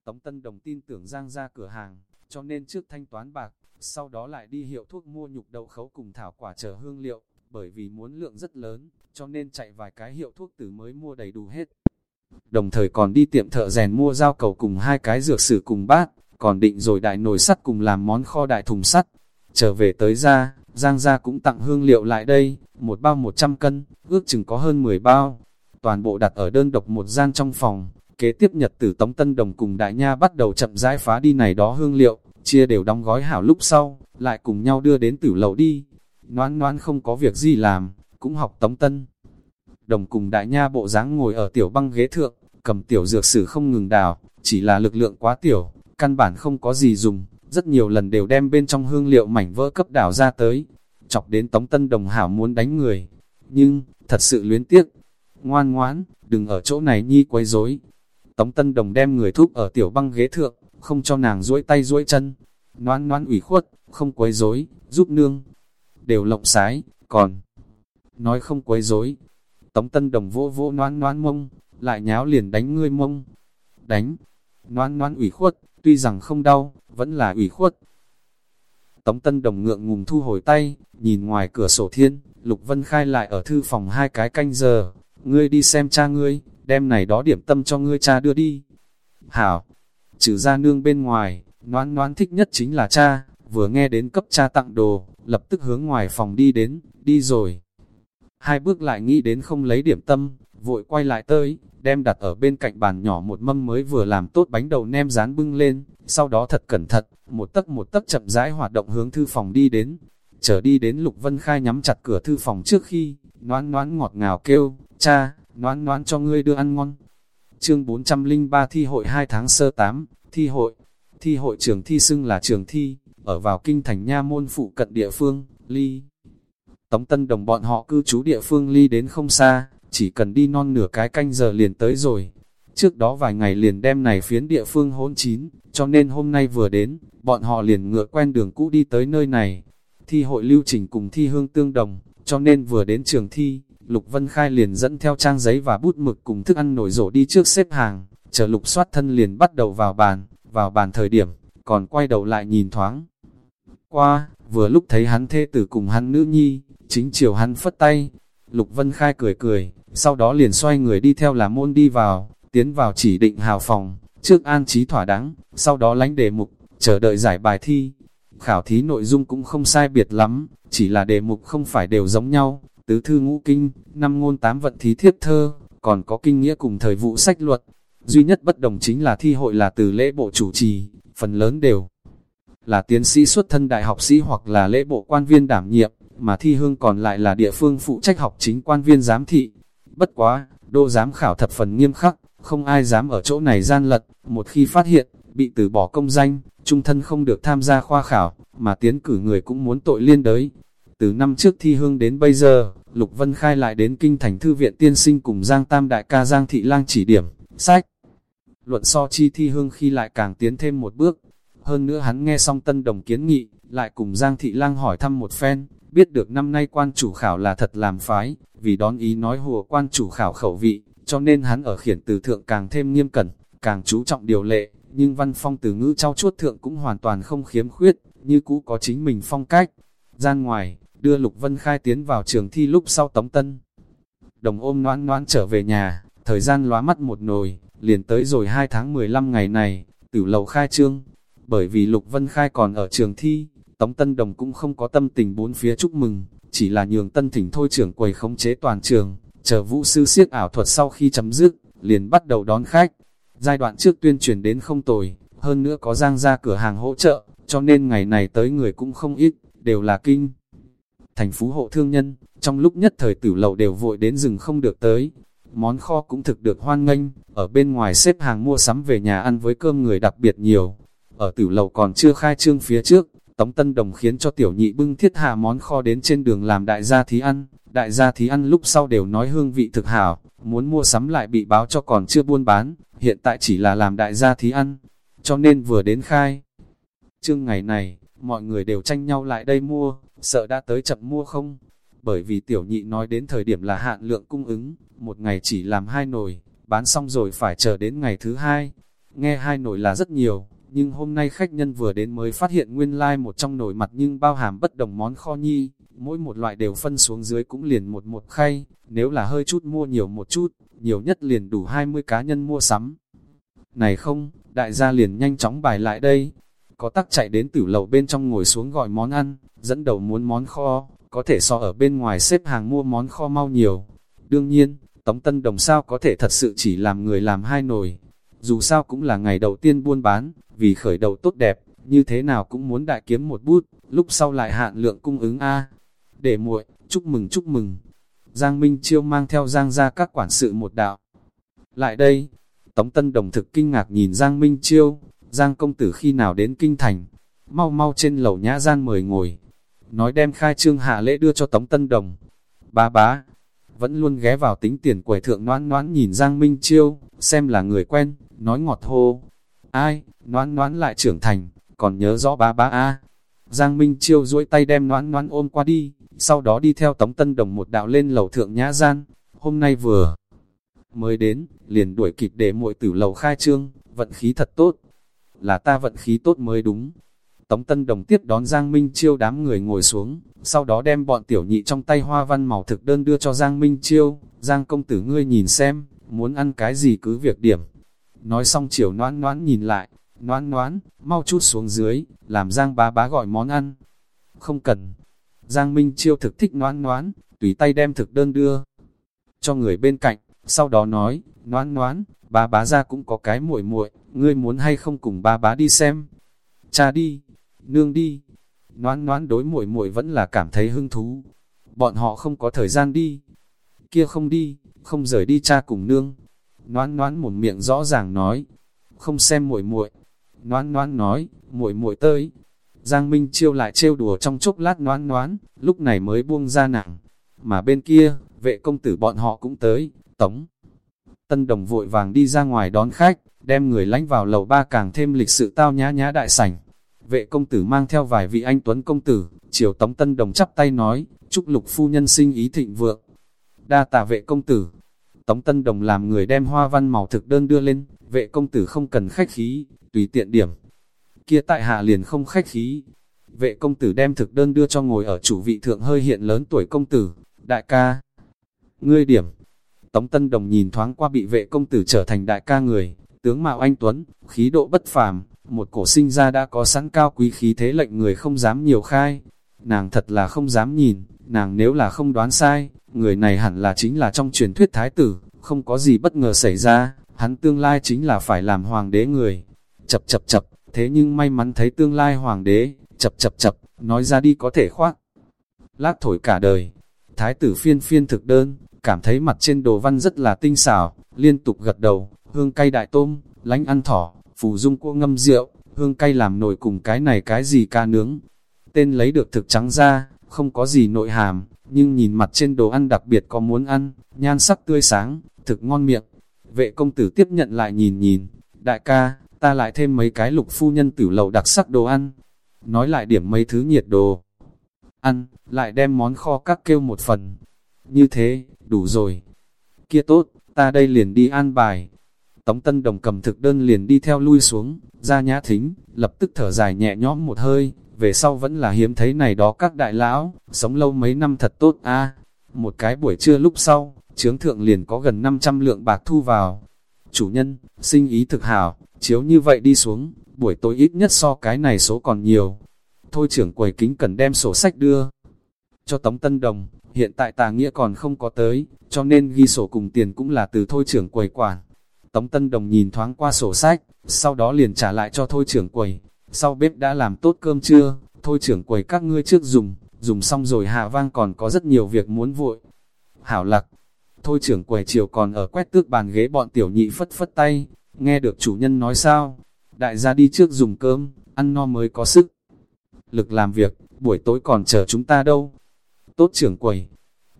Tống Tân Đồng tin tưởng Giang ra cửa hàng, cho nên trước thanh toán bạc, sau đó lại đi hiệu thuốc mua nhục đậu khấu cùng thảo quả chờ hương liệu, bởi vì muốn lượng rất lớn, cho nên chạy vài cái hiệu thuốc tử mới mua đầy đủ hết. Đồng thời còn đi tiệm thợ rèn mua dao cầu cùng hai cái dược sử cùng bát, còn định rồi đại nồi sắt cùng làm món kho đại thùng sắt. Trở về tới ra, Giang gia cũng tặng hương liệu lại đây, một bao 100 cân, ước chừng có hơn 10 bao. Toàn bộ đặt ở đơn độc một gian trong phòng, kế tiếp nhật tử Tống Tân Đồng cùng Đại Nha bắt đầu chậm rãi phá đi này đó hương liệu, chia đều đóng gói hảo lúc sau, lại cùng nhau đưa đến tử lầu đi. Noan noan không có việc gì làm, cũng học Tống Tân. Đồng cùng Đại Nha bộ dáng ngồi ở tiểu băng ghế thượng, cầm tiểu dược sử không ngừng đào, chỉ là lực lượng quá tiểu, căn bản không có gì dùng, rất nhiều lần đều đem bên trong hương liệu mảnh vỡ cấp đảo ra tới, chọc đến Tống Tân Đồng hảo muốn đánh người. Nhưng, thật sự luyến tiếc, ngoan ngoãn, đừng ở chỗ này nhi quấy rối. Tống Tân Đồng đem người thúc ở tiểu băng ghế thượng, không cho nàng duỗi tay duỗi chân. Noan noan ủy khuất, không quấy rối, giúp nương. Đều lộng sái, còn nói không quấy rối. Tống Tân Đồng vỗ vỗ noan noan mông, lại nháo liền đánh ngươi mông. Đánh, noan noan ủy khuất, tuy rằng không đau, vẫn là ủy khuất. Tống Tân Đồng ngượng ngùng thu hồi tay, nhìn ngoài cửa sổ thiên, Lục Vân Khai lại ở thư phòng hai cái canh giờ, ngươi đi xem cha ngươi, đem này đó điểm tâm cho ngươi cha đưa đi. Hảo, trừ ra nương bên ngoài, noan noan thích nhất chính là cha, vừa nghe đến cấp cha tặng đồ, lập tức hướng ngoài phòng đi đến, đi rồi. Hai bước lại nghĩ đến không lấy điểm tâm, vội quay lại tới, đem đặt ở bên cạnh bàn nhỏ một mâm mới vừa làm tốt bánh đầu nem rán bưng lên, sau đó thật cẩn thận, một tấc một tấc chậm rãi hoạt động hướng thư phòng đi đến. Chờ đi đến Lục Vân Khai nhắm chặt cửa thư phòng trước khi, noan noan ngọt ngào kêu, cha, noãn noãn cho ngươi đưa ăn ngon. Chương 403 thi hội 2 tháng sơ 8, thi hội, thi hội trường thi xưng là trường thi, ở vào kinh thành nha môn phụ cận địa phương, ly. Tống Tân Đồng bọn họ cư trú địa phương ly đến không xa, chỉ cần đi non nửa cái canh giờ liền tới rồi. Trước đó vài ngày liền đem này phiến địa phương hỗn chín, cho nên hôm nay vừa đến, bọn họ liền ngựa quen đường cũ đi tới nơi này. Thi hội lưu trình cùng thi hương tương đồng, cho nên vừa đến trường thi, Lục Vân Khai liền dẫn theo trang giấy và bút mực cùng thức ăn nổi rổ đi trước xếp hàng, chờ lục soát thân liền bắt đầu vào bàn, vào bàn thời điểm, còn quay đầu lại nhìn thoáng. Qua, vừa lúc thấy hắn thê tử cùng hắn nữ nhi, chính chiều hắn phất tay. Lục Vân Khai cười cười, sau đó liền xoay người đi theo là môn đi vào, tiến vào chỉ định hào phòng, trước an trí thỏa đáng, sau đó lánh đề mục, chờ đợi giải bài thi. Khảo thí nội dung cũng không sai biệt lắm, chỉ là đề mục không phải đều giống nhau, tứ thư ngũ kinh, năm ngôn tám vận thí thiết thơ, còn có kinh nghĩa cùng thời vụ sách luật. Duy nhất bất đồng chính là thi hội là từ lễ bộ chủ trì, phần lớn đều là tiến sĩ xuất thân đại học sĩ hoặc là lễ bộ quan viên đảm nhiệm, mà thi hương còn lại là địa phương phụ trách học chính quan viên giám thị. Bất quá, đô giám khảo thập phần nghiêm khắc, không ai dám ở chỗ này gian lật, một khi phát hiện, bị từ bỏ công danh, trung thân không được tham gia khoa khảo, mà tiến cử người cũng muốn tội liên đới. Từ năm trước thi hương đến bây giờ, Lục Vân Khai lại đến kinh thành thư viện tiên sinh cùng Giang Tam Đại ca Giang Thị Lang chỉ điểm, sách. Luận so chi thi hương khi lại càng tiến thêm một bước. Hơn nữa hắn nghe xong tân đồng kiến nghị, lại cùng Giang Thị Lang hỏi thăm một phen, biết được năm nay quan chủ khảo là thật làm phái, vì đón ý nói hùa quan chủ khảo khẩu vị, cho nên hắn ở khiển từ thượng càng thêm nghiêm cẩn, càng chú trọng điều lệ, nhưng văn phong từ ngữ trao chuốt thượng cũng hoàn toàn không khiếm khuyết, như cũ có chính mình phong cách. Gian ngoài, đưa Lục Vân Khai tiến vào trường thi lúc sau tống tân. Đồng ôm noan noan trở về nhà, thời gian lóa mắt một nồi, liền tới rồi 2 tháng 15 ngày này, tử lầu khai trương. Bởi vì Lục Vân Khai còn ở trường thi, Tống Tân Đồng cũng không có tâm tình bốn phía chúc mừng, chỉ là nhường tân thỉnh thôi trưởng quầy khống chế toàn trường, chờ vũ sư siếc ảo thuật sau khi chấm dứt, liền bắt đầu đón khách. Giai đoạn trước tuyên truyền đến không tồi, hơn nữa có giang ra cửa hàng hỗ trợ, cho nên ngày này tới người cũng không ít, đều là kinh. Thành phú hộ thương nhân, trong lúc nhất thời tử lầu đều vội đến rừng không được tới. Món kho cũng thực được hoan nghênh, ở bên ngoài xếp hàng mua sắm về nhà ăn với cơm người đặc biệt nhiều. Ở tử lầu còn chưa khai trương phía trước, Tống Tân Đồng khiến cho tiểu nhị bưng thiết hạ món kho đến trên đường làm đại gia thí ăn. Đại gia thí ăn lúc sau đều nói hương vị thực hảo, muốn mua sắm lại bị báo cho còn chưa buôn bán, hiện tại chỉ là làm đại gia thí ăn. Cho nên vừa đến khai. Trương ngày này, mọi người đều tranh nhau lại đây mua, sợ đã tới chậm mua không? Bởi vì tiểu nhị nói đến thời điểm là hạn lượng cung ứng, một ngày chỉ làm hai nồi, bán xong rồi phải chờ đến ngày thứ hai. Nghe hai nồi là rất nhiều, nhưng hôm nay khách nhân vừa đến mới phát hiện nguyên lai like một trong nồi mặt nhưng bao hàm bất đồng món kho nhi, mỗi một loại đều phân xuống dưới cũng liền một một khay, nếu là hơi chút mua nhiều một chút, nhiều nhất liền đủ 20 cá nhân mua sắm. Này không, đại gia liền nhanh chóng bài lại đây, có tắc chạy đến tử lầu bên trong ngồi xuống gọi món ăn, dẫn đầu muốn món kho, có thể so ở bên ngoài xếp hàng mua món kho mau nhiều. Đương nhiên, Tống Tân Đồng sao có thể thật sự chỉ làm người làm hai nồi. Dù sao cũng là ngày đầu tiên buôn bán, vì khởi đầu tốt đẹp, như thế nào cũng muốn đại kiếm một bút, lúc sau lại hạn lượng cung ứng A. Để muội, chúc mừng chúc mừng. Giang Minh Chiêu mang theo Giang ra các quản sự một đạo. Lại đây, Tống Tân Đồng thực kinh ngạc nhìn Giang Minh Chiêu, Giang công tử khi nào đến kinh thành, mau mau trên lầu nhã gian mời ngồi, nói đem khai trương hạ lễ đưa cho Tống Tân Đồng. Bá bá, vẫn luôn ghé vào tính tiền quầy thượng noãn noãn nhìn Giang Minh Chiêu, xem là người quen, nói ngọt hô. Ai, noãn noãn lại trưởng thành, còn nhớ rõ bá bá a Giang Minh Chiêu duỗi tay đem noãn noãn ôm qua đi, sau đó đi theo Tống Tân Đồng một đạo lên lầu thượng nhã gian. Hôm nay vừa mới đến, liền đuổi kịp để muội tử lầu khai trương, vận khí thật tốt, là ta vận khí tốt mới đúng. Tống Tân Đồng tiếp đón Giang Minh Chiêu đám người ngồi xuống, sau đó đem bọn tiểu nhị trong tay hoa văn màu thực đơn đưa cho Giang Minh Chiêu, Giang công tử ngươi nhìn xem, muốn ăn cái gì cứ việc điểm. Nói xong chiều noãn noãn nhìn lại, noãn noãn, mau chút xuống dưới, làm Giang bá bá gọi món ăn. Không cần. Giang Minh Chiêu thực thích noãn noãn, tùy tay đem thực đơn đưa cho người bên cạnh, sau đó nói, noãn noãn, ba bá ra cũng có cái muội muội ngươi muốn hay không cùng ba bá đi xem? Cha đi, nương đi. Noãn noãn đối muội muội vẫn là cảm thấy hứng thú. Bọn họ không có thời gian đi. Kia không đi, không rời đi cha cùng nương. Noãn noãn một miệng rõ ràng nói, không xem muội muội. Noãn noãn nói, muội muội tới. Giang Minh chiêu lại trêu đùa trong chốc lát noãn noãn, lúc này mới buông ra nặng. Mà bên kia, vệ công tử bọn họ cũng tới, tống. Tân đồng vội vàng đi ra ngoài đón khách, đem người lánh vào lầu ba càng thêm lịch sự tao nhã nhã đại sảnh. Vệ công tử mang theo vài vị anh tuấn công tử, chiều tống tân đồng chắp tay nói, chúc lục phu nhân sinh ý thịnh vượng. Đa tà vệ công tử, tống tân đồng làm người đem hoa văn màu thực đơn đưa lên, vệ công tử không cần khách khí, tùy tiện điểm. Kia tại hạ liền không khách khí. vệ công tử đem thực đơn đưa cho ngồi ở chủ vị thượng hơi hiện lớn tuổi công tử, đại ca. Ngươi điểm, Tống Tân Đồng nhìn thoáng qua bị vệ công tử trở thành đại ca người, tướng mạo anh Tuấn, khí độ bất phàm, một cổ sinh ra đã có sẵn cao quý khí thế lệnh người không dám nhiều khai. Nàng thật là không dám nhìn, nàng nếu là không đoán sai, người này hẳn là chính là trong truyền thuyết thái tử, không có gì bất ngờ xảy ra, hắn tương lai chính là phải làm hoàng đế người. Chập chập chập, thế nhưng may mắn thấy tương lai hoàng đế, chập chập chập, nói ra đi có thể khoác. lát thổi cả đời, thái tử phiên phiên thực đơn, cảm thấy mặt trên đồ văn rất là tinh xảo, liên tục gật đầu, hương cay đại tôm, lánh ăn thỏ, phù dung cua ngâm rượu, hương cay làm nổi cùng cái này cái gì ca nướng. Tên lấy được thực trắng ra, không có gì nội hàm, nhưng nhìn mặt trên đồ ăn đặc biệt có muốn ăn, nhan sắc tươi sáng, thực ngon miệng. Vệ công tử tiếp nhận lại nhìn nhìn, đại ca, ta lại thêm mấy cái lục phu nhân tử lầu đặc sắc đồ ăn. Nói lại điểm mấy thứ nhiệt đồ. Ăn, lại đem món kho các kêu một phần. Như thế, đủ rồi. Kia tốt, ta đây liền đi an bài. Tống Tân Đồng cầm thực đơn liền đi theo lui xuống, ra nhã thính, lập tức thở dài nhẹ nhõm một hơi, về sau vẫn là hiếm thấy này đó các đại lão, sống lâu mấy năm thật tốt a Một cái buổi trưa lúc sau, trướng thượng liền có gần 500 lượng bạc thu vào. Chủ nhân, sinh ý thực hảo, chiếu như vậy đi xuống, buổi tối ít nhất so cái này số còn nhiều. Thôi trưởng quầy kính cần đem sổ sách đưa cho Tống Tân Đồng, hiện tại tà nghĩa còn không có tới, cho nên ghi sổ cùng tiền cũng là từ thôi trưởng quầy quản. Tống Tân Đồng nhìn thoáng qua sổ sách, sau đó liền trả lại cho thôi trưởng quầy. Sau bếp đã làm tốt cơm trưa, thôi trưởng quầy các ngươi trước dùng, dùng xong rồi hạ vang còn có rất nhiều việc muốn vội. Hảo lạc, thôi trưởng quầy chiều còn ở quét tước bàn ghế bọn tiểu nhị phất phất tay, nghe được chủ nhân nói sao, đại gia đi trước dùng cơm, ăn no mới có sức. Lực làm việc, buổi tối còn chờ chúng ta đâu. Tốt trưởng quầy,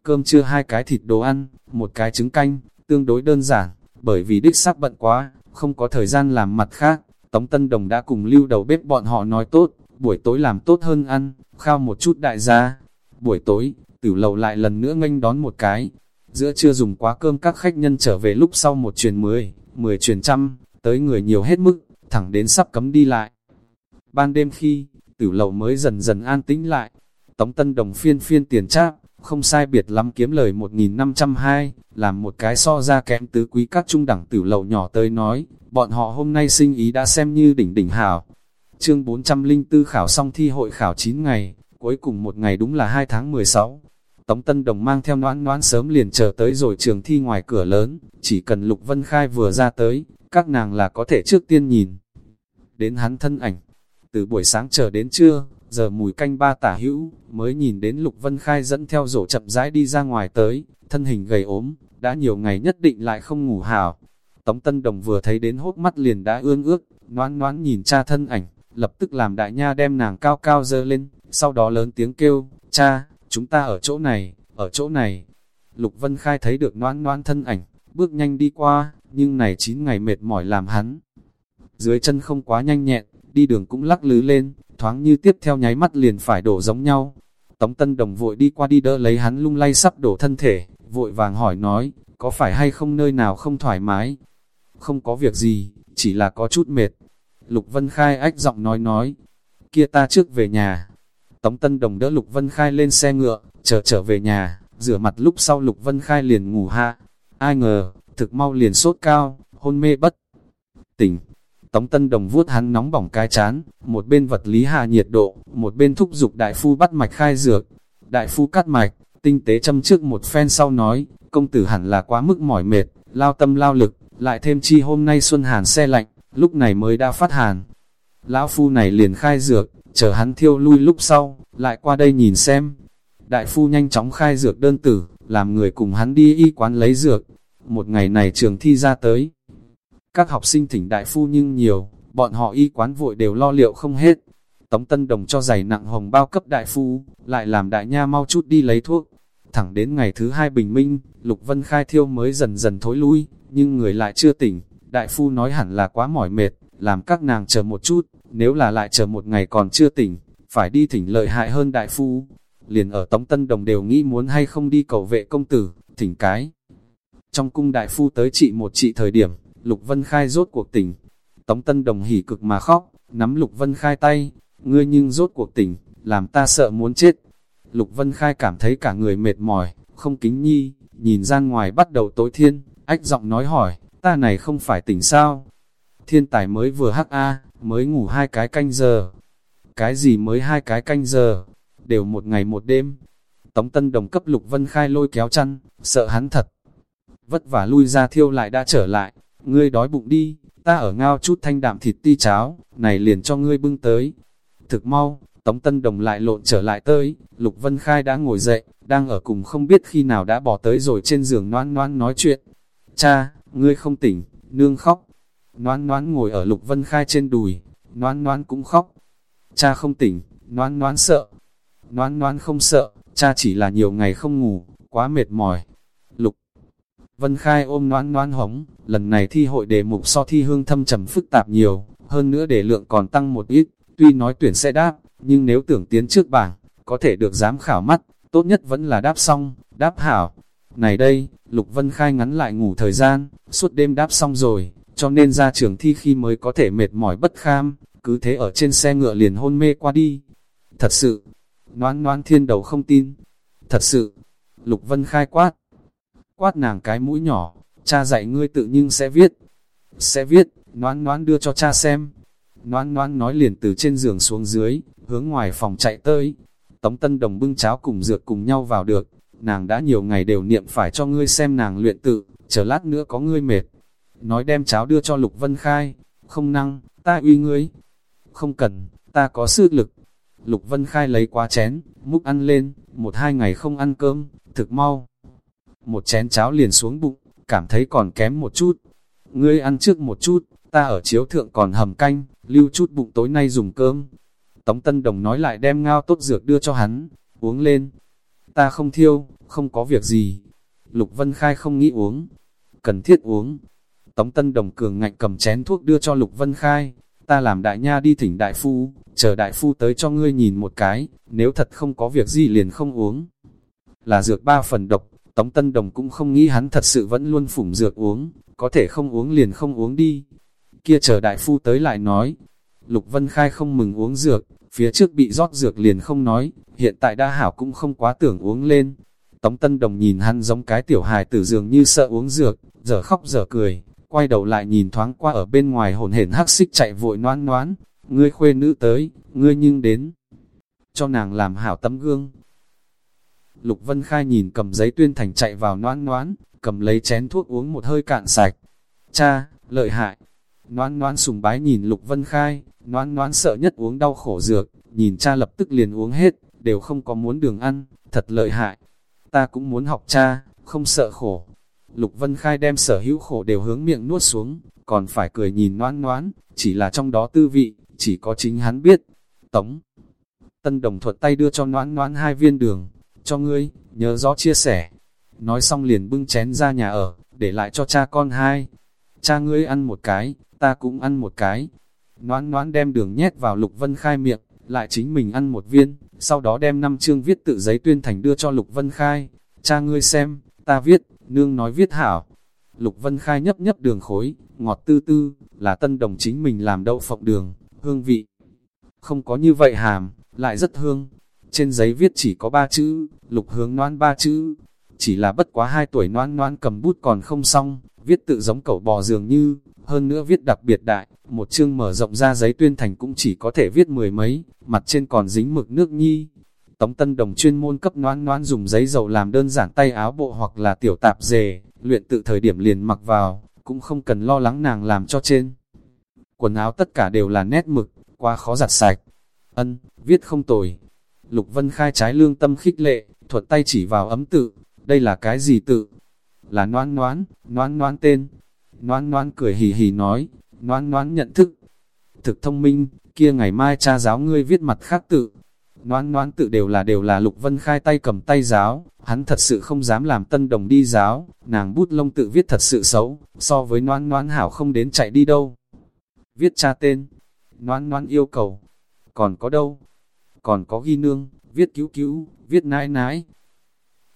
cơm chưa hai cái thịt đồ ăn, một cái trứng canh, tương đối đơn giản, bởi vì đích xác bận quá, không có thời gian làm mặt khác. Tống Tân Đồng đã cùng lưu đầu bếp bọn họ nói tốt, buổi tối làm tốt hơn ăn, khao một chút đại gia. Buổi tối, tử lầu lại lần nữa nghênh đón một cái. Giữa trưa dùng quá cơm các khách nhân trở về lúc sau một truyền mười, mười truyền trăm, tới người nhiều hết mức, thẳng đến sắp cấm đi lại. Ban đêm khi, tử lầu mới dần dần an tĩnh lại, Tống Tân Đồng phiên phiên tiền trác không sai biệt lắm kiếm lời 1.502, làm một cái so ra kém tứ quý các trung đẳng tử lầu nhỏ tới nói, bọn họ hôm nay sinh ý đã xem như đỉnh đỉnh hào. Chương 404 khảo xong thi hội khảo 9 ngày, cuối cùng một ngày đúng là 2 tháng 16. Tống Tân Đồng mang theo noãn noãn sớm liền chờ tới rồi trường thi ngoài cửa lớn, chỉ cần Lục Vân Khai vừa ra tới, các nàng là có thể trước tiên nhìn. Đến hắn thân ảnh, từ buổi sáng chờ đến trưa, giờ mùi canh ba tả hữu, mới nhìn đến Lục Vân Khai dẫn theo rổ chậm rãi đi ra ngoài tới, thân hình gầy ốm, đã nhiều ngày nhất định lại không ngủ hào. Tống Tân Đồng vừa thấy đến hốt mắt liền đã ương ước, noan noan nhìn cha thân ảnh, lập tức làm đại nha đem nàng cao cao dơ lên, sau đó lớn tiếng kêu, cha, chúng ta ở chỗ này, ở chỗ này. Lục Vân Khai thấy được noan noan thân ảnh, bước nhanh đi qua, nhưng này 9 ngày mệt mỏi làm hắn. Dưới chân không quá nhanh nhẹn, đi đường cũng lắc lứ lên, thoáng như tiếp theo nháy mắt liền phải đổ giống nhau. Tống Tân Đồng vội đi qua đi đỡ lấy hắn lung lay sắp đổ thân thể, vội vàng hỏi nói, có phải hay không nơi nào không thoải mái? Không có việc gì, chỉ là có chút mệt. Lục Vân Khai ách giọng nói nói, kia ta trước về nhà. Tống Tân Đồng đỡ Lục Vân Khai lên xe ngựa, chờ trở về nhà, rửa mặt lúc sau Lục Vân Khai liền ngủ hạ. Ai ngờ, thực mau liền sốt cao, hôn mê bất tỉnh. Tống Tân Đồng vuốt hắn nóng bỏng cái chán, một bên vật lý hạ nhiệt độ, một bên thúc giục đại phu bắt mạch khai dược. Đại phu cắt mạch, tinh tế châm trước một phen sau nói, công tử hẳn là quá mức mỏi mệt, lao tâm lao lực, lại thêm chi hôm nay xuân hàn xe lạnh, lúc này mới đã phát hàn. Lão phu này liền khai dược, chờ hắn thiêu lui lúc sau, lại qua đây nhìn xem. Đại phu nhanh chóng khai dược đơn tử, làm người cùng hắn đi y quán lấy dược. Một ngày này trường thi ra tới, các học sinh thỉnh đại phu nhưng nhiều, bọn họ y quán vội đều lo liệu không hết. Tống Tân Đồng cho giày nặng hồng bao cấp đại phu, lại làm đại nha mau chút đi lấy thuốc. Thẳng đến ngày thứ hai bình minh, Lục Vân Khai thiêu mới dần dần thối lui, nhưng người lại chưa tỉnh. Đại phu nói hẳn là quá mỏi mệt, làm các nàng chờ một chút, nếu là lại chờ một ngày còn chưa tỉnh, phải đi thỉnh lợi hại hơn đại phu. Liền ở Tống Tân Đồng đều nghĩ muốn hay không đi cầu vệ công tử, thỉnh cái. Trong cung đại phu tới trị một trị thời điểm, Lục Vân Khai rốt cuộc tỉnh. Tống Tân Đồng hỉ cực mà khóc, nắm Lục Vân Khai tay, ngươi nhưng rốt cuộc tỉnh, làm ta sợ muốn chết. Lục Vân Khai cảm thấy cả người mệt mỏi, không kính nhi, nhìn ra ngoài bắt đầu tối thiên, ách giọng nói hỏi, ta này không phải tỉnh sao? Thiên tài mới vừa hắc A, mới ngủ hai cái canh giờ. Cái gì mới hai cái canh giờ? Đều một ngày một đêm. Tống Tân Đồng cấp Lục Vân Khai lôi kéo chăn, sợ hắn thật. Vất vả lui ra thiêu lại đã trở lại, ngươi đói bụng đi, ta ở ngao chút thanh đạm thịt ti cháo, này liền cho ngươi bưng tới. Thực mau, Tống Tân Đồng lại lộn trở lại tới, Lục Vân Khai đã ngồi dậy, đang ở cùng không biết khi nào đã bỏ tới rồi trên giường noan noan nói chuyện. Cha, ngươi không tỉnh, nương khóc. Noan noan ngồi ở Lục Vân Khai trên đùi, noan noan cũng khóc. Cha không tỉnh, noan noan sợ. Noan noan không sợ, cha chỉ là nhiều ngày không ngủ, quá mệt mỏi. Vân Khai ôm noan noan hống, lần này thi hội đề mục so thi hương thâm trầm phức tạp nhiều, hơn nữa đề lượng còn tăng một ít, tuy nói tuyển sẽ đáp, nhưng nếu tưởng tiến trước bảng, có thể được giám khảo mắt, tốt nhất vẫn là đáp xong, đáp hảo. Này đây, Lục Vân Khai ngắn lại ngủ thời gian, suốt đêm đáp xong rồi, cho nên ra trường thi khi mới có thể mệt mỏi bất kham, cứ thế ở trên xe ngựa liền hôn mê qua đi. Thật sự, noan noan thiên đầu không tin. Thật sự, Lục Vân Khai quát, quát nàng cái mũi nhỏ, cha dạy ngươi tự nhưng sẽ viết. Sẽ viết, noan noan đưa cho cha xem. Noan noan nói liền từ trên giường xuống dưới, hướng ngoài phòng chạy tới. Tống Tân Đồng bưng cháo cùng dược cùng nhau vào được, nàng đã nhiều ngày đều niệm phải cho ngươi xem nàng luyện tự, chờ lát nữa có ngươi mệt. Nói đem cháo đưa cho Lục Vân Khai, không năng, ta uy ngươi. Không cần, ta có sức lực. Lục Vân Khai lấy qua chén, múc ăn lên, một hai ngày không ăn cơm, thực mau. Một chén cháo liền xuống bụng, cảm thấy còn kém một chút. Ngươi ăn trước một chút, ta ở chiếu thượng còn hầm canh, lưu chút bụng tối nay dùng cơm. Tống Tân Đồng nói lại đem ngao tốt dược đưa cho hắn, uống lên. Ta không thiêu, không có việc gì. Lục Vân Khai không nghĩ uống, cần thiết uống. Tống Tân Đồng cường ngạnh cầm chén thuốc đưa cho Lục Vân Khai. Ta làm đại nha đi thỉnh đại phu, chờ đại phu tới cho ngươi nhìn một cái, nếu thật không có việc gì liền không uống. Là dược ba phần độc, Tống Tân Đồng cũng không nghĩ hắn thật sự vẫn luôn phủng dược uống, có thể không uống liền không uống đi. Kia chờ đại phu tới lại nói, Lục Vân Khai không mừng uống dược, phía trước bị rót dược liền không nói, hiện tại đa hảo cũng không quá tưởng uống lên. Tống Tân Đồng nhìn hắn giống cái tiểu hài tử dường như sợ uống dược, giờ khóc giờ cười, quay đầu lại nhìn thoáng qua ở bên ngoài hồn hển hắc xích chạy vội noan noán, ngươi khuê nữ tới, ngươi nhưng đến, cho nàng làm hảo tấm gương. Lục Vân Khai nhìn cầm giấy tuyên thành chạy vào noãn noãn, cầm lấy chén thuốc uống một hơi cạn sạch. Cha, lợi hại. Noãn noãn sùng bái nhìn Lục Vân Khai, noãn noãn sợ nhất uống đau khổ dược, nhìn cha lập tức liền uống hết, đều không có muốn đường ăn, thật lợi hại. Ta cũng muốn học cha, không sợ khổ. Lục Vân Khai đem sở hữu khổ đều hướng miệng nuốt xuống, còn phải cười nhìn noãn noãn, chỉ là trong đó tư vị, chỉ có chính hắn biết. Tống Tân Đồng thuật tay đưa cho noãn noãn hai viên đường, cho ngươi, nhớ rõ chia sẻ. Nói xong liền bưng chén ra nhà ở, để lại cho cha con hai. Cha ngươi ăn một cái, ta cũng ăn một cái. Noãn noãn đem đường nhét vào Lục Vân Khai miệng, lại chính mình ăn một viên, sau đó đem năm chương viết tự giấy tuyên thành đưa cho Lục Vân Khai. Cha ngươi xem, ta viết, nương nói viết hảo. Lục Vân Khai nhấp nhấp đường khối, ngọt tư tư, là tân đồng chính mình làm đậu phộng đường, hương vị. Không có như vậy hàm, lại rất hương, trên giấy viết chỉ có ba chữ, lục hướng noan ba chữ. Chỉ là bất quá hai tuổi noan noan cầm bút còn không xong, viết tự giống cẩu bò dường như, hơn nữa viết đặc biệt đại, một chương mở rộng ra giấy tuyên thành cũng chỉ có thể viết mười mấy, mặt trên còn dính mực nước nhi. Tống Tân Đồng chuyên môn cấp noan noan dùng giấy dầu làm đơn giản tay áo bộ hoặc là tiểu tạp dề, luyện tự thời điểm liền mặc vào, cũng không cần lo lắng nàng làm cho trên. Quần áo tất cả đều là nét mực, quá khó giặt sạch. Ân, viết không tồi, Lục Vân Khai trái lương tâm khích lệ, thuật tay chỉ vào ấm tự, đây là cái gì tự? Là noan noan, noan noan tên. Noan noan cười hì hì nói, noan noan nhận thức. Thực thông minh, kia ngày mai cha giáo ngươi viết mặt khác tự. Noan noan tự đều là đều là Lục Vân Khai tay cầm tay giáo, hắn thật sự không dám làm tân đồng đi giáo, nàng bút lông tự viết thật sự xấu, so với noan noan hảo không đến chạy đi đâu. Viết cha tên, noan noan yêu cầu, còn có đâu, còn có ghi nương, viết cứu cứu, viết nãi nãi.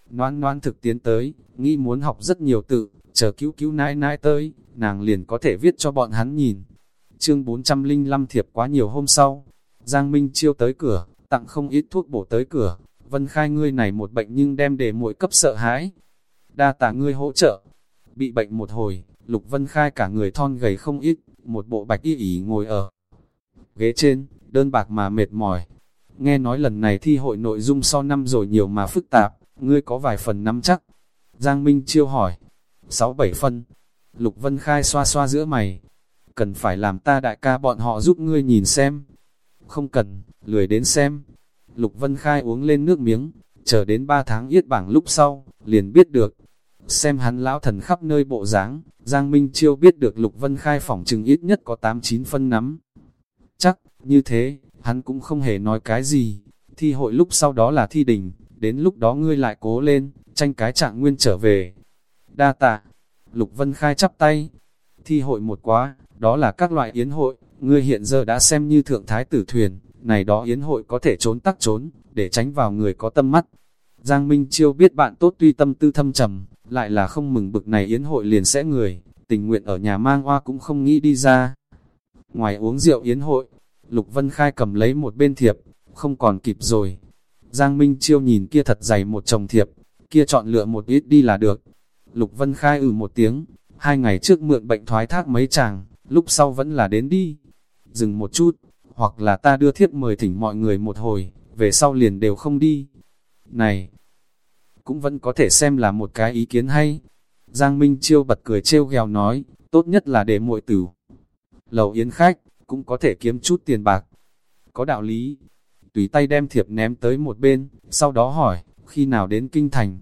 Noan noan thực tiến tới, nghĩ muốn học rất nhiều tự, chờ cứu cứu nãi nãi tới, nàng liền có thể viết cho bọn hắn nhìn. Chương 405 thiệp quá nhiều hôm sau, Giang Minh Chiêu tới cửa, tặng không ít thuốc bổ tới cửa, Vân Khai ngươi này một bệnh nhưng đem để muội cấp sợ hãi. Đa tạ ngươi hỗ trợ. Bị bệnh một hồi, Lục Vân Khai cả người thon gầy không ít, một bộ bạch y ỉ ngồi ở ghế trên, đơn bạc mà mệt mỏi. Nghe nói lần này thi hội nội dung so năm rồi nhiều mà phức tạp, ngươi có vài phần nắm chắc. Giang Minh Chiêu hỏi, 6-7 phân. Lục Vân Khai xoa xoa giữa mày, cần phải làm ta đại ca bọn họ giúp ngươi nhìn xem. Không cần, lười đến xem. Lục Vân Khai uống lên nước miếng, chờ đến 3 tháng yết bảng lúc sau, liền biết được. Xem hắn lão thần khắp nơi bộ dáng, Giang Minh Chiêu biết được Lục Vân Khai phỏng chừng ít nhất có 8-9 phân nắm. Chắc, như thế, hắn cũng không hề nói cái gì. Thi hội lúc sau đó là thi đình, đến lúc đó ngươi lại cố lên, tranh cái trạng nguyên trở về. Đa tạ, Lục Vân Khai chắp tay. Thi hội một quá, đó là các loại yến hội, ngươi hiện giờ đã xem như thượng thái tử thuyền, này đó yến hội có thể trốn tắc trốn, để tránh vào người có tâm mắt. Giang Minh Chiêu biết bạn tốt tuy tâm tư thâm trầm, lại là không mừng bực này yến hội liền sẽ người, tình nguyện ở nhà mang hoa cũng không nghĩ đi ra. Ngoài uống rượu yến hội, Lục Vân Khai cầm lấy một bên thiệp, không còn kịp rồi. Giang Minh Chiêu nhìn kia thật dày một chồng thiệp, kia chọn lựa một ít đi là được. Lục Vân Khai ừ một tiếng, hai ngày trước mượn bệnh thoái thác mấy chàng, lúc sau vẫn là đến đi. Dừng một chút, hoặc là ta đưa thiếp mời thỉnh mọi người một hồi, về sau liền đều không đi. Này, cũng vẫn có thể xem là một cái ý kiến hay. Giang Minh Chiêu bật cười trêu ghèo nói, tốt nhất là để muội tử. Lầu yến khách, cũng có thể kiếm chút tiền bạc. Có đạo lý, tùy tay đem thiệp ném tới một bên, sau đó hỏi, khi nào đến kinh thành.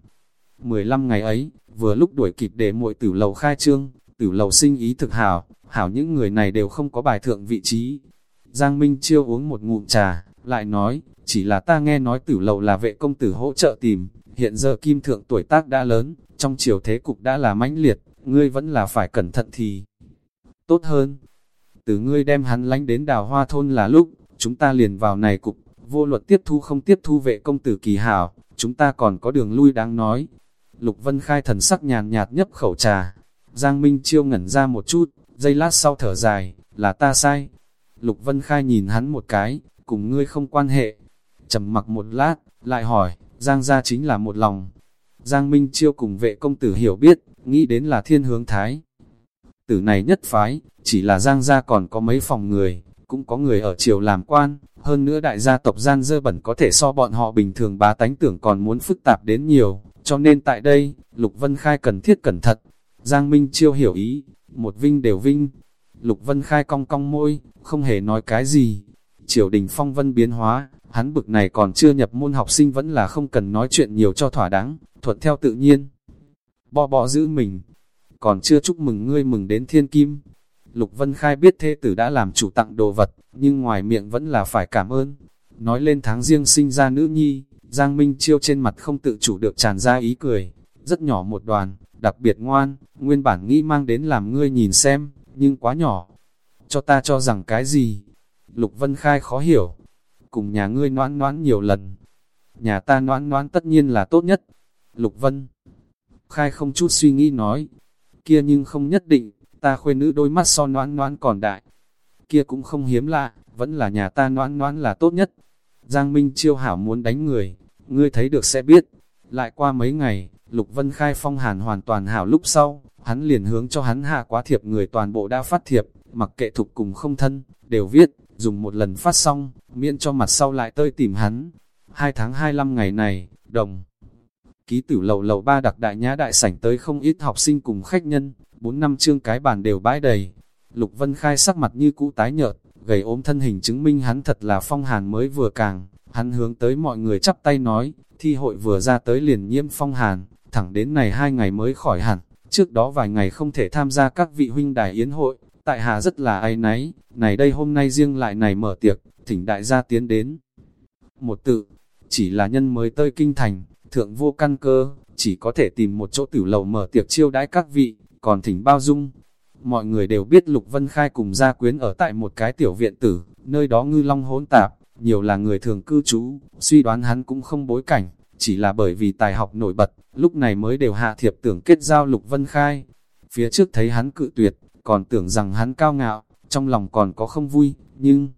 15 ngày ấy, vừa lúc đuổi kịp để muội tử lầu khai trương, tử lầu sinh ý thực hảo, hảo những người này đều không có bài thượng vị trí. Giang Minh Chiêu uống một ngụm trà, lại nói, chỉ là ta nghe nói tử lầu là vệ công tử hỗ trợ tìm, hiện giờ kim thượng tuổi tác đã lớn, trong chiều thế cục đã là mãnh liệt, ngươi vẫn là phải cẩn thận thì tốt hơn. Từ ngươi đem hắn lánh đến đào hoa thôn là lúc, chúng ta liền vào này cục, vô luật tiếp thu không tiếp thu vệ công tử kỳ hảo, chúng ta còn có đường lui đáng nói. Lục Vân Khai thần sắc nhàn nhạt nhấp khẩu trà, Giang Minh Chiêu ngẩn ra một chút, giây lát sau thở dài, là ta sai. Lục Vân Khai nhìn hắn một cái, cùng ngươi không quan hệ. trầm mặc một lát, lại hỏi, Giang gia chính là một lòng. Giang Minh Chiêu cùng vệ công tử hiểu biết, nghĩ đến là thiên hướng thái. Tử này nhất phái, chỉ là Giang gia còn có mấy phòng người, cũng có người ở triều làm quan, hơn nữa đại gia tộc gian dơ bẩn có thể so bọn họ bình thường bá tánh tưởng còn muốn phức tạp đến nhiều, cho nên tại đây, Lục Vân Khai cần thiết cẩn thận. Giang Minh Chiêu hiểu ý, một vinh đều vinh. Lục Vân Khai cong cong môi, không hề nói cái gì. Triều đình phong vân biến hóa, hắn bực này còn chưa nhập môn học sinh vẫn là không cần nói chuyện nhiều cho thỏa đáng, thuận theo tự nhiên. Bò bò giữ mình, còn chưa chúc mừng ngươi mừng đến thiên kim. Lục Vân Khai biết thê tử đã làm chủ tặng đồ vật, nhưng ngoài miệng vẫn là phải cảm ơn. Nói lên tháng riêng sinh ra nữ nhi, Giang Minh Chiêu trên mặt không tự chủ được tràn ra ý cười, rất nhỏ một đoàn, đặc biệt ngoan, nguyên bản nghĩ mang đến làm ngươi nhìn xem, nhưng quá nhỏ. Cho ta cho rằng cái gì? Lục Vân Khai khó hiểu, cùng nhà ngươi noãn noãn nhiều lần. Nhà ta noãn noãn tất nhiên là tốt nhất. Lục Vân Khai không chút suy nghĩ nói, kia nhưng không nhất định, ta khuê nữ đôi mắt so noãn noãn còn đại. Kia cũng không hiếm lạ, vẫn là nhà ta noãn noãn là tốt nhất. Giang Minh chiêu hảo muốn đánh người, ngươi thấy được sẽ biết. Lại qua mấy ngày, Lục Vân Khai phong hàn hoàn toàn hảo lúc sau, hắn liền hướng cho hắn hạ quá thiệp người toàn bộ đã phát thiệp, mặc kệ thục cùng không thân, đều viết, dùng một lần phát xong, miễn cho mặt sau lại tơi tìm hắn. Hai tháng 25 ngày này, đồng ký tử lầu lầu ba đặc đại nhã đại sảnh tới không ít học sinh cùng khách nhân, bốn năm chương cái bàn đều bãi đầy. Lục Vân Khai sắc mặt như cũ tái nhợt, gầy ốm thân hình chứng minh hắn thật là phong hàn mới vừa càng, hắn hướng tới mọi người chắp tay nói, thi hội vừa ra tới liền nhiễm phong hàn, thẳng đến này hai ngày mới khỏi hẳn, trước đó vài ngày không thể tham gia các vị huynh đài yến hội, tại hạ rất là ai náy, này đây hôm nay riêng lại này mở tiệc, thỉnh đại gia tiến đến. Một tự, chỉ là nhân mới tới kinh thành, thượng vô căn cơ, chỉ có thể tìm một chỗ tử lầu mở tiệc chiêu đãi các vị, còn thỉnh bao dung. Mọi người đều biết Lục Vân Khai cùng gia quyến ở tại một cái tiểu viện tử, nơi đó ngư long hỗn tạp, nhiều là người thường cư trú, suy đoán hắn cũng không bối cảnh, chỉ là bởi vì tài học nổi bật, lúc này mới đều hạ thiệp tưởng kết giao Lục Vân Khai. Phía trước thấy hắn cự tuyệt, còn tưởng rằng hắn cao ngạo, trong lòng còn có không vui, nhưng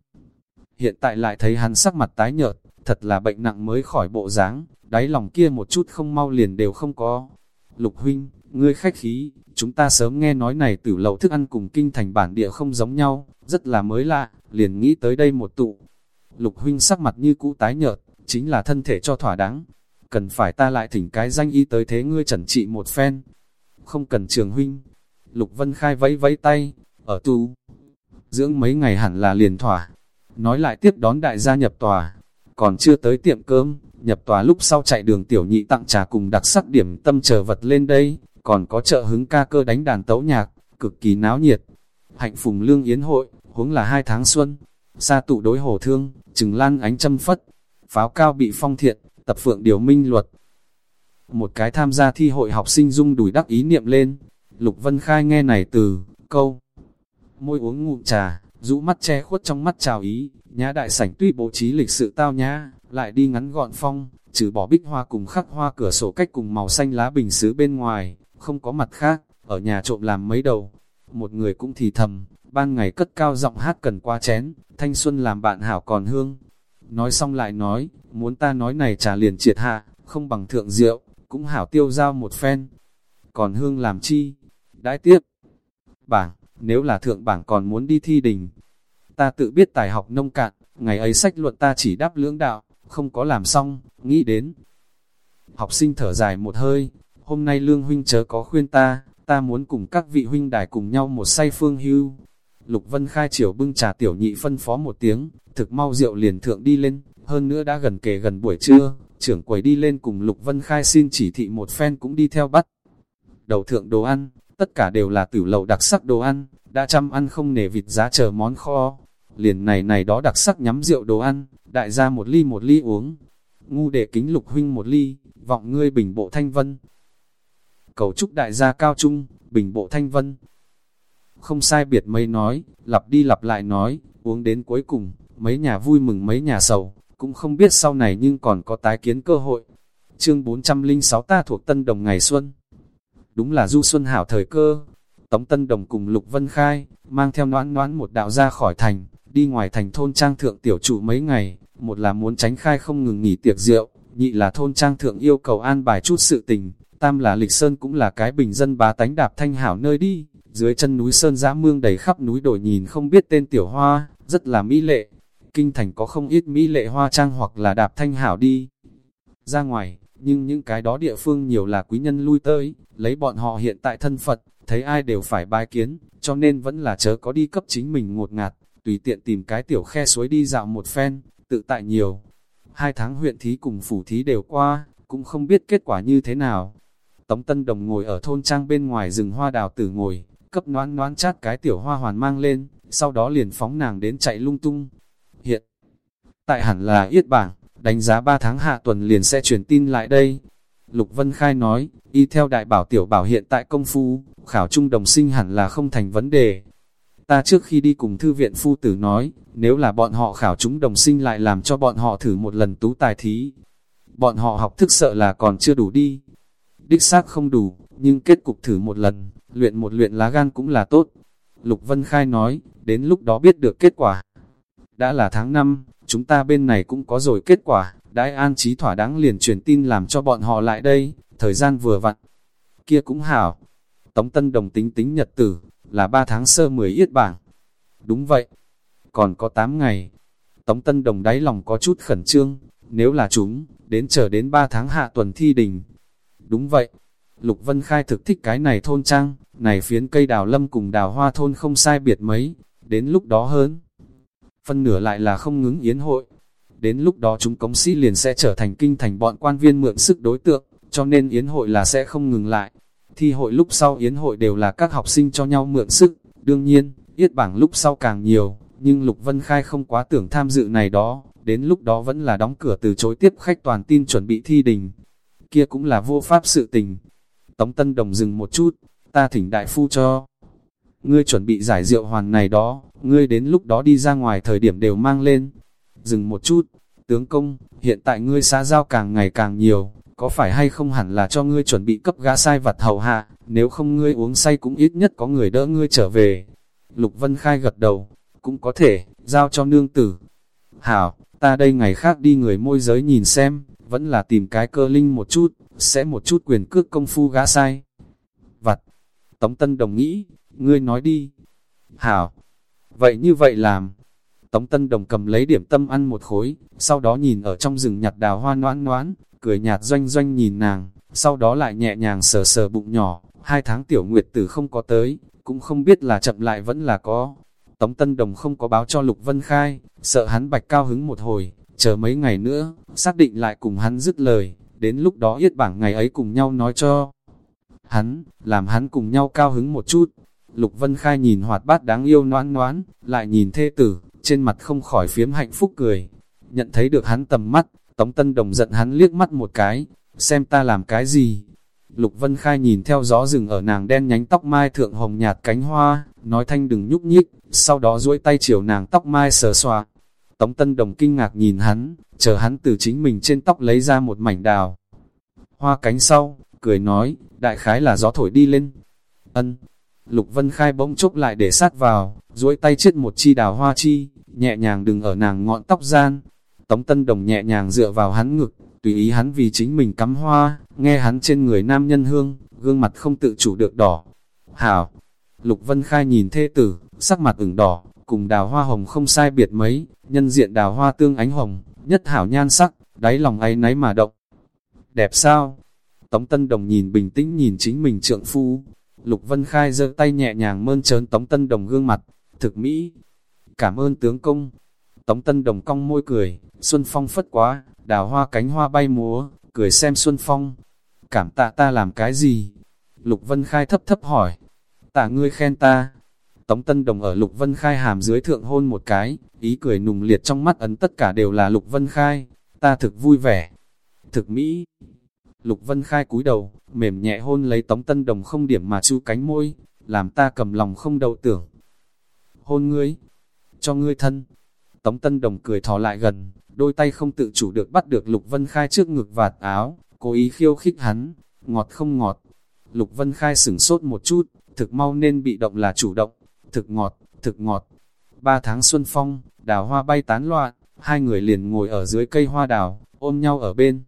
hiện tại lại thấy hắn sắc mặt tái nhợt, thật là bệnh nặng mới khỏi bộ dáng, đáy lòng kia một chút không mau liền đều không có. Lục huynh, ngươi khách khí, chúng ta sớm nghe nói này tử lầu thức ăn cùng kinh thành bản địa không giống nhau, rất là mới lạ, liền nghĩ tới đây một tụ. Lục huynh sắc mặt như cũ tái nhợt, chính là thân thể cho thỏa đáng. Cần phải ta lại thỉnh cái danh y tới thế ngươi trần trị một phen. Không cần trường huynh. Lục Vân Khai vẫy vẫy tay, ở tu. Dưỡng mấy ngày hẳn là liền thỏa. Nói lại tiếp đón đại gia nhập tòa. Còn chưa tới tiệm cơm, nhập tòa lúc sau chạy đường tiểu nhị tặng trà cùng đặc sắc điểm tâm chờ vật lên đây, còn có chợ hứng ca cơ đánh đàn tấu nhạc, cực kỳ náo nhiệt. Hạnh phùng lương yến hội, huống là hai tháng xuân, xa tụ đối hồ thương, trừng lan ánh châm phất, pháo cao bị phong thiện, tập phượng điều minh luật. Một cái tham gia thi hội học sinh dung đùi đắc ý niệm lên, Lục Vân Khai nghe này từ, câu, môi uống ngụm trà, rũ mắt che khuất trong mắt chào ý, nhã đại sảnh tuy bố trí lịch sự tao nhã, lại đi ngắn gọn phong, trừ bỏ bích hoa cùng khắc hoa cửa sổ cách cùng màu xanh lá bình xứ bên ngoài, không có mặt khác, ở nhà trộm làm mấy đầu. Một người cũng thì thầm, ban ngày cất cao giọng hát cần qua chén, thanh xuân làm bạn hảo còn hương. Nói xong lại nói, muốn ta nói này trà liền triệt hạ, không bằng thượng rượu, cũng hảo tiêu giao một phen. Còn hương làm chi? Đãi tiếp. Bảng, nếu là thượng bảng còn muốn đi thi đình. Ta tự biết tài học nông cạn, ngày ấy sách luận ta chỉ đáp lưỡng đạo, không có làm xong, nghĩ đến. Học sinh thở dài một hơi, hôm nay lương huynh chớ có khuyên ta, ta muốn cùng các vị huynh đài cùng nhau một say phương hưu. Lục Vân Khai chiều bưng trà tiểu nhị phân phó một tiếng, thực mau rượu liền thượng đi lên, hơn nữa đã gần kề gần buổi trưa, trưởng quầy đi lên cùng Lục Vân Khai xin chỉ thị một phen cũng đi theo bắt. Đầu thượng đồ ăn, tất cả đều là tử lầu đặc sắc đồ ăn, đã chăm ăn không nể vịt giá chờ món kho. Liền này này đó đặc sắc nhắm rượu đồ ăn, đại gia một ly một ly uống. Ngu để kính lục huynh một ly, vọng ngươi bình bộ thanh vân. Cầu chúc đại gia cao trung, bình bộ thanh vân. Không sai biệt mấy nói, lặp đi lặp lại nói, uống đến cuối cùng, mấy nhà vui mừng mấy nhà sầu, cũng không biết sau này nhưng còn có tái kiến cơ hội. Chương 406 ta thuộc Tân Đồng ngày xuân. Đúng là du xuân hảo thời cơ. Tống Tân Đồng cùng Lục Vân Khai, mang theo noãn noãn một đạo ra khỏi thành, đi ngoài thành thôn trang thượng tiểu trụ mấy ngày, một là muốn tránh khai không ngừng nghỉ tiệc rượu, nhị là thôn trang thượng yêu cầu an bài chút sự tình, tam là lịch sơn cũng là cái bình dân bá tánh đạp thanh hảo nơi đi, dưới chân núi sơn giã mương đầy khắp núi đồi nhìn không biết tên tiểu hoa, rất là mỹ lệ. Kinh thành có không ít mỹ lệ hoa trang hoặc là đạp thanh hảo đi. Ra ngoài, nhưng những cái đó địa phương nhiều là quý nhân lui tới, lấy bọn họ hiện tại thân Phật, thấy ai đều phải bài kiến, cho nên vẫn là chớ có đi cấp chính mình ngột ngạt, tùy tiện tìm cái tiểu khe suối đi dạo một phen, tự tại nhiều. Hai tháng huyện thí cùng phủ thí đều qua, cũng không biết kết quả như thế nào. Tống Tân Đồng ngồi ở thôn trang bên ngoài rừng hoa đào tử ngồi, cấp noãn noãn chát cái tiểu hoa hoàn mang lên, sau đó liền phóng nàng đến chạy lung tung. Hiện tại hẳn là yết bảng, đánh giá 3 tháng hạ tuần liền sẽ truyền tin lại đây. Lục Vân Khai nói, y theo đại bảo tiểu bảo hiện tại công phu, khảo trung đồng sinh hẳn là không thành vấn đề. Ta trước khi đi cùng thư viện phu tử nói, nếu là bọn họ khảo chúng đồng sinh lại làm cho bọn họ thử một lần tú tài thí. Bọn họ học thức sợ là còn chưa đủ đi. Đích xác không đủ, nhưng kết cục thử một lần, luyện một luyện lá gan cũng là tốt. Lục Vân Khai nói, đến lúc đó biết được kết quả. Đã là tháng 5, chúng ta bên này cũng có rồi kết quả, đãi an trí thỏa đáng liền truyền tin làm cho bọn họ lại đây, thời gian vừa vặn. Kia cũng hảo. Tống Tân Đồng tính tính nhật tử, là 3 tháng sơ 10 yết bảng. Đúng vậy. Còn có 8 ngày. Tống Tân Đồng đáy lòng có chút khẩn trương, nếu là chúng, đến chờ đến 3 tháng hạ tuần thi đình. Đúng vậy. Lục Vân Khai thực thích cái này thôn trang, này phiến cây đào lâm cùng đào hoa thôn không sai biệt mấy, đến lúc đó hơn. Phân nửa lại là không ngứng yến hội. Đến lúc đó chúng cống sĩ liền sẽ trở thành kinh thành bọn quan viên mượn sức đối tượng, cho nên yến hội là sẽ không ngừng lại. Thi hội lúc sau yến hội đều là các học sinh cho nhau mượn sức, đương nhiên, yết bảng lúc sau càng nhiều, nhưng Lục Vân Khai không quá tưởng tham dự này đó, đến lúc đó vẫn là đóng cửa từ chối tiếp khách toàn tin chuẩn bị thi đình. Kia cũng là vô pháp sự tình. Tống Tân Đồng dừng một chút, ta thỉnh đại phu cho. Ngươi chuẩn bị giải rượu hoàn này đó, ngươi đến lúc đó đi ra ngoài thời điểm đều mang lên. Dừng một chút, tướng công, hiện tại ngươi xã giao càng ngày càng nhiều, có phải hay không hẳn là cho ngươi chuẩn bị cấp gã sai vặt hầu hạ, nếu không ngươi uống say cũng ít nhất có người đỡ ngươi trở về. Lục Vân Khai gật đầu, cũng có thể, giao cho nương tử. Hảo, ta đây ngày khác đi người môi giới nhìn xem, vẫn là tìm cái cơ linh một chút, sẽ một chút quyền cước công phu gã sai. Vặt, Tống Tân Đồng nghĩ, ngươi nói đi. Hảo, vậy như vậy làm. Tống Tân Đồng cầm lấy điểm tâm ăn một khối, sau đó nhìn ở trong rừng nhặt đào hoa noãn noãn, cười nhạt doanh doanh nhìn nàng, sau đó lại nhẹ nhàng sờ sờ bụng nhỏ, hai tháng tiểu nguyệt tử không có tới, cũng không biết là chậm lại vẫn là có. Tống Tân Đồng không có báo cho Lục Vân Khai, sợ hắn bạch cao hứng một hồi, chờ mấy ngày nữa, xác định lại cùng hắn dứt lời, đến lúc đó yết bảng ngày ấy cùng nhau nói cho hắn, làm hắn cùng nhau cao hứng một chút. Lục Vân Khai nhìn hoạt bát đáng yêu noãn noãn, lại nhìn thê tử, trên mặt không khỏi phiếm hạnh phúc cười. Nhận thấy được hắn tầm mắt, Tống Tân Đồng giận hắn liếc mắt một cái, xem ta làm cái gì. Lục Vân Khai nhìn theo gió rừng ở nàng đen nhánh tóc mai thượng hồng nhạt cánh hoa, nói thanh đừng nhúc nhích, sau đó duỗi tay chiều nàng tóc mai sờ xoa. Tống Tân Đồng kinh ngạc nhìn hắn, chờ hắn từ chính mình trên tóc lấy ra một mảnh đào. Hoa cánh sau, cười nói, đại khái là gió thổi đi lên. Ân, Lục Vân Khai bỗng chốc lại để sát vào, duỗi tay chết một chi đào hoa chi, nhẹ nhàng đừng ở nàng ngọn tóc gian. Tống Tân Đồng nhẹ nhàng dựa vào hắn ngực, tùy ý hắn vì chính mình cắm hoa, nghe hắn trên người nam nhân hương, gương mặt không tự chủ được đỏ. Hảo! Lục Vân Khai nhìn thê tử, sắc mặt ửng đỏ, cùng đào hoa hồng không sai biệt mấy, nhân diện đào hoa tương ánh hồng, nhất hảo nhan sắc, đáy lòng ấy náy mà động. Đẹp sao? Tống Tân Đồng nhìn bình tĩnh nhìn chính mình trượng phu. Lục Vân Khai giơ tay nhẹ nhàng mơn trớn Tống Tân Đồng gương mặt, thực mỹ. Cảm ơn tướng công. Tống Tân Đồng cong môi cười, Xuân Phong phất quá, đào hoa cánh hoa bay múa, cười xem Xuân Phong. Cảm tạ ta làm cái gì? Lục Vân Khai thấp thấp hỏi. Tạ ngươi khen ta. Tống Tân Đồng ở Lục Vân Khai hàm dưới thượng hôn một cái, ý cười nùng liệt trong mắt ấn tất cả đều là Lục Vân Khai. Ta thực vui vẻ. Thực mỹ. Lục Vân Khai cúi đầu, mềm nhẹ hôn lấy Tống Tân Đồng không điểm mà chu cánh môi, làm ta cầm lòng không đậu tưởng. Hôn ngươi, cho ngươi thân. Tống Tân Đồng cười thò lại gần, đôi tay không tự chủ được bắt được Lục Vân Khai trước ngực vạt áo, cố ý khiêu khích hắn, ngọt không ngọt. Lục Vân Khai sửng sốt một chút, thực mau nên bị động là chủ động, thực ngọt, thực ngọt. Ba tháng xuân phong, đào hoa bay tán loạn, hai người liền ngồi ở dưới cây hoa đào, ôm nhau ở bên.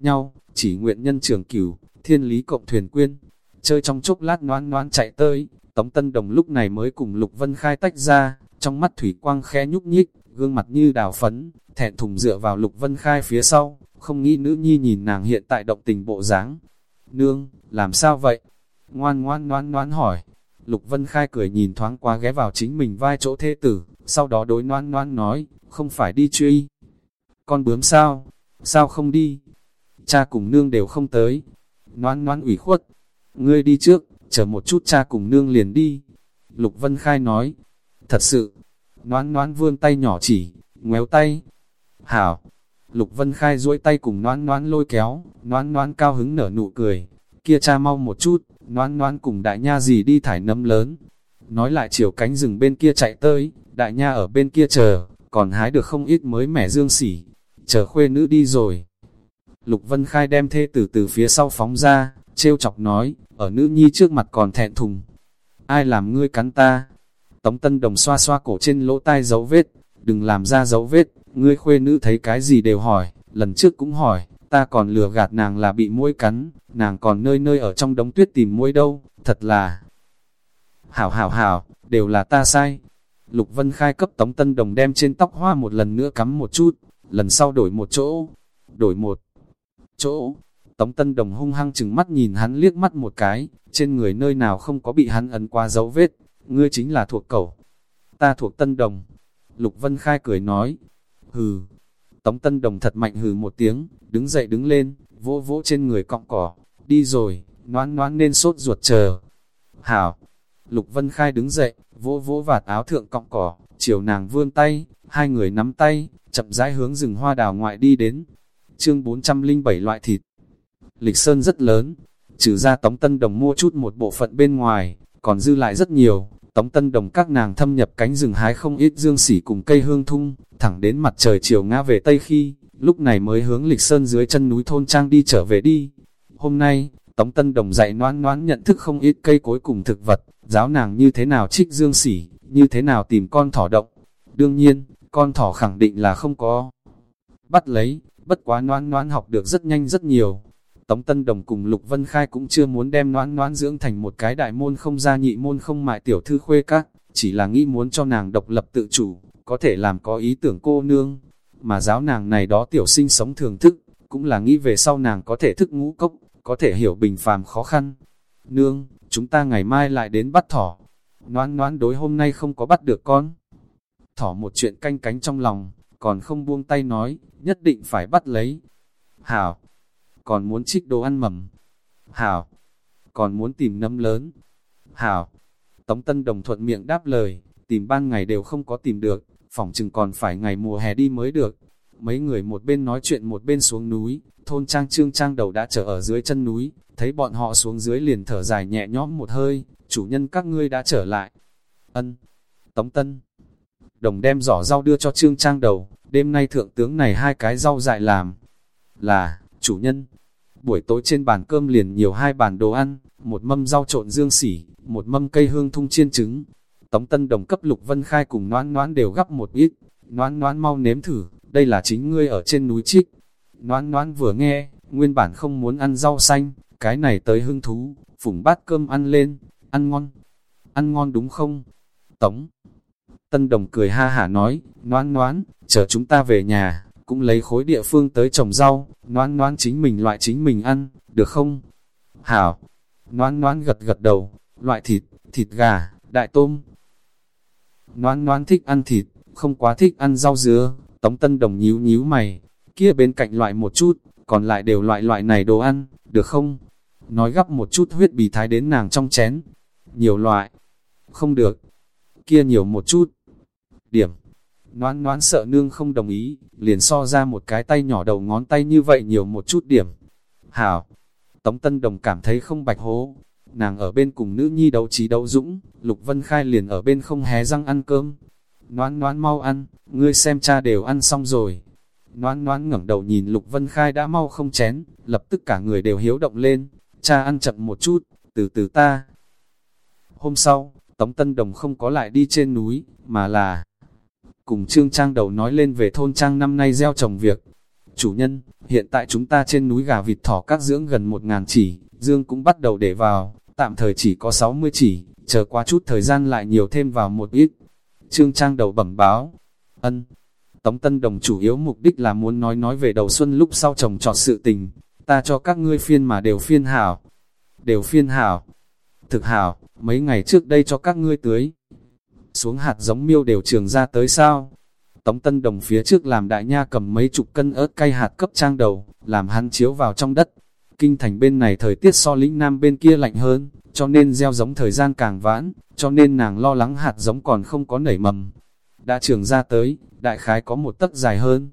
Nhau, chỉ nguyện nhân trưởng cửu, thiên lý cộng thuyền quyên. Chơi trong chốc lát noan noan chạy tới, Tống Tân Đồng lúc này mới cùng Lục Vân Khai tách ra, trong mắt thủy quang khẽ nhúc nhích, gương mặt như đào phấn, thẹn thùng dựa vào Lục Vân Khai phía sau, không nghĩ nữ nhi nhìn nàng hiện tại động tình bộ dáng. Nương, làm sao vậy? Ngoan ngoan ngoan ngoan hỏi. Lục Vân Khai cười nhìn thoáng qua ghé vào chính mình vai chỗ thế tử, sau đó đối noan noan nói, không phải đi truy. Con bướm sao? Sao không đi? cha cùng nương đều không tới. Noan noan ủy khuất, ngươi đi trước, chờ một chút cha cùng nương liền đi. Lục Vân Khai nói, thật sự, noãn noãn vươn tay nhỏ chỉ, ngoéo tay. Hảo, Lục Vân Khai duỗi tay cùng noãn noãn lôi kéo, noãn noãn cao hứng nở nụ cười. Kia cha mau một chút, noãn noãn cùng đại nha gì đi thải nấm lớn. Nói lại chiều cánh rừng bên kia chạy tới, đại nha ở bên kia chờ, còn hái được không ít mới mẻ dương sỉ. Chờ khuê nữ đi rồi, Lục Vân Khai đem thê tử từ phía sau phóng ra, trêu chọc nói, ở nữ nhi trước mặt còn thẹn thùng. Ai làm ngươi cắn ta? Tống Tân Đồng xoa xoa cổ trên lỗ tai dấu vết, đừng làm ra dấu vết, ngươi khuê nữ thấy cái gì đều hỏi, lần trước cũng hỏi, ta còn lừa gạt nàng là bị mũi cắn, nàng còn nơi nơi ở trong đống tuyết tìm mũi đâu, thật là... Hảo hảo hảo, đều là ta sai. Lục Vân Khai cấp Tống Tân Đồng đem trên tóc hoa một lần nữa cắm một chút, lần sau đổi một chỗ, đổi một chỗ. Tống Tân Đồng hung hăng chừng mắt nhìn hắn liếc mắt một cái, trên người nơi nào không có bị hắn ấn qua dấu vết, ngươi chính là thuộc cẩu. Ta thuộc Tân Đồng. Lục Vân Khai cười nói, hừ. Tống Tân Đồng thật mạnh hừ một tiếng, đứng dậy đứng lên, vỗ vỗ trên người cọng cỏ, đi rồi, noan noan nên sốt ruột chờ. Hảo. Lục Vân Khai đứng dậy, vỗ vỗ vạt áo thượng cọng cỏ, chiều nàng vươn tay, hai người nắm tay, chậm rãi hướng rừng hoa đào ngoại đi đến, chương 407 loại thịt. Lịch Sơn rất lớn, trừ ra Tống Tân Đồng mua chút một bộ phận bên ngoài, còn dư lại rất nhiều. Tống Tân Đồng các nàng thâm nhập cánh rừng hái không ít dương sỉ cùng cây hương thung, thẳng đến mặt trời chiều ngã về Tây khi, lúc này mới hướng Lịch Sơn dưới chân núi thôn trang đi trở về đi. Hôm nay, Tống Tân Đồng dạy noan noan nhận thức không ít cây cối cùng thực vật, giáo nàng như thế nào trích dương sỉ, như thế nào tìm con thỏ động. Đương nhiên, con thỏ khẳng định là không có. Bắt lấy, bất quá noan noan học được rất nhanh rất nhiều. Tống Tân Đồng cùng Lục Vân Khai cũng chưa muốn đem noãn noãn dưỡng thành một cái đại môn không gia nhị môn không mại tiểu thư khuê các, chỉ là nghĩ muốn cho nàng độc lập tự chủ, có thể làm có ý tưởng cô nương. Mà giáo nàng này đó tiểu sinh sống thường thức, cũng là nghĩ về sau nàng có thể thức ngũ cốc, có thể hiểu bình phàm khó khăn. Nương, chúng ta ngày mai lại đến bắt thỏ. noãn noãn đối hôm nay không có bắt được con. Thỏ một chuyện canh cánh trong lòng, còn không buông tay nói, nhất định phải bắt lấy. Hảo, còn muốn trích đồ ăn mầm. Hảo, còn muốn tìm nấm lớn. Hảo, Tống Tân Đồng thuận miệng đáp lời, tìm ban ngày đều không có tìm được, phỏng chừng còn phải ngày mùa hè đi mới được. Mấy người một bên nói chuyện một bên xuống núi, thôn trang trương trang đầu đã trở ở dưới chân núi, thấy bọn họ xuống dưới liền thở dài nhẹ nhõm một hơi, chủ nhân các ngươi đã trở lại. Ân, Tống Tân, đồng đem giỏ rau đưa cho trương trang đầu, đêm nay thượng tướng này hai cái rau dại làm. Là, chủ nhân, buổi tối trên bàn cơm liền nhiều hai bàn đồ ăn, một mâm rau trộn dương sỉ, một mâm cây hương thung chiên trứng. Tống Tân Đồng cấp Lục Vân Khai cùng noãn noãn đều gắp một ít, noãn noãn mau nếm thử, đây là chính ngươi ở trên núi trích. Noãn noãn vừa nghe, nguyên bản không muốn ăn rau xanh, cái này tới hưng thú, phủng bát cơm ăn lên, ăn ngon, ăn ngon đúng không? Tống Tân Đồng cười ha hả nói, noãn noãn, chờ chúng ta về nhà, cũng lấy khối địa phương tới trồng rau, noan noan chính mình loại chính mình ăn, được không? Hảo, noan noan gật gật đầu, loại thịt, thịt gà, đại tôm. Noan noan thích ăn thịt, không quá thích ăn rau dứa, Tống Tân Đồng nhíu nhíu mày, kia bên cạnh loại một chút, còn lại đều loại loại này đồ ăn, được không? Nói gấp một chút huyết bì thái đến nàng trong chén. Nhiều loại, không được, kia nhiều một chút. Điểm, noãn noãn sợ nương không đồng ý, liền so ra một cái tay nhỏ đầu ngón tay như vậy nhiều một chút điểm. Hảo, Tống Tân Đồng cảm thấy không bạch hố, nàng ở bên cùng nữ nhi đấu trí đấu dũng, Lục Vân Khai liền ở bên không hé răng ăn cơm. noãn noãn mau ăn, ngươi xem cha đều ăn xong rồi. noãn noãn ngẩng đầu nhìn Lục Vân Khai đã mau không chén, lập tức cả người đều hiếu động lên, cha ăn chậm một chút, từ từ ta. Hôm sau, Tống Tân Đồng không có lại đi trên núi, mà là cùng Trương Trang đầu nói lên về thôn Trang năm nay gieo trồng việc. Chủ nhân, hiện tại chúng ta trên núi gà vịt thỏ các dưỡng gần một ngàn chỉ, Dương cũng bắt đầu để vào, tạm thời chỉ có 60 chỉ, chờ qua chút thời gian lại nhiều thêm vào một ít. Trương Trang đầu bẩm báo, ân, Tống Tân Đồng chủ yếu mục đích là muốn nói nói về đầu xuân lúc sau trồng trọt sự tình, ta cho các ngươi phiên mà đều phiên hảo, đều phiên hảo, thực hảo, mấy ngày trước đây cho các ngươi tưới. Xuống hạt giống miêu đều trường ra tới sao? Tống Tân Đồng phía trước làm đại nha cầm mấy chục cân ớt cay hạt cấp trang đầu, làm hắn chiếu vào trong đất. Kinh thành bên này thời tiết so lĩnh nam bên kia lạnh hơn, cho nên gieo giống thời gian càng vãn, cho nên nàng lo lắng hạt giống còn không có nảy mầm. Đã trường ra tới, đại khái có một tấc dài hơn.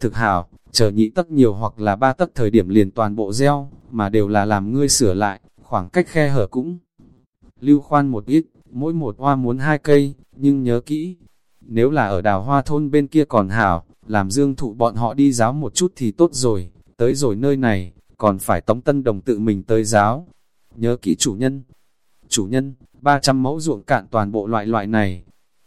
Thực hảo, chờ nhị tấc nhiều hoặc là ba tấc thời điểm liền toàn bộ gieo, mà đều là làm ngươi sửa lại, khoảng cách khe hở cũng lưu khoan một ít, mỗi một hoa muốn hai cây, nhưng nhớ kỹ, nếu là ở đào hoa thôn bên kia còn hảo, làm dương thụ bọn họ đi giáo một chút thì tốt rồi, tới rồi nơi này, còn phải tống tân đồng tự mình tới giáo. Nhớ kỹ chủ nhân. Chủ nhân, 300 mẫu ruộng cạn toàn bộ loại loại này.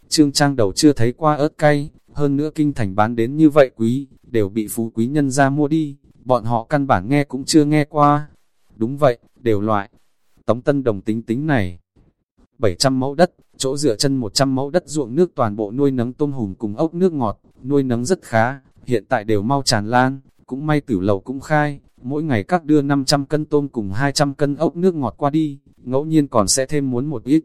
Trương Trang đầu chưa thấy qua ớt cay, hơn nữa kinh thành bán đến như vậy quý, đều bị phú quý nhân ra mua đi, bọn họ căn bản nghe cũng chưa nghe qua. Đúng vậy, đều loại. Tống Tân Đồng tính tính này. 700 mẫu đất, chỗ dựa chân 100 mẫu đất ruộng nước toàn bộ nuôi nấng tôm hùm cùng ốc nước ngọt, nuôi nấng rất khá, hiện tại đều mau tràn lan, cũng may tử lầu cũng khai, mỗi ngày các đưa 500 cân tôm cùng 200 cân ốc nước ngọt qua đi, ngẫu nhiên còn sẽ thêm muốn một ít.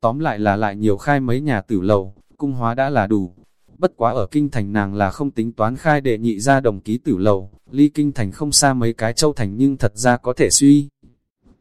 Tóm lại là lại nhiều khai mấy nhà tử lầu, cung hóa đã là đủ. Bất quá ở kinh thành nàng là không tính toán khai để nhị ra đồng ký tử lầu, ly kinh thành không xa mấy cái châu thành nhưng thật ra có thể suy.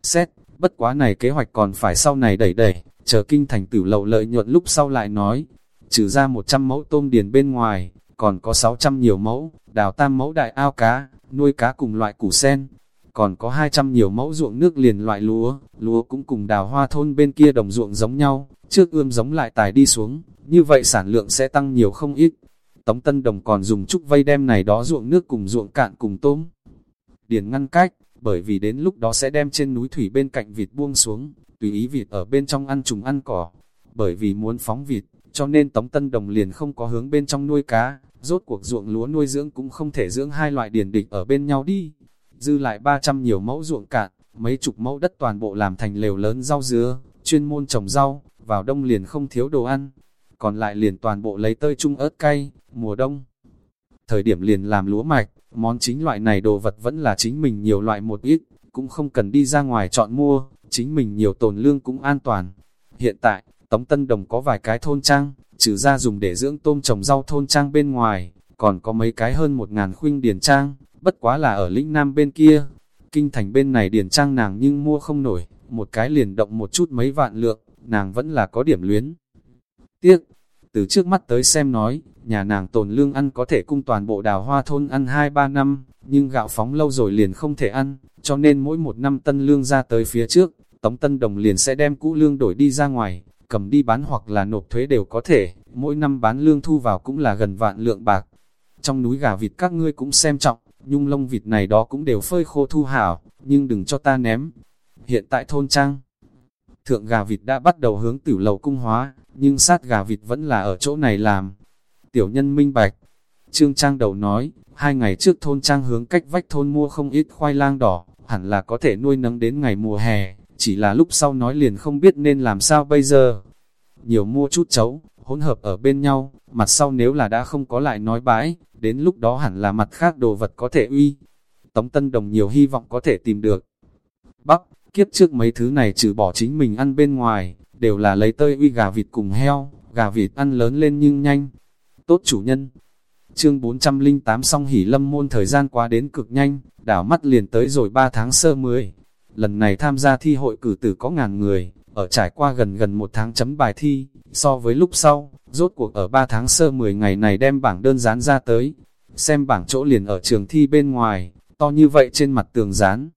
Xét, bất quá này kế hoạch còn phải sau này đẩy đẩy, chờ kinh thành tử lầu lợi nhuận lúc sau lại nói, trừ ra 100 mẫu tôm điền bên ngoài, còn có 600 nhiều mẫu, đào tam mẫu đại ao cá, nuôi cá cùng loại củ sen, còn có 200 nhiều mẫu ruộng nước liền loại lúa, lúa cũng cùng đào hoa thôn bên kia đồng ruộng giống nhau, trước ươm giống lại tài đi xuống, như vậy sản lượng sẽ tăng nhiều không ít. Tống Tân Đồng còn dùng trúc vây đem này đó ruộng nước cùng ruộng cạn cùng tôm. Điền ngăn cách, bởi vì đến lúc đó sẽ đem trên núi thủy bên cạnh vịt buông xuống, tùy ý vịt ở bên trong ăn trùng ăn cỏ. Bởi vì muốn phóng vịt, cho nên Tống Tân Đồng liền không có hướng bên trong nuôi cá, rốt cuộc ruộng lúa nuôi dưỡng cũng không thể dưỡng hai loại điển địch ở bên nhau đi. Dư lại 300 nhiều mẫu ruộng cạn, mấy chục mẫu đất toàn bộ làm thành lều lớn rau dứa, chuyên môn trồng rau, vào đông liền không thiếu đồ ăn, còn lại liền toàn bộ lấy tơi chung ớt cay, mùa đông. Thời điểm liền làm lúa mạch, món chính loại này đồ vật vẫn là chính mình nhiều loại một ít, cũng không cần đi ra ngoài chọn mua, chính mình nhiều tồn lương cũng an toàn. Hiện tại, Tống Tân Đồng có vài cái thôn trang, trừ ra dùng để dưỡng tôm trồng rau thôn trang bên ngoài, còn có mấy cái hơn một ngàn khuynh điền trang, bất quá là ở lĩnh nam bên kia. Kinh thành bên này điền trang nàng nhưng mua không nổi, một cái liền động một chút mấy vạn lượng, nàng vẫn là có điểm luyến. Tiếc, từ trước mắt tới xem nói, nhà nàng tồn lương ăn có thể cung toàn bộ đào hoa thôn ăn 2-3 năm, nhưng gạo phóng lâu rồi liền không thể ăn, cho nên mỗi một năm tân lương ra tới phía trước, Tống Tân Đồng liền sẽ đem cũ lương đổi đi ra ngoài, cầm đi bán hoặc là nộp thuế đều có thể, mỗi năm bán lương thu vào cũng là gần vạn lượng bạc. Trong núi gà vịt các ngươi cũng xem trọng, nhung lông vịt này đó cũng đều phơi khô thu hảo, nhưng đừng cho ta ném. Hiện tại thôn trang, thượng gà vịt đã bắt đầu hướng tử lầu cung hóa, nhưng sát gà vịt vẫn là ở chỗ này làm. Tiểu nhân minh bạch, Trương Trang đầu nói, hai ngày trước thôn Trang hướng cách vách thôn mua không ít khoai lang đỏ, hẳn là có thể nuôi nấng đến ngày mùa hè, chỉ là lúc sau nói liền không biết nên làm sao bây giờ. Nhiều mua chút chấu, hỗn hợp ở bên nhau, mặt sau nếu là đã không có lại nói bãi, đến lúc đó hẳn là mặt khác đồ vật có thể uy. Tống Tân Đồng nhiều hy vọng có thể tìm được. Bắc, kiếp trước mấy thứ này trừ bỏ chính mình ăn bên ngoài, đều là lấy tơi uy gà vịt cùng heo, gà vịt ăn lớn lên nhưng nhanh. Tốt chủ nhân. Chương 408 song hỉ lâm môn thời gian qua đến cực nhanh, đảo mắt liền tới rồi 3 tháng sơ 10. Lần này tham gia thi hội cử tử có ngàn người, ở trải qua gần gần một tháng chấm bài thi, so với lúc sau, rốt cuộc ở 3 tháng sơ 10 ngày này đem bảng đơn dán ra tới. Xem bảng chỗ liền ở trường thi bên ngoài, to như vậy trên mặt tường dán.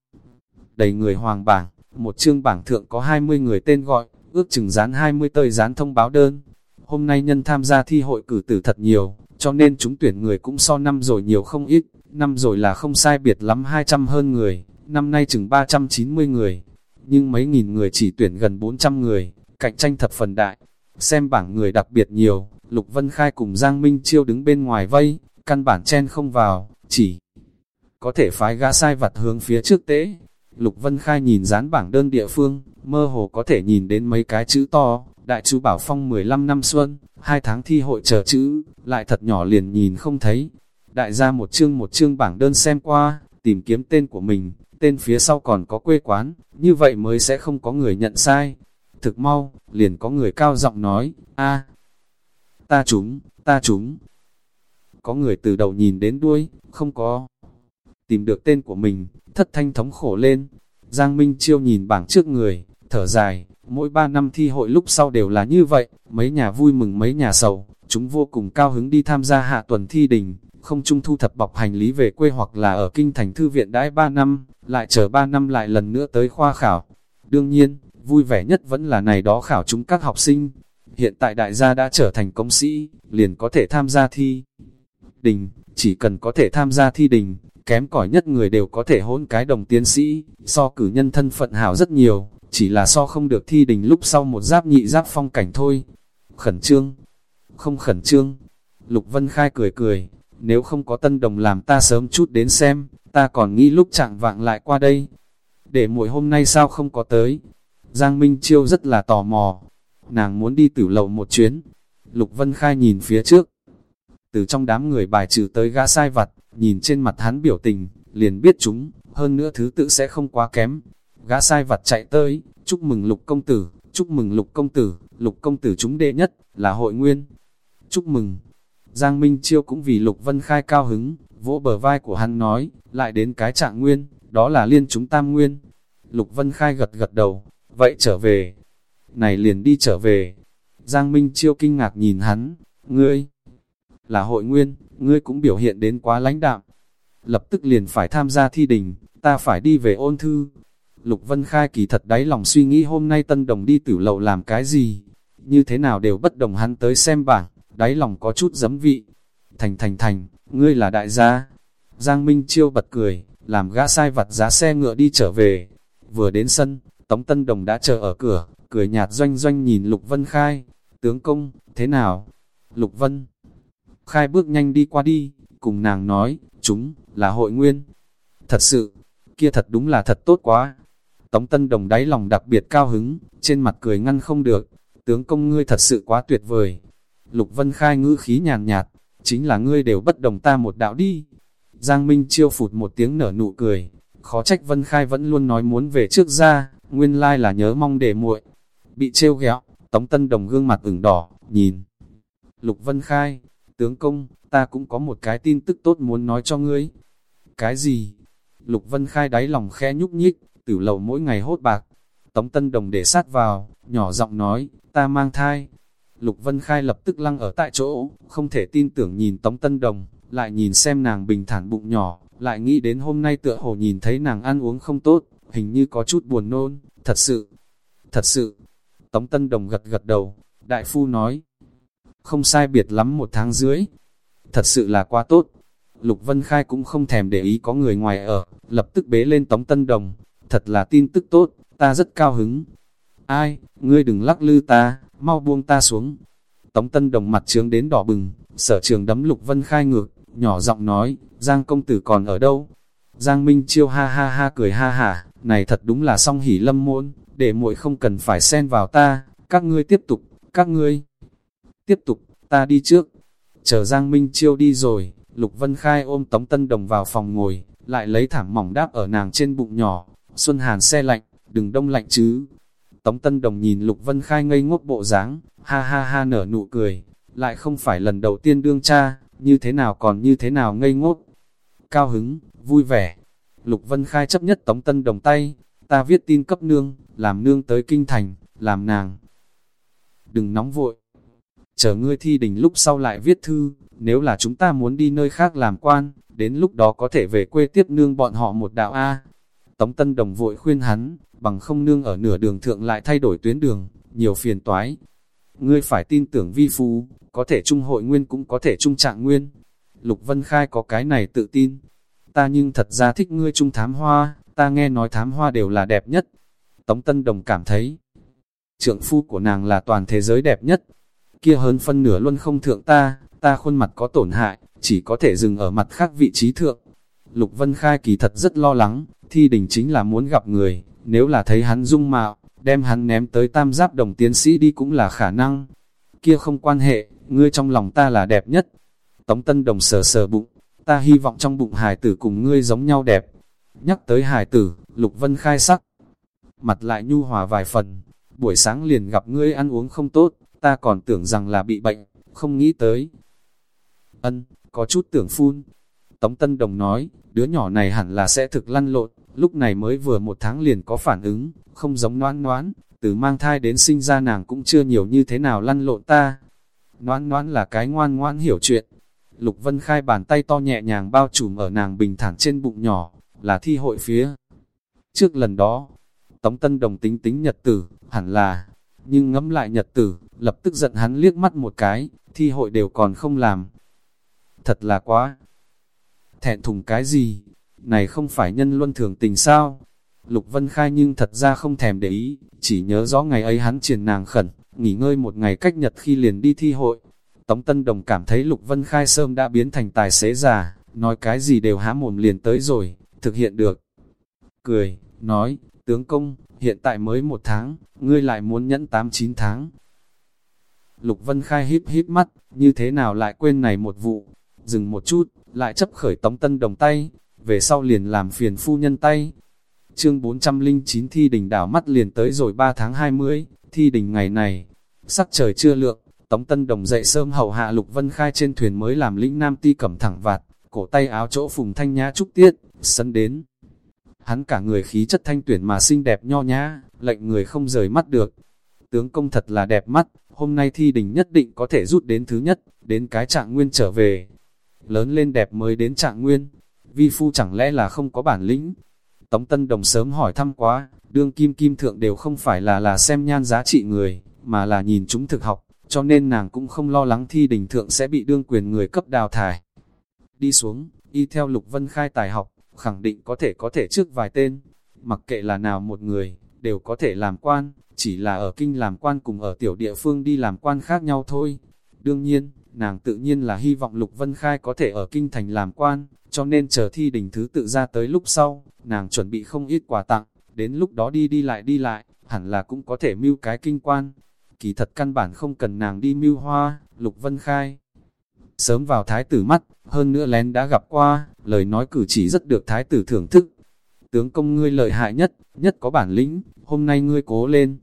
Đầy người hoàng bảng, một chương bảng thượng có 20 người tên gọi, ước chừng dán 20 tơi dán thông báo đơn. Hôm nay nhân tham gia thi hội cử tử thật nhiều, cho nên chúng tuyển người cũng so năm rồi nhiều không ít, năm rồi là không sai biệt lắm 200 hơn người, năm nay chừng 390 người, nhưng mấy nghìn người chỉ tuyển gần 400 người, cạnh tranh thập phần đại. Xem bảng người đặc biệt nhiều, Lục Vân Khai cùng Giang Minh Chiêu đứng bên ngoài vây, căn bản chen không vào, chỉ có thể phái gã sai vặt hướng phía trước tế. Lục Vân Khai nhìn dán bảng đơn địa phương, mơ hồ có thể nhìn đến mấy cái chữ to, đại chú Bảo Phong 15 năm xuân, hai tháng thi hội chờ chữ, lại thật nhỏ liền nhìn không thấy. Đại gia một chương một chương bảng đơn xem qua, tìm kiếm tên của mình, tên phía sau còn có quê quán, như vậy mới sẽ không có người nhận sai. Thực mau, liền có người cao giọng nói, a ta chúng, ta chúng. Có người từ đầu nhìn đến đuôi, không có. Tìm được tên của mình, thất thanh thống khổ lên. Giang Minh Chiêu nhìn bảng trước người, thở dài, mỗi ba năm thi hội lúc sau đều là như vậy, mấy nhà vui mừng mấy nhà sầu, chúng vô cùng cao hứng đi tham gia hạ tuần thi đình, không chung thu thập bọc hành lý về quê hoặc là ở kinh thành thư viện đãi ba năm, lại chờ ba năm lại lần nữa tới khoa khảo. Đương nhiên, vui vẻ nhất vẫn là này đó khảo chúng các học sinh. Hiện tại đại gia đã trở thành công sĩ, liền có thể tham gia thi đình, chỉ cần có thể tham gia thi đình, kém cỏi nhất người đều có thể hôn cái đồng tiến sĩ, so cử nhân thân phận hảo rất nhiều, chỉ là so không được thi đình lúc sau một giáp nhị giáp phong cảnh thôi. Khẩn trương, không khẩn trương. Lục Vân Khai cười cười, nếu không có tân đồng làm ta sớm chút đến xem, ta còn nghĩ lúc chẳng vạng lại qua đây. Để muội hôm nay sao không có tới? Giang Minh Chiêu rất là tò mò, nàng muốn đi tử lầu một chuyến. Lục Vân Khai nhìn phía trước, từ trong đám người bài trừ tới gã sai vặt, nhìn trên mặt hắn biểu tình, liền biết chúng, hơn nữa thứ tự sẽ không quá kém. Gã sai vặt chạy tới, chúc mừng lục công tử, chúc mừng lục công tử, lục công tử chúng đệ nhất, là hội nguyên. Chúc mừng. Giang Minh Chiêu cũng vì lục vân khai cao hứng, vỗ bờ vai của hắn nói, lại đến cái trạng nguyên, đó là liên chúng tam nguyên. Lục vân khai gật gật đầu, vậy trở về. Này liền đi trở về. Giang Minh Chiêu kinh ngạc nhìn hắn, ngươi, là hội nguyên, ngươi cũng biểu hiện đến quá lãnh đạm. Lập tức liền phải tham gia thi đình, ta phải đi về ôn thư. Lục Vân Khai kỳ thật đáy lòng suy nghĩ hôm nay tân đồng đi tử lậu làm cái gì, như thế nào đều bất đồng hắn tới xem bảng, đáy lòng có chút giấm vị. Thành thành thành, ngươi là đại gia. Giang Minh Chiêu bật cười, làm gã sai vặt giá xe ngựa đi trở về. Vừa đến sân, Tống Tân Đồng đã chờ ở cửa, cười nhạt doanh doanh nhìn Lục Vân Khai, tướng công, thế nào? Lục Vân khai bước nhanh đi qua đi, cùng nàng nói, chúng, là hội nguyên. Thật sự, kia thật đúng là thật tốt quá. Tống Tân Đồng đáy lòng đặc biệt cao hứng, trên mặt cười ngăn không được, tướng công ngươi thật sự quá tuyệt vời. Lục Vân khai ngữ khí nhàn nhạt, chính là ngươi đều bất đồng ta một đạo đi. Giang Minh chiêu phụt một tiếng nở nụ cười, khó trách Vân Khai vẫn luôn nói muốn về trước ra, nguyên lai là nhớ mong để muội. Bị trêu ghẹo, Tống Tân Đồng gương mặt ửng đỏ, nhìn. Lục Vân Khai, tướng công, ta cũng có một cái tin tức tốt muốn nói cho ngươi. Cái gì? Lục Vân Khai đáy lòng khe nhúc nhích, tử lầu mỗi ngày hốt bạc. Tống Tân Đồng để sát vào, nhỏ giọng nói, ta mang thai. Lục Vân Khai lập tức lăng ở tại chỗ, không thể tin tưởng nhìn Tống Tân Đồng, lại nhìn xem nàng bình thản bụng nhỏ, lại nghĩ đến hôm nay tựa hồ nhìn thấy nàng ăn uống không tốt, hình như có chút buồn nôn, thật sự, thật sự. Tống Tân Đồng gật gật đầu, đại phu nói, không sai biệt lắm một tháng dưới, thật sự là quá tốt. Lục Vân Khai cũng không thèm để ý có người ngoài ở, lập tức bế lên Tống Tân Đồng, thật là tin tức tốt, ta rất cao hứng. Ai, ngươi đừng lắc lư ta, mau buông ta xuống. Tống Tân Đồng mặt trướng đến đỏ bừng, sở trường đấm Lục Vân Khai ngược, nhỏ giọng nói, Giang công tử còn ở đâu? Giang Minh Chiêu ha ha ha cười ha hả, này thật đúng là song hỉ lâm môn, để muội không cần phải xen vào ta, các ngươi tiếp tục, các ngươi tiếp tục, ta đi trước. Chờ Giang Minh Chiêu đi rồi, Lục Vân Khai ôm Tống Tân Đồng vào phòng ngồi, lại lấy thảm mỏng đáp ở nàng trên bụng nhỏ, Xuân Hàn xe lạnh, đừng đông lạnh chứ. Tống Tân Đồng nhìn Lục Vân Khai ngây ngốc bộ dáng, ha ha ha nở nụ cười, lại không phải lần đầu tiên đương cha, như thế nào còn như thế nào ngây ngốc. Cao hứng, vui vẻ. Lục Vân Khai chấp nhất Tống Tân Đồng tay, ta viết tin cấp nương, làm nương tới kinh thành, làm nàng. Đừng nóng vội. Chờ ngươi thi đình lúc sau lại viết thư, nếu là chúng ta muốn đi nơi khác làm quan, đến lúc đó có thể về quê tiếp nương bọn họ một đạo A. Tống Tân Đồng vội khuyên hắn, bằng không nương ở nửa đường thượng lại thay đổi tuyến đường, nhiều phiền toái. Ngươi phải tin tưởng vi phu, có thể trung hội nguyên cũng có thể trung trạng nguyên. Lục Vân Khai có cái này tự tin. Ta nhưng thật ra thích ngươi trung thám hoa, ta nghe nói thám hoa đều là đẹp nhất. Tống Tân Đồng cảm thấy, trượng phu của nàng là toàn thế giới đẹp nhất. Kia hơn phân nửa luôn không thượng ta, ta khuôn mặt có tổn hại, chỉ có thể dừng ở mặt khác vị trí thượng. Lục Vân Khai kỳ thật rất lo lắng, thi đình chính là muốn gặp người, nếu là thấy hắn dung mạo, đem hắn ném tới tam giáp đồng tiến sĩ đi cũng là khả năng. Kia không quan hệ, ngươi trong lòng ta là đẹp nhất. Tống Tân Đồng sờ sờ bụng, ta hy vọng trong bụng hài tử cùng ngươi giống nhau đẹp. Nhắc tới hài tử, Lục Vân khai sắc. Mặt lại nhu hòa vài phần, buổi sáng liền gặp ngươi ăn uống không tốt, ta còn tưởng rằng là bị bệnh, không nghĩ tới. Ân, có chút tưởng phun. Tống Tân Đồng nói, đứa nhỏ này hẳn là sẽ thực lăn lộn, lúc này mới vừa một tháng liền có phản ứng, không giống noan noãn từ mang thai đến sinh ra nàng cũng chưa nhiều như thế nào lăn lộn ta. Noan noan là cái ngoan ngoan hiểu chuyện. Lục Vân Khai bàn tay to nhẹ nhàng bao trùm ở nàng bình thản trên bụng nhỏ, là thi hội phía. Trước lần đó, Tống Tân Đồng tính tính nhật tử, hẳn là, nhưng ngẫm lại nhật tử, lập tức giận hắn liếc mắt một cái, thi hội đều còn không làm. Thật là quá. Thẹn thùng cái gì? Này không phải nhân luân thường tình sao? Lục Vân Khai nhưng thật ra không thèm để ý, chỉ nhớ rõ ngày ấy hắn triển nàng khẩn, nghỉ ngơi một ngày cách nhật khi liền đi thi hội. Tống Tân Đồng cảm thấy Lục Vân Khai sớm đã biến thành tài xế già, nói cái gì đều há mồm liền tới rồi, thực hiện được. Cười, nói, tướng công, hiện tại mới một tháng, ngươi lại muốn nhẫn 8-9 tháng. Lục Vân Khai híp híp mắt, như thế nào lại quên này một vụ, dừng một chút, lại chấp khởi Tống Tân Đồng tay, về sau liền làm phiền phu nhân tay, Chương 409 thi đình đảo mắt liền tới rồi 3 tháng 20, thi đình ngày này, sắc trời chưa lượng, Tống Tân Đồng dậy sớm hầu hạ Lục Vân Khai trên thuyền mới làm lĩnh nam ti cẩm thẳng vạt, cổ tay áo chỗ phùng thanh nhã trúc tiết, sân đến. Hắn cả người khí chất thanh tuyển mà xinh đẹp nho nhã, lệnh người không rời mắt được. Tướng công thật là đẹp mắt, hôm nay thi đình nhất định có thể rút đến thứ nhất, đến cái trạng nguyên trở về. Lớn lên đẹp mới đến trạng nguyên, vi phu chẳng lẽ là không có bản lĩnh, Tống Tân Đồng sớm hỏi thăm quá, đương kim kim thượng đều không phải là là xem nhan giá trị người, mà là nhìn chúng thực học, cho nên nàng cũng không lo lắng thi đình thượng sẽ bị đương quyền người cấp đào thải. Đi xuống, y theo Lục Vân khai tài học, khẳng định có thể có thể trước vài tên, mặc kệ là nào một người, đều có thể làm quan, chỉ là ở kinh làm quan cùng ở tiểu địa phương đi làm quan khác nhau thôi. Đương nhiên, nàng tự nhiên là hy vọng Lục Vân Khai có thể ở kinh thành làm quan, cho nên chờ thi đình thứ tự ra tới lúc sau, nàng chuẩn bị không ít quà tặng, đến lúc đó đi đi lại đi lại, hẳn là cũng có thể mưu cái kinh quan. Kỳ thật căn bản không cần nàng đi mưu hoa, Lục Vân Khai. Sớm vào thái tử mắt, hơn nữa lén đã gặp qua, lời nói cử chỉ rất được thái tử thưởng thức. Tướng công ngươi lợi hại nhất, nhất có bản lĩnh, hôm nay ngươi cố lên.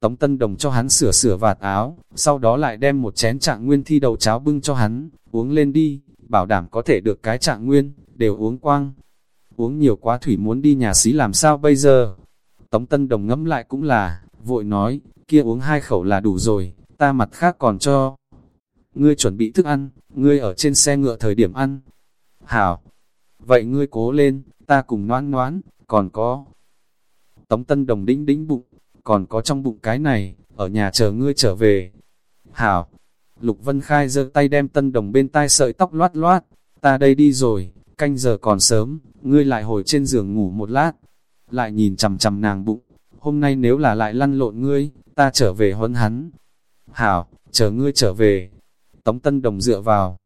Tống Tân Đồng cho hắn sửa sửa vạt áo, sau đó lại đem một chén trạng nguyên thi đầu cháo bưng cho hắn, uống lên đi, bảo đảm có thể được cái trạng nguyên, đều uống quang. Uống nhiều quá thủy muốn đi nhà xí làm sao bây giờ? Tống Tân Đồng ngẫm lại cũng là, vội nói, kia uống hai khẩu là đủ rồi, ta mặt khác còn cho. Ngươi chuẩn bị thức ăn, ngươi ở trên xe ngựa thời điểm ăn. Hảo, vậy ngươi cố lên, ta cùng noan noán, còn có. Tống Tân Đồng đĩnh đĩnh bụng, còn có trong bụng cái này, ở nhà chờ ngươi trở về. Hảo, Lục Vân Khai giơ tay đem Tân Đồng bên tai sợi tóc loát loát, ta đây đi rồi, canh giờ còn sớm, ngươi lại hồi trên giường ngủ một lát, lại nhìn chằm chằm nàng bụng, hôm nay nếu là lại lăn lộn ngươi, ta trở về huấn hắn. Hảo, chờ ngươi trở về. Tống Tân Đồng dựa vào.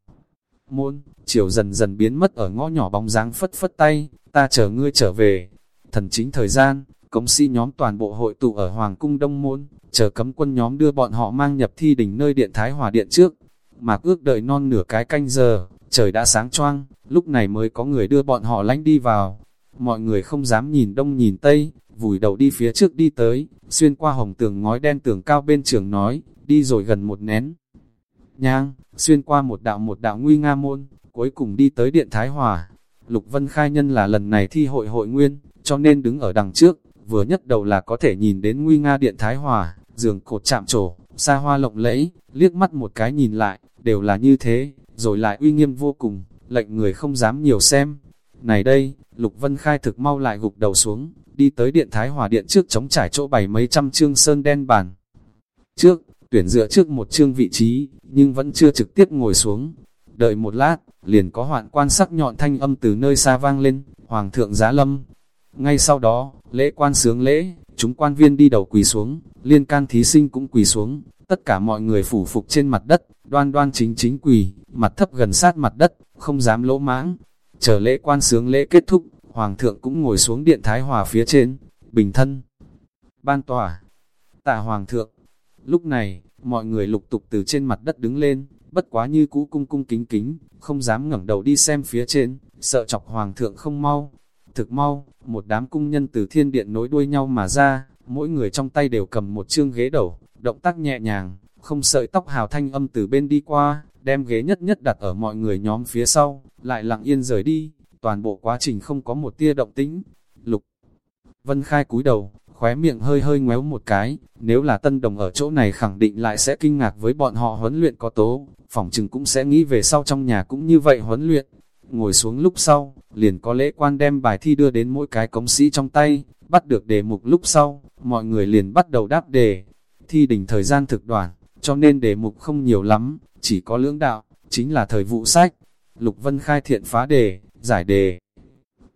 Môn, chiều dần dần biến mất ở ngõ nhỏ bóng dáng phất phất tay, ta chờ ngươi trở về. Thần chính thời gian, cống sĩ nhóm toàn bộ hội tụ ở Hoàng cung Đông Môn, chờ cấm quân nhóm đưa bọn họ mang nhập thi đỉnh nơi điện Thái Hòa Điện trước. Mạc ước đợi non nửa cái canh giờ, trời đã sáng choang, lúc này mới có người đưa bọn họ lánh đi vào. Mọi người không dám nhìn đông nhìn tây, vùi đầu đi phía trước đi tới, xuyên qua hồng tường ngói đen tường cao bên trường nói, đi rồi gần một nén. Nhang, xuyên qua một đạo một đạo nguy nga môn, cuối cùng đi tới điện Thái Hòa. Lục Vân khai nhân là lần này thi hội hội nguyên, cho nên đứng ở đằng trước, vừa nhất đầu là có thể nhìn đến nguy nga điện Thái Hòa, giường cột chạm trổ, xa hoa lộng lẫy, liếc mắt một cái nhìn lại, đều là như thế, rồi lại uy nghiêm vô cùng, lệnh người không dám nhiều xem. Này đây, Lục Vân Khai thực mau lại gục đầu xuống, đi tới điện Thái Hòa điện trước chống trải chỗ bày mấy trăm chương sơn đen bàn. Trước, tuyển dựa trước một chương vị trí, nhưng vẫn chưa trực tiếp ngồi xuống. Đợi một lát, liền có hoạn quan sắc nhọn thanh âm từ nơi xa vang lên, Hoàng thượng giá lâm. Ngay sau đó, lễ quan sướng lễ, chúng quan viên đi đầu quỳ xuống, liên can thí sinh cũng quỳ xuống, tất cả mọi người phủ phục trên mặt đất, đoan đoan chính chính quỳ, mặt thấp gần sát mặt đất, không dám lỗ mãng. Chờ lễ quan sướng lễ kết thúc, Hoàng thượng cũng ngồi xuống điện Thái Hòa phía trên, bình thân. Ban tòa, tạ Hoàng thượng, lúc này, mọi người lục tục từ trên mặt đất đứng lên, bất quá như cũ cung cung kính kính, không dám ngẩng đầu đi xem phía trên, sợ chọc Hoàng thượng không mau. Thực mau, một đám cung nhân từ thiên điện nối đuôi nhau mà ra, mỗi người trong tay đều cầm một chương ghế đầu, động tác nhẹ nhàng, không sợi tóc hào thanh âm từ bên đi qua, đem ghế nhất nhất đặt ở mọi người nhóm phía sau, lại lặng yên rời đi, toàn bộ quá trình không có một tia động tĩnh. Lục Vân Khai cúi đầu, khóe miệng hơi hơi ngoéo một cái, nếu là tân đồng ở chỗ này khẳng định lại sẽ kinh ngạc với bọn họ huấn luyện có tố, phỏng chừng cũng sẽ nghĩ về sau trong nhà cũng như vậy huấn luyện. Ngồi xuống lúc sau, liền có lễ quan đem bài thi đưa đến mỗi cái cống sĩ trong tay, bắt được đề mục lúc sau, mọi người liền bắt đầu đáp đề. Thi đỉnh thời gian thực đoàn, cho nên đề mục không nhiều lắm, chỉ có lưỡng đạo, chính là thời vụ sách. Lục Vân khai thiện phá đề, giải đề.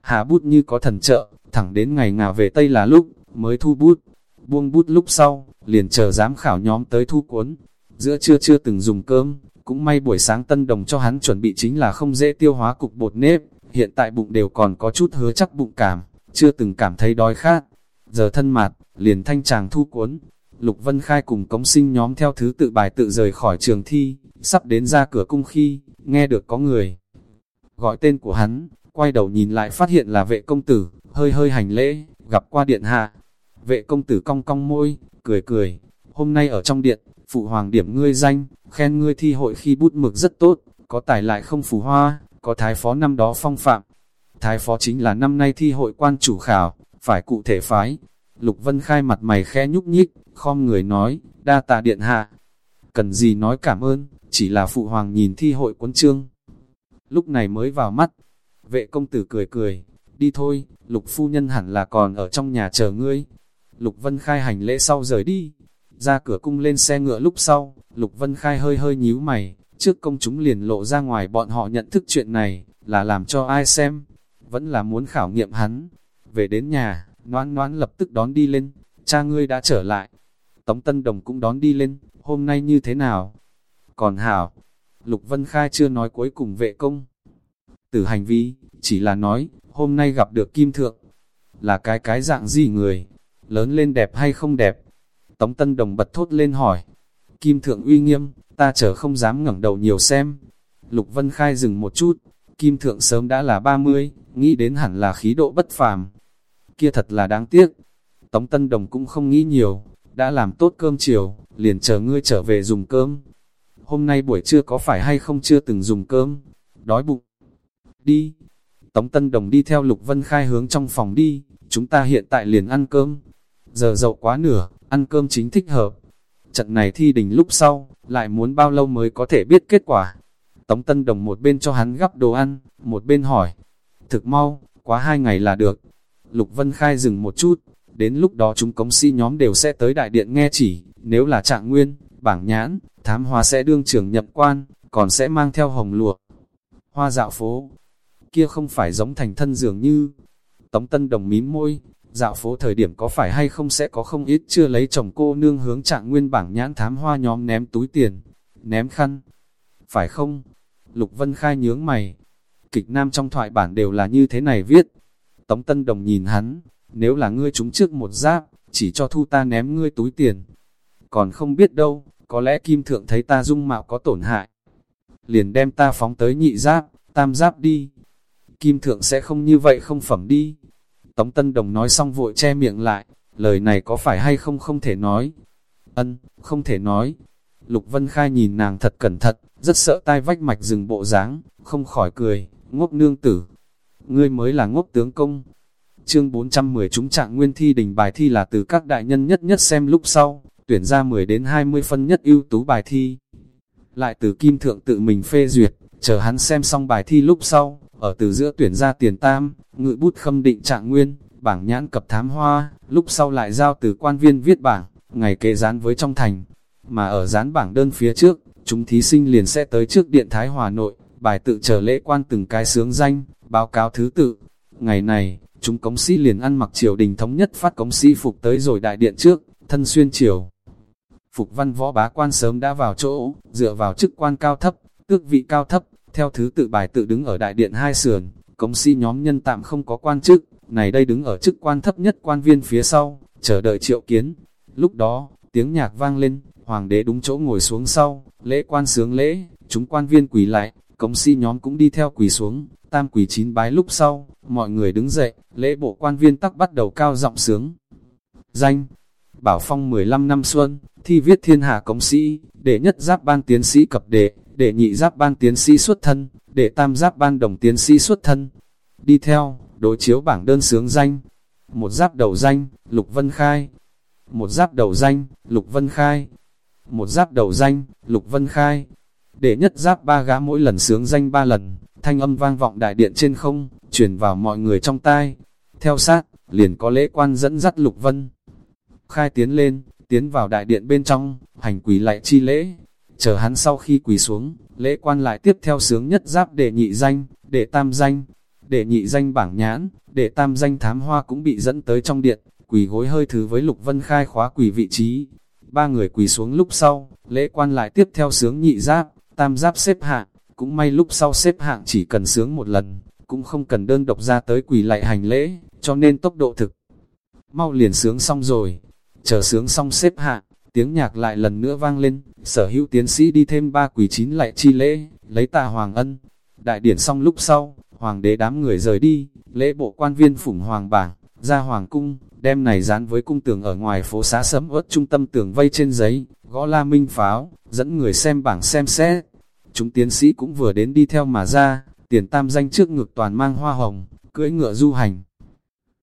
Hà bút như có thần trợ, thẳng đến ngày ngào về Tây là lúc, mới thu bút. Buông bút lúc sau, liền chờ giám khảo nhóm tới thu cuốn. Giữa trưa chưa từng dùng cơm, cũng may buổi sáng tân đồng cho hắn chuẩn bị chính là không dễ tiêu hóa cục bột nếp, hiện tại bụng đều còn có chút hứa chắc bụng cảm, chưa từng cảm thấy đói khát. Giờ thân mạt, liền thanh chàng thu cuốn. Lục Vân Khai cùng cống sinh nhóm theo thứ tự bài tự rời khỏi trường thi, sắp đến ra cửa cung khi, nghe được có người. Gọi tên của hắn, quay đầu nhìn lại phát hiện là vệ công tử, hơi hơi hành lễ, gặp qua điện hạ. Vệ công tử cong cong môi, cười cười, hôm nay ở trong điện, phụ hoàng điểm ngươi danh, khen ngươi thi hội khi bút mực rất tốt, có tài lại không phù hoa, có thái phó năm đó phong phạm. Thái phó chính là năm nay thi hội quan chủ khảo, phải cụ thể phái. Lục Vân khai mặt mày khẽ nhúc nhích, khom người nói, đa tạ điện hạ. Cần gì nói cảm ơn, chỉ là phụ hoàng nhìn thi hội cuốn trương. Lúc này mới vào mắt, vệ công tử cười cười, đi thôi, lục phu nhân hẳn là còn ở trong nhà chờ ngươi. Lục Vân khai hành lễ sau rời đi, ra cửa cung lên xe ngựa lúc sau, Lục Vân khai hơi hơi nhíu mày, trước công chúng liền lộ ra ngoài bọn họ nhận thức chuyện này, là làm cho ai xem, vẫn là muốn khảo nghiệm hắn. Về đến nhà, noan noan lập tức đón đi lên, cha ngươi đã trở lại. Tống Tân Đồng cũng đón đi lên, hôm nay như thế nào? Còn hảo, Lục Vân Khai chưa nói cuối cùng vệ công. Từ hành vi, chỉ là nói, hôm nay gặp được Kim Thượng, là cái cái dạng gì người, lớn lên đẹp hay không đẹp? Tống Tân Đồng bật thốt lên hỏi, Kim Thượng uy nghiêm, ta chờ không dám ngẩng đầu nhiều xem. Lục Vân Khai dừng một chút, Kim Thượng sớm đã là 30, nghĩ đến hẳn là khí độ bất phàm. Kia thật là đáng tiếc. Tống Tân Đồng cũng không nghĩ nhiều, đã làm tốt cơm chiều, liền chờ ngươi trở về dùng cơm. Hôm nay buổi trưa có phải hay không chưa từng dùng cơm? Đói bụng. Đi. Tống Tân Đồng đi theo Lục Vân Khai hướng trong phòng đi, chúng ta hiện tại liền ăn cơm. Giờ dậu quá nửa, ăn cơm chính thích hợp. Trận này thi đình lúc sau, lại muốn bao lâu mới có thể biết kết quả. Tống Tân Đồng một bên cho hắn gắp đồ ăn, một bên hỏi. Thực mau, quá hai ngày là được. Lục Vân Khai dừng một chút, đến lúc đó chúng cống sĩ nhóm đều sẽ tới đại điện nghe chỉ, nếu là trạng nguyên, bảng nhãn, thám hoa sẽ đương trưởng nhập quan, còn sẽ mang theo hồng lụa. Hoa dạo phố, kia không phải giống thành thân dường như. Tống Tân Đồng mím môi, dạo phố thời điểm có phải hay không sẽ có không ít chưa lấy chồng cô nương hướng trạng nguyên bảng nhãn thám hoa nhóm ném túi tiền, ném khăn. Phải không? Lục Vân Khai nhướng mày. Kịch nam trong thoại bản đều là như thế này viết. Tống Tân Đồng nhìn hắn, nếu là ngươi trúng trước một giáp, chỉ cho thu ta ném ngươi túi tiền. Còn không biết đâu, có lẽ Kim Thượng thấy ta dung mạo có tổn hại. Liền đem ta phóng tới nhị giáp, tam giáp đi. Kim Thượng sẽ không như vậy không phẩm đi. Tống Tân Đồng nói xong vội che miệng lại, lời này có phải hay không không thể nói. Ân, không thể nói. Lục Vân Khai nhìn nàng thật cẩn thận, rất sợ tai vách mạch dừng bộ dáng, không khỏi cười, ngốc nương tử. Ngươi mới là ngốc tướng công. Chương 410 chúng trạng nguyên thi đình bài thi là từ các đại nhân nhất nhất xem lúc sau, tuyển ra 10 đến 20 phân nhất ưu tú bài thi. Lại từ kim thượng tự mình phê duyệt, chờ hắn xem xong bài thi lúc sau, ở từ giữa tuyển ra tiền tam, ngự bút khâm định trạng nguyên, bảng nhãn cập thám hoa, lúc sau lại giao từ quan viên viết bảng, ngày kệ dán với trong thành. Mà ở dán bảng đơn phía trước, chúng thí sinh liền sẽ tới trước điện Thái Hòa Nội, bài tự chờ lễ quan từng cái sướng danh, báo cáo thứ tự. Ngày này, chúng cống sĩ liền ăn mặc triều đình thống nhất phát cống sĩ phục tới rồi đại điện trước, thân xuyên triều. Phục văn võ bá quan sớm đã vào chỗ, dựa vào chức quan cao thấp, tước vị cao thấp, theo thứ tự bài tự đứng ở đại điện hai sườn, cống sĩ nhóm nhân tạm không có quan chức, này đây đứng ở chức quan thấp nhất quan viên phía sau, chờ đợi triệu kiến. Lúc đó, tiếng nhạc vang lên, hoàng đế đúng chỗ ngồi xuống sau, lễ quan sướng lễ, chúng quan viên quỳ lại, cống sĩ nhóm cũng đi theo quỳ xuống, tam quỳ chín bái lúc sau, mọi người đứng dậy, lễ bộ quan viên tắc bắt đầu cao giọng sướng. Danh Bảo Phong 15 năm xuân, thi viết thiên hạ cống sĩ, đệ nhất giáp ban tiến sĩ cập đệ, để nhị giáp ban tiến sĩ xuất thân, để tam giáp ban đồng tiến sĩ xuất thân. Đi theo, đối chiếu bảng đơn sướng danh. Một giáp đầu danh, Lục Vân Khai. Một giáp đầu danh, Lục Vân Khai. Một giáp đầu danh, Lục Vân Khai. để nhất giáp ba gã mỗi lần sướng danh ba lần, thanh âm vang vọng đại điện trên không, truyền vào mọi người trong tai. Theo sát, liền có lễ quan dẫn dắt Lục Vân. Khai tiến lên, tiến vào đại điện bên trong, hành quỳ lại chi lễ. Chờ hắn sau khi quỳ xuống, lễ quan lại tiếp theo sướng nhất giáp để nhị danh, để tam danh, để nhị danh bảng nhãn, để tam danh thám hoa cũng bị dẫn tới trong điện, quỳ gối hơi thứ với Lục Vân Khai khóa quỳ vị trí. Ba người quỳ xuống lúc sau, lễ quan lại tiếp theo sướng nhị giáp, tam giáp xếp hạng, cũng may lúc sau xếp hạng chỉ cần sướng một lần, cũng không cần đơn độc ra tới quỳ lại hành lễ, cho nên tốc độ thực. Mau liền sướng xong rồi, chờ sướng xong xếp hạng, tiếng nhạc lại lần nữa vang lên, sở hữu tiến sĩ đi thêm ba quỳ chín lại chi lễ, lấy tà hoàng ân. Đại điển xong lúc sau, hoàng đế đám người rời đi, lễ bộ quan viên phủng hoàng bảng, ra hoàng cung, đem này dán với cung tường ở ngoài phố xá sấm ớt trung tâm tường vây trên giấy, gõ la minh pháo, dẫn người xem bảng xem xét. Chúng tiến sĩ cũng vừa đến đi theo mà ra, tiền tam danh trước ngực toàn mang hoa hồng, cưỡi ngựa du hành.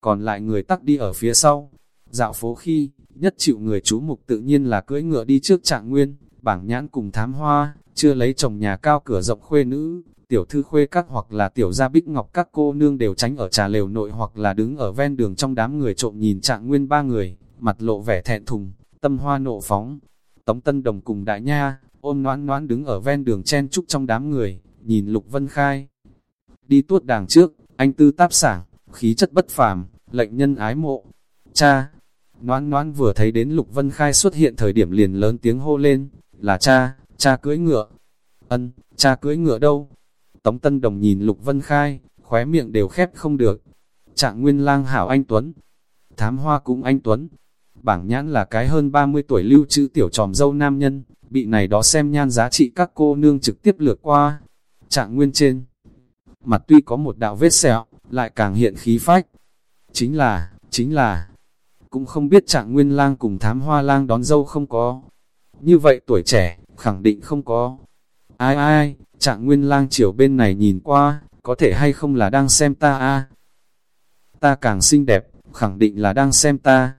Còn lại người tắc đi ở phía sau, dạo phố khi, nhất chịu người chú mục tự nhiên là cưỡi ngựa đi trước trạng nguyên, bảng nhãn cùng thám hoa, chưa lấy chồng nhà cao cửa rộng khuê nữ, tiểu thư khuê các hoặc là tiểu gia bích ngọc các cô nương đều tránh ở trà lều nội hoặc là đứng ở ven đường trong đám người trộm nhìn trạng nguyên ba người, mặt lộ vẻ thẹn thùng, tâm hoa nộ phóng. Tống Tân Đồng cùng đại nha, ôm noãn noãn đứng ở ven đường chen trúc trong đám người, nhìn Lục Vân Khai. Đi tuốt đàng trước, anh tư táp sảng, khí chất bất phàm, lệnh nhân ái mộ. Cha, Noãn noãn vừa thấy đến Lục Vân Khai xuất hiện thời điểm liền lớn tiếng hô lên, là cha, cha cưỡi ngựa. Ân, cha cưỡi ngựa đâu? Tống Tân Đồng nhìn Lục Vân Khai, khóe miệng đều khép không được. Trạng Nguyên Lang hảo anh Tuấn, thám hoa cũng anh Tuấn. Bảng nhãn là cái hơn 30 tuổi lưu trữ tiểu tròm dâu nam nhân, bị này đó xem nhan giá trị các cô nương trực tiếp lượt qua. Trạng Nguyên trên, mặt tuy có một đạo vết sẹo, lại càng hiện khí phách. Chính là, chính là, cũng không biết trạng nguyên lang cùng thám hoa lang đón dâu không có. Như vậy tuổi trẻ, khẳng định không có. Ai ai, trạng nguyên lang chiều bên này nhìn qua, có thể hay không là đang xem ta a Ta càng xinh đẹp, khẳng định là đang xem ta.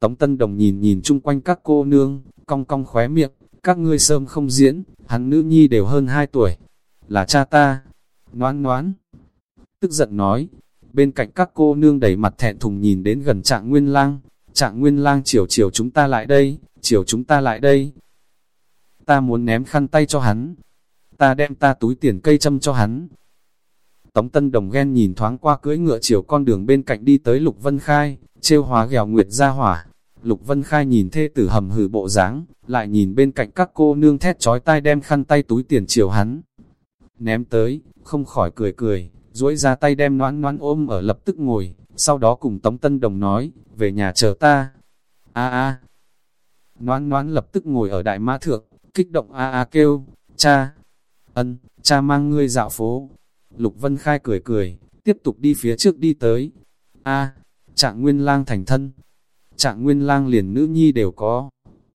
Tống Tân Đồng nhìn nhìn chung quanh các cô nương, cong cong khóe miệng, các ngươi sớm không diễn, hắn nữ nhi đều hơn 2 tuổi. Là cha ta. Noán noán. Tức giận nói, bên cạnh các cô nương đầy mặt thẹn thùng nhìn đến gần trạng nguyên lang, trạng nguyên lang chiều chiều chúng ta lại đây, chiều chúng ta lại đây. Ta muốn ném khăn tay cho hắn, ta đem ta túi tiền cây châm cho hắn. Tống Tân Đồng ghen nhìn thoáng qua cưỡi ngựa chiều con đường bên cạnh đi tới Lục Vân Khai, trêu hóa ghèo nguyệt ra hỏa. Lục Vân Khai nhìn thê tử hầm hử bộ dáng, lại nhìn bên cạnh các cô nương thét chói tai đem khăn tay túi tiền chiều hắn. Ném tới, không khỏi cười cười, duỗi ra tay đem noãn noãn ôm ở lập tức ngồi, sau đó cùng Tống Tân Đồng nói, về nhà chờ ta. A a. Noãn noãn lập tức ngồi ở đại mã thượng, kích động a a kêu, cha, ân, cha mang ngươi dạo phố. Lục Vân Khai cười cười, tiếp tục đi phía trước đi tới. A, trạng nguyên lang thành thân. Trạng nguyên lang liền nữ nhi đều có.